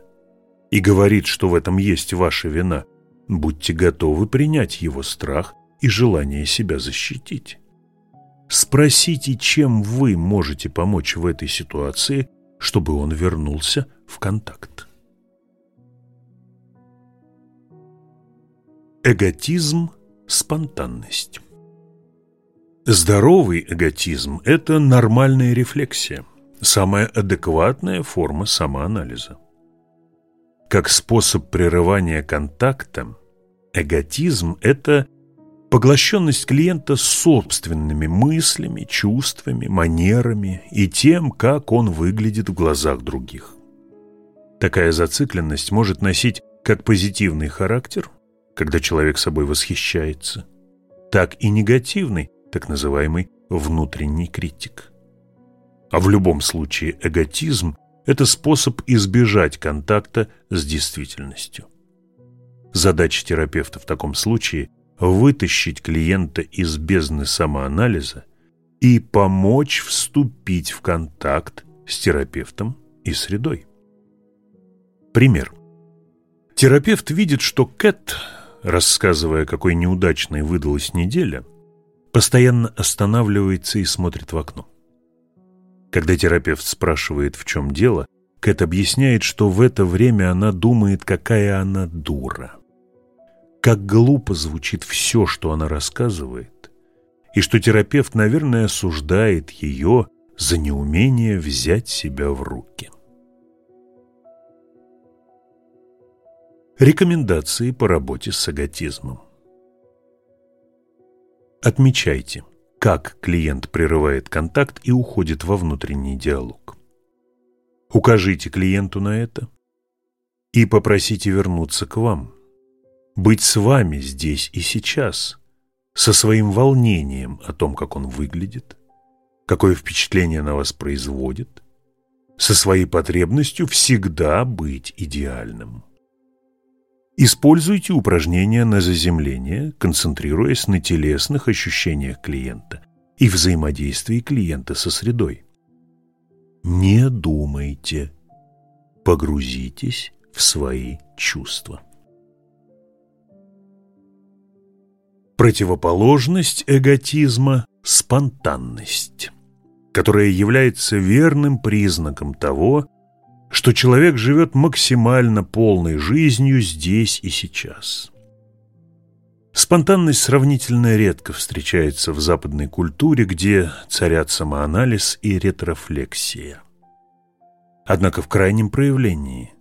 и говорит, что в этом есть ваша вина, будьте готовы принять его страх и желание себя защитить. Спросите, чем вы можете помочь в этой ситуации, чтобы он вернулся в контакт. Эготизм – спонтанность. Здоровый эготизм – это нормальная рефлексия, самая адекватная форма самоанализа. Как способ прерывания контакта, эготизм – это поглощенность клиента собственными мыслями, чувствами, манерами и тем, как он выглядит в глазах других. Такая зацикленность может носить как позитивный характер, когда человек собой восхищается, так и негативный, так называемый внутренний критик. А в любом случае эготизм – это способ избежать контакта с действительностью. Задача терапевта в таком случае – вытащить клиента из бездны самоанализа и помочь вступить в контакт с терапевтом и средой. Пример. Терапевт видит, что Кэт, рассказывая, какой неудачной выдалась неделя, постоянно останавливается и смотрит в окно. Когда терапевт спрашивает, в чем дело, Кэт объясняет, что в это время она думает, какая она дура. Как глупо звучит все, что она рассказывает, и что терапевт, наверное, осуждает ее за неумение взять себя в руки. Рекомендации по работе с агатизмом. Отмечайте, как клиент прерывает контакт и уходит во внутренний диалог. Укажите клиенту на это и попросите вернуться к вам. Быть с вами здесь и сейчас, со своим волнением о том, как он выглядит, какое впечатление на вас производит, со своей потребностью всегда быть идеальным. Используйте упражнения на заземление, концентрируясь на телесных ощущениях клиента и взаимодействии клиента со средой. Не думайте, погрузитесь в свои чувства. Противоположность эготизма – спонтанность, которая является верным признаком того, что человек живет максимально полной жизнью здесь и сейчас. Спонтанность сравнительно редко встречается в западной культуре, где царят самоанализ и ретрофлексия. Однако в крайнем проявлении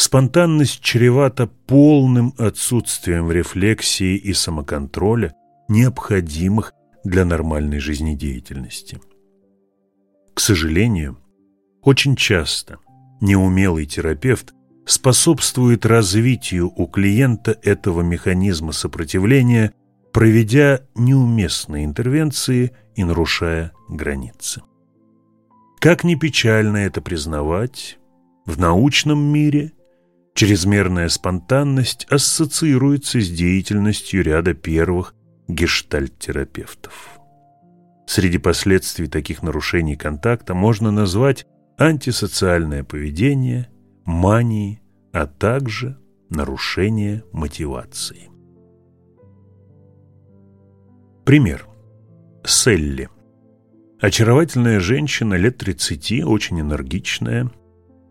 спонтанность чревата полным отсутствием рефлексии и самоконтроля, необходимых для нормальной жизнедеятельности. К сожалению, очень часто неумелый терапевт способствует развитию у клиента этого механизма сопротивления, проведя неуместные интервенции и нарушая границы. Как ни печально это признавать, в научном мире чрезмерная спонтанность ассоциируется с деятельностью ряда первых гештальт-терапевтов. Среди последствий таких нарушений контакта можно назвать антисоциальное поведение, мании, а также нарушение мотивации. Пример. Селли. Очаровательная женщина лет 30, очень энергичная.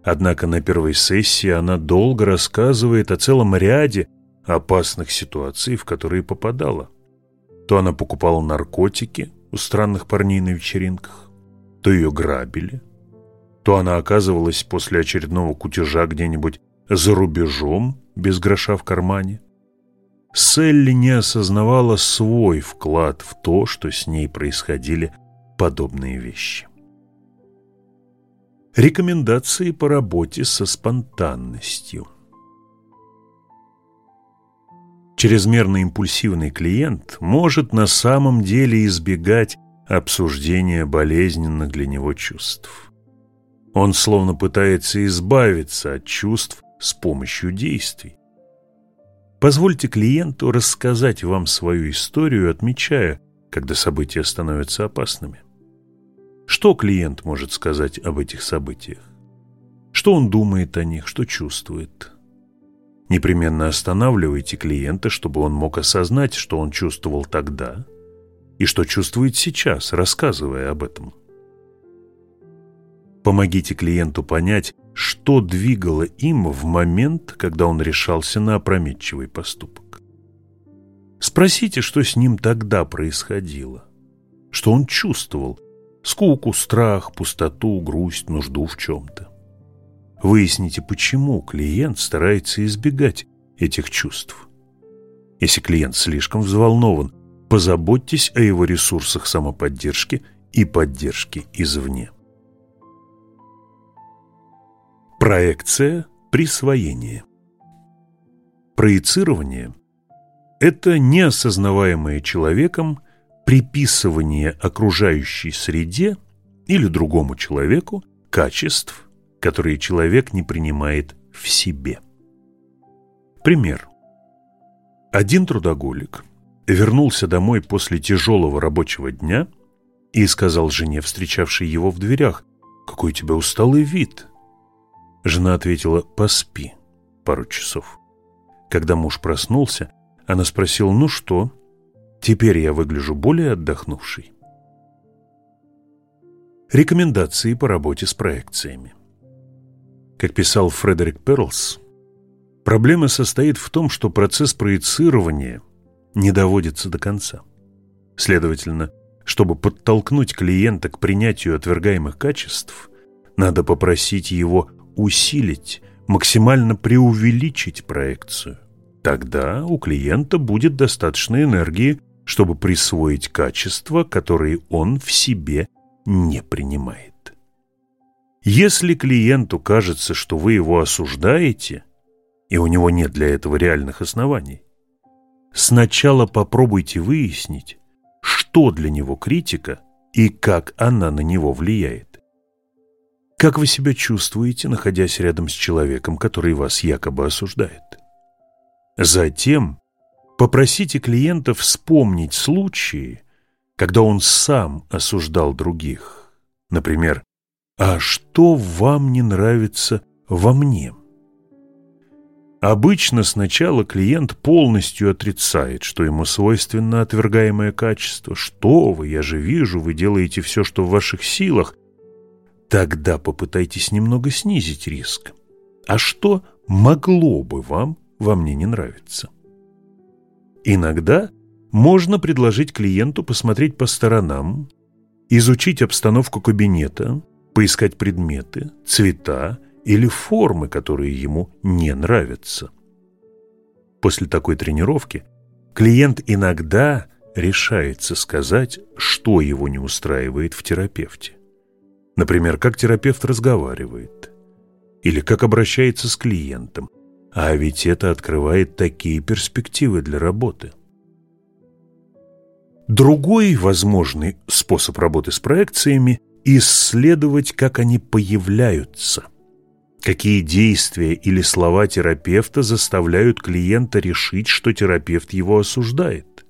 Однако на первой сессии она долго рассказывает о целом ряде опасных ситуаций, в которые попадала. То она покупала наркотики у странных парней на вечеринках, то ее грабили, то она оказывалась после очередного кутежа где-нибудь за рубежом без гроша в кармане. Селли не осознавала свой вклад в то, что с ней происходили подобные вещи. Рекомендации по работе со спонтанностью. Чрезмерно импульсивный клиент может на самом деле избегать обсуждения болезненных для него чувств. Он словно пытается избавиться от чувств с помощью действий. Позвольте клиенту рассказать вам свою историю, отмечая, когда события становятся опасными. Что клиент может сказать об этих событиях? Что он думает о них, что чувствует? Непременно останавливайте клиента, чтобы он мог осознать, что он чувствовал тогда и что чувствует сейчас, рассказывая об этом. Помогите клиенту понять, что двигало им в момент, когда он решался на опрометчивый поступок. Спросите, что с ним тогда происходило, что он чувствовал, скуку, страх, пустоту, грусть, нужду в чем-то. Выясните, почему клиент старается избегать этих чувств. Если клиент слишком взволнован, позаботьтесь о его ресурсах самоподдержки и поддержки извне. Проекция присвоения. Проецирование – это неосознаваемое человеком приписывание окружающей среде или другому человеку качеств, которые человек не принимает в себе. Пример. Один трудоголик вернулся домой после тяжелого рабочего дня и сказал жене, встречавшей его в дверях, «Какой у тебя усталый вид!» Жена ответила «поспи» пару часов. Когда муж проснулся, она спросила «ну что?» Теперь я выгляжу более отдохнувшей. Рекомендации по работе с проекциями. Как писал Фредерик Перлс, проблема состоит в том, что процесс проецирования не доводится до конца. Следовательно, чтобы подтолкнуть клиента к принятию отвергаемых качеств, надо попросить его усилить, максимально преувеличить проекцию. Тогда у клиента будет достаточно энергии, чтобы присвоить качества, которые он в себе не принимает. Если клиенту кажется, что вы его осуждаете, и у него нет для этого реальных оснований, сначала попробуйте выяснить, что для него критика и как она на него влияет. Как вы себя чувствуете, находясь рядом с человеком, который вас якобы осуждает? Затем попросите клиента вспомнить случаи, когда он сам осуждал других. Например, «А что вам не нравится во мне?» Обычно сначала клиент полностью отрицает, что ему свойственно отвергаемое качество. «Что вы, я же вижу, вы делаете все, что в ваших силах». Тогда попытайтесь немного снизить риск. А что могло бы вам во мне не нравиться? Иногда можно предложить клиенту посмотреть по сторонам, изучить обстановку кабинета, поискать предметы, цвета или формы, которые ему не нравятся. После такой тренировки клиент иногда решается сказать, что его не устраивает в терапевте. Например, как терапевт разговаривает или как обращается с клиентом. А ведь это открывает такие перспективы для работы. Другой возможный способ работы с проекциями – исследовать, как они появляются. Какие действия или слова терапевта заставляют клиента решить, что терапевт его осуждает.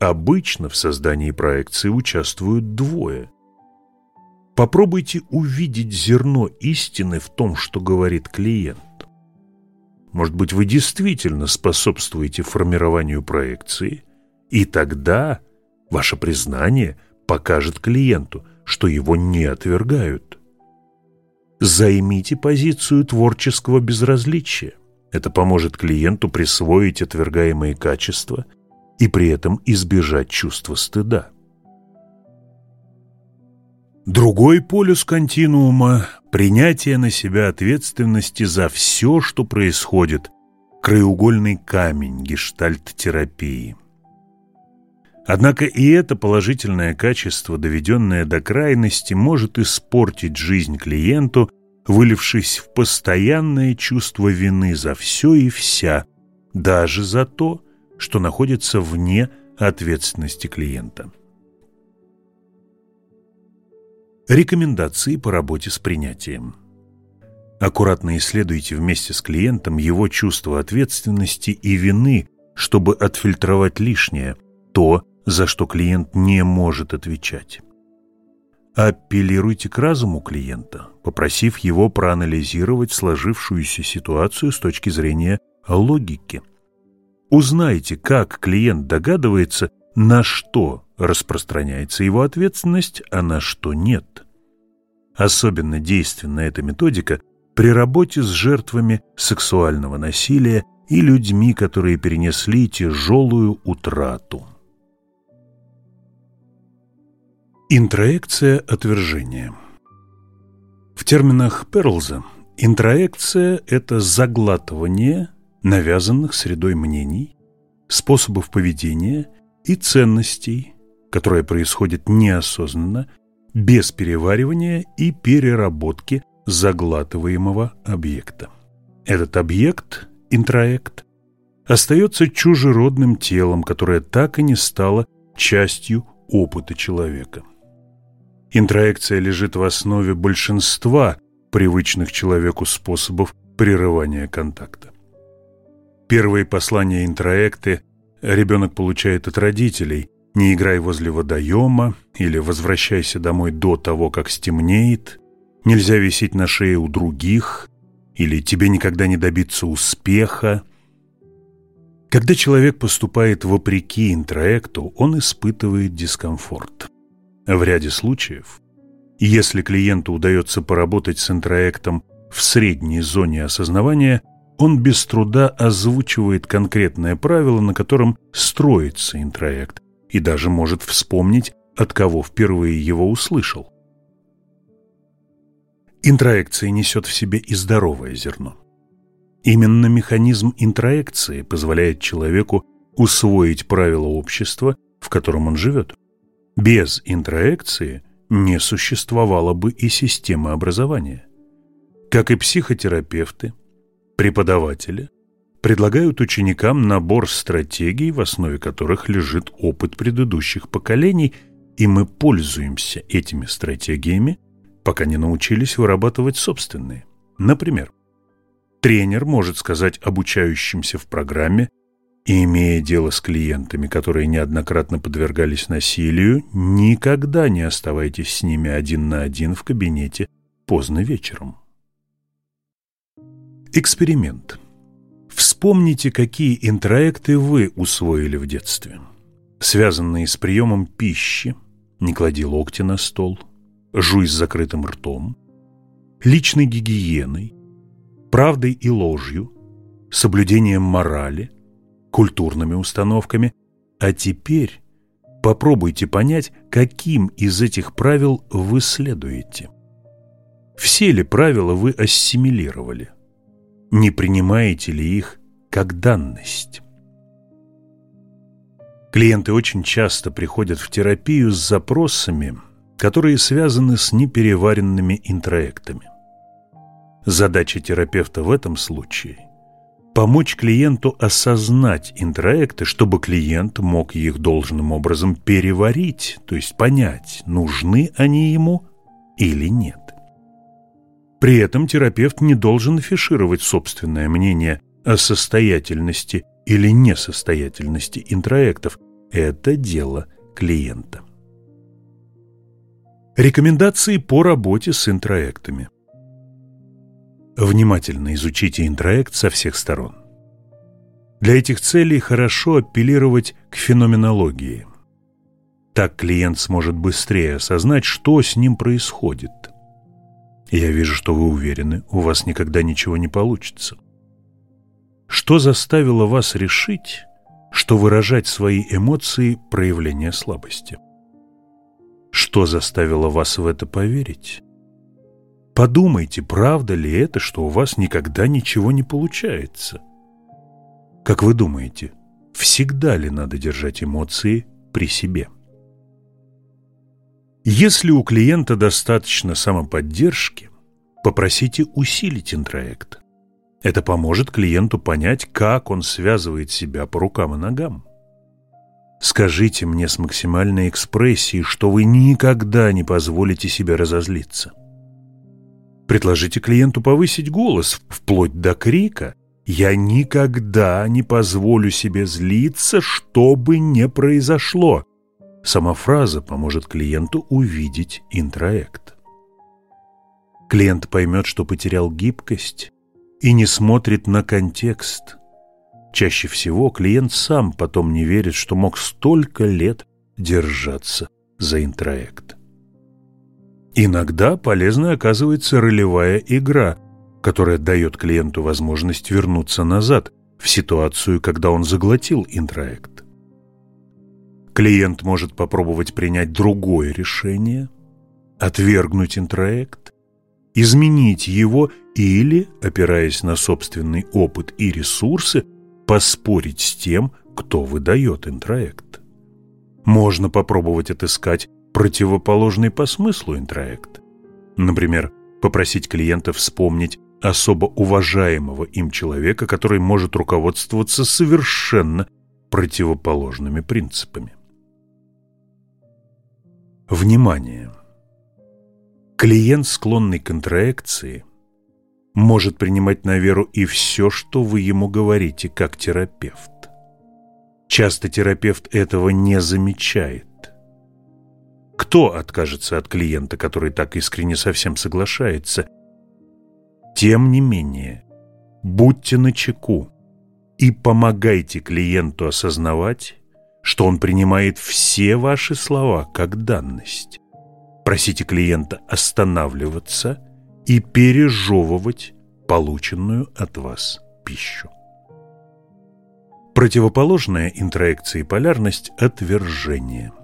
Обычно в создании проекции участвуют двое. Попробуйте увидеть зерно истины в том, что говорит клиент. Может быть, вы действительно способствуете формированию проекции, и тогда ваше признание покажет клиенту, что его не отвергают. Займите позицию творческого безразличия. Это поможет клиенту присвоить отвергаемые качества и при этом избежать чувства стыда. Другой полюс континуума – принятие на себя ответственности за все, что происходит, краеугольный камень гештальт-терапии. Однако и это положительное качество, доведенное до крайности, может испортить жизнь клиенту, вылившись в постоянное чувство вины за все и вся, даже за то, что находится вне ответственности клиента. Рекомендации по работе с принятием. Аккуратно исследуйте вместе с клиентом его чувство ответственности и вины, чтобы отфильтровать лишнее, то, за что клиент не может отвечать. Апеллируйте к разуму клиента, попросив его проанализировать сложившуюся ситуацию с точки зрения логики. Узнайте, как клиент догадывается, на что распространяется его ответственность, а на что нет. Особенно действенна эта методика при работе с жертвами сексуального насилия и людьми, которые перенесли тяжелую утрату. Интроекция отвержения В терминах Перлза интроекция – это заглатывание навязанных средой мнений, способов поведения и ценностей, которое происходит неосознанно, без переваривания и переработки заглатываемого объекта. Этот объект, интроект, остается чужеродным телом, которое так и не стало частью опыта человека. Интроекция лежит в основе большинства привычных человеку способов прерывания контакта. Первые послания интроекты ребенок получает от родителей, не играй возле водоема или возвращайся домой до того, как стемнеет, нельзя висеть на шее у других или тебе никогда не добиться успеха. Когда человек поступает вопреки интроекту, он испытывает дискомфорт. В ряде случаев, если клиенту удается поработать с интроектом в средней зоне осознавания, он без труда озвучивает конкретное правило, на котором строится интроект, и даже может вспомнить, от кого впервые его услышал. Интроекция несет в себе и здоровое зерно. Именно механизм интроекции позволяет человеку усвоить правила общества, в котором он живет. Без интроекции не существовало бы и системы образования. Как и психотерапевты, преподаватели – предлагают ученикам набор стратегий, в основе которых лежит опыт предыдущих поколений, и мы пользуемся этими стратегиями, пока не научились вырабатывать собственные. Например, тренер может сказать обучающимся в программе, имея дело с клиентами, которые неоднократно подвергались насилию, никогда не оставайтесь с ними один на один в кабинете поздно вечером. Эксперимент. Вспомните, какие интроекты вы усвоили в детстве, связанные с приемом пищи, не клади локти на стол, жуй с закрытым ртом, личной гигиеной, правдой и ложью, соблюдением морали, культурными установками, а теперь попробуйте понять, каким из этих правил вы следуете. Все ли правила вы ассимилировали? Не принимаете ли их как данность? Клиенты очень часто приходят в терапию с запросами, которые связаны с непереваренными интроектами. Задача терапевта в этом случае – помочь клиенту осознать интроекты, чтобы клиент мог их должным образом переварить, то есть понять, нужны они ему или нет. При этом терапевт не должен афишировать собственное мнение о состоятельности или несостоятельности интроектов. Это дело клиента. Рекомендации по работе с интроектами. Внимательно изучите интроект со всех сторон. Для этих целей хорошо апеллировать к феноменологии. Так клиент сможет быстрее осознать, что с ним происходит. Я вижу, что вы уверены, у вас никогда ничего не получится. Что заставило вас решить, что выражать свои эмоции – проявление слабости? Что заставило вас в это поверить? Подумайте, правда ли это, что у вас никогда ничего не получается? Как вы думаете, всегда ли надо держать эмоции при себе? Если у клиента достаточно самоподдержки, попросите усилить интроект. Это поможет клиенту понять, как он связывает себя по рукам и ногам. Скажите мне с максимальной экспрессией, что вы никогда не позволите себе разозлиться. Предложите клиенту повысить голос, вплоть до крика. «Я никогда не позволю себе злиться, что бы ни произошло». Сама фраза поможет клиенту увидеть интроект. Клиент поймет, что потерял гибкость и не смотрит на контекст. Чаще всего клиент сам потом не верит, что мог столько лет держаться за интроект. Иногда полезной оказывается ролевая игра, которая дает клиенту возможность вернуться назад в ситуацию, когда он заглотил интроект. Клиент может попробовать принять другое решение, отвергнуть интроект, изменить его или, опираясь на собственный опыт и ресурсы, поспорить с тем, кто выдает интроект. Можно попробовать отыскать противоположный по смыслу интроект. Например, попросить клиента вспомнить особо уважаемого им человека, который может руководствоваться совершенно противоположными принципами. Внимание! Клиент, склонный к интроекции, может принимать на веру и все, что вы ему говорите, как терапевт. Часто терапевт этого не замечает. Кто откажется от клиента, который так искренне совсем соглашается? Тем не менее, будьте начеку и помогайте клиенту осознавать, что он принимает все ваши слова как данность. Просите клиента останавливаться и пережевывать полученную от вас пищу. Противоположная интроекции полярность – отвержение –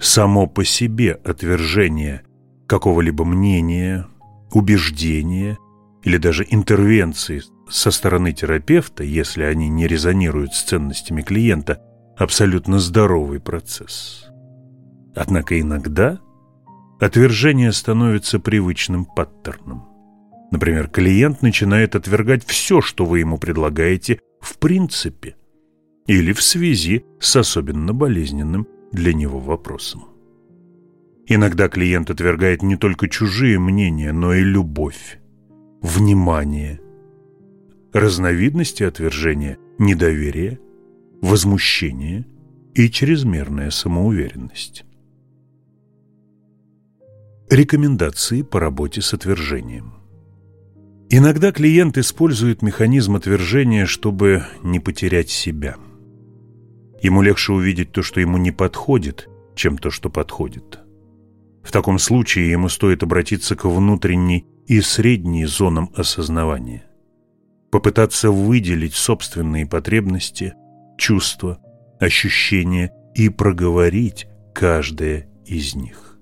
само по себе отвержение какого-либо мнения, убеждения или даже интервенции со стороны терапевта, если они не резонируют с ценностями клиента, абсолютно здоровый процесс. Однако иногда отвержение становится привычным паттерном. Например, клиент начинает отвергать все, что вы ему предлагаете в принципе или в связи с особенно болезненным для него вопросом. Иногда клиент отвергает не только чужие мнения, но и любовь, внимание, разновидности отвержения, недоверие, возмущение и чрезмерная самоуверенность. Рекомендации по работе с отвержением. Иногда клиент использует механизм отвержения, чтобы не потерять себя – Ему легче увидеть то, что ему не подходит, чем то, что подходит. В таком случае ему стоит обратиться к внутренней и средней зонам осознавания. Попытаться выделить собственные потребности, чувства, ощущения и проговорить каждое из них.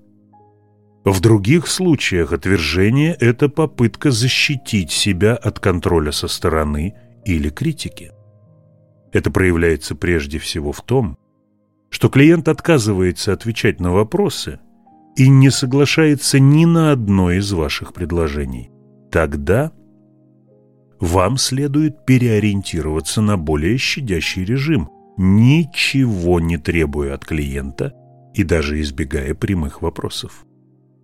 В других случаях отвержение – это попытка защитить себя от контроля со стороны или критики. Это проявляется прежде всего в том, что клиент отказывается отвечать на вопросы и не соглашается ни на одно из ваших предложений, тогда вам следует переориентироваться на более щадящий режим, ничего не требуя от клиента и даже избегая прямых вопросов.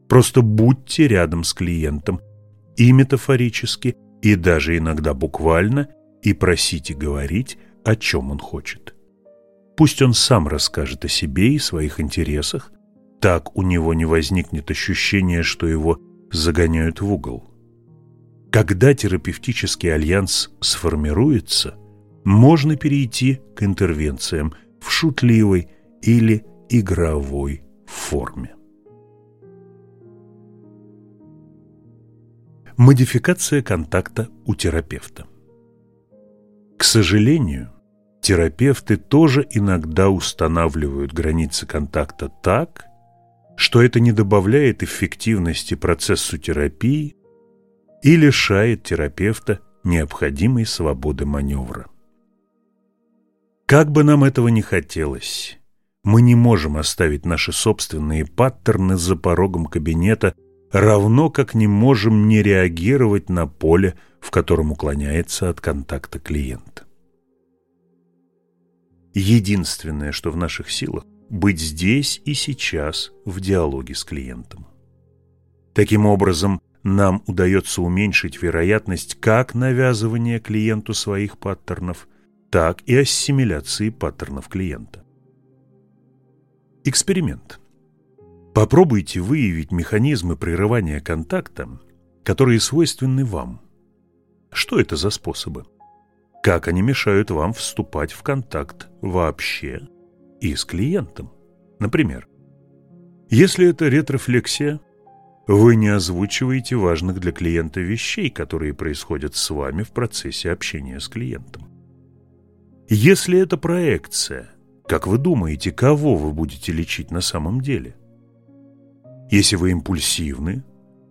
Просто будьте рядом с клиентом и метафорически, и даже иногда буквально, и просите говорить, о чем он хочет. Пусть он сам расскажет о себе и своих интересах, так у него не возникнет ощущения, что его загоняют в угол. Когда терапевтический альянс сформируется, можно перейти к интервенциям в шутливой или игровой форме. Модификация контакта у терапевта К сожалению, терапевты тоже иногда устанавливают границы контакта так, что это не добавляет эффективности процессу терапии и лишает терапевта необходимой свободы маневра. Как бы нам этого не хотелось, мы не можем оставить наши собственные паттерны за порогом кабинета, равно как не можем не реагировать на поле, в котором уклоняется от контакта клиент. Единственное, что в наших силах, быть здесь и сейчас в диалоге с клиентом. Таким образом, нам удается уменьшить вероятность как навязывания клиенту своих паттернов, так и ассимиляции паттернов клиента. Эксперимент. Попробуйте выявить механизмы прерывания контакта, которые свойственны вам. Что это за способы? Как они мешают вам вступать в контакт вообще и с клиентом? Например, если это ретрофлексия, вы не озвучиваете важных для клиента вещей, которые происходят с вами в процессе общения с клиентом. Если это проекция, как вы думаете, кого вы будете лечить на самом деле? Если вы импульсивны,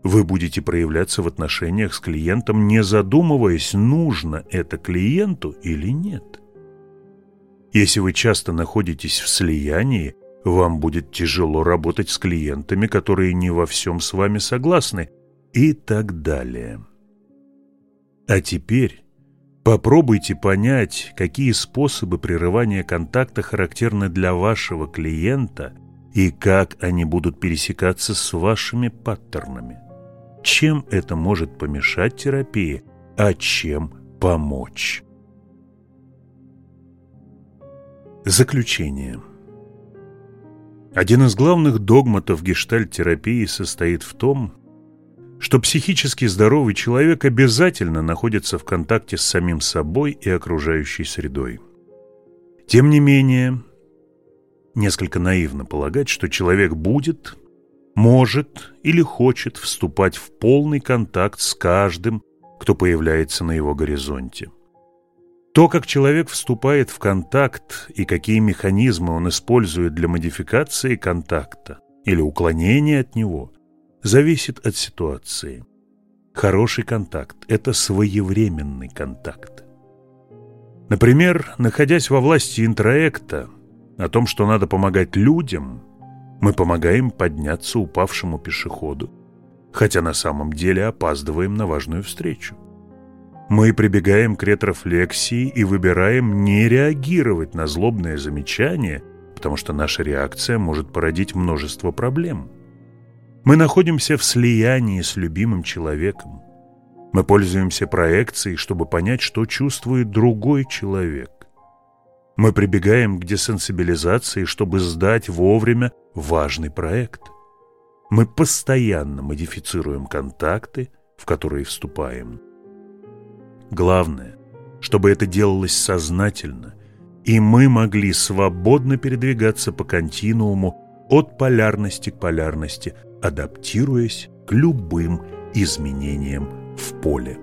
вы будете проявляться в отношениях с клиентом, не задумываясь, нужно это клиенту или нет. Если вы часто находитесь в слиянии, вам будет тяжело работать с клиентами, которые не во всем с вами согласны, и так далее. А теперь Попробуйте понять, какие способы прерывания контакта характерны для вашего клиента и как они будут пересекаться с вашими паттернами. Чем это может помешать терапии, а чем помочь? Заключение. Один из главных догматов гештальт-терапии состоит в том, что психически здоровый человек обязательно находится в контакте с самим собой и окружающей средой. Тем не менее, несколько наивно полагать, что человек будет, может или хочет вступать в полный контакт с каждым, кто появляется на его горизонте. То, как человек вступает в контакт и какие механизмы он использует для модификации контакта или уклонения от него – зависит от ситуации. Хороший контакт – это своевременный контакт. Например, находясь во власти интроекта, о том, что надо помогать людям, мы помогаем подняться упавшему пешеходу, хотя на самом деле опаздываем на важную встречу. Мы прибегаем к ретрофлексии и выбираем не реагировать на злобное замечание, потому что наша реакция может породить множество проблем – мы находимся в слиянии с любимым человеком. Мы пользуемся проекцией, чтобы понять, что чувствует другой человек. Мы прибегаем к десенсибилизации, чтобы сдать вовремя важный проект. Мы постоянно модифицируем контакты, в которые вступаем. Главное, чтобы это делалось сознательно, и мы могли свободно передвигаться по континууму от полярности к полярности – адаптируясь к любым изменениям в поле.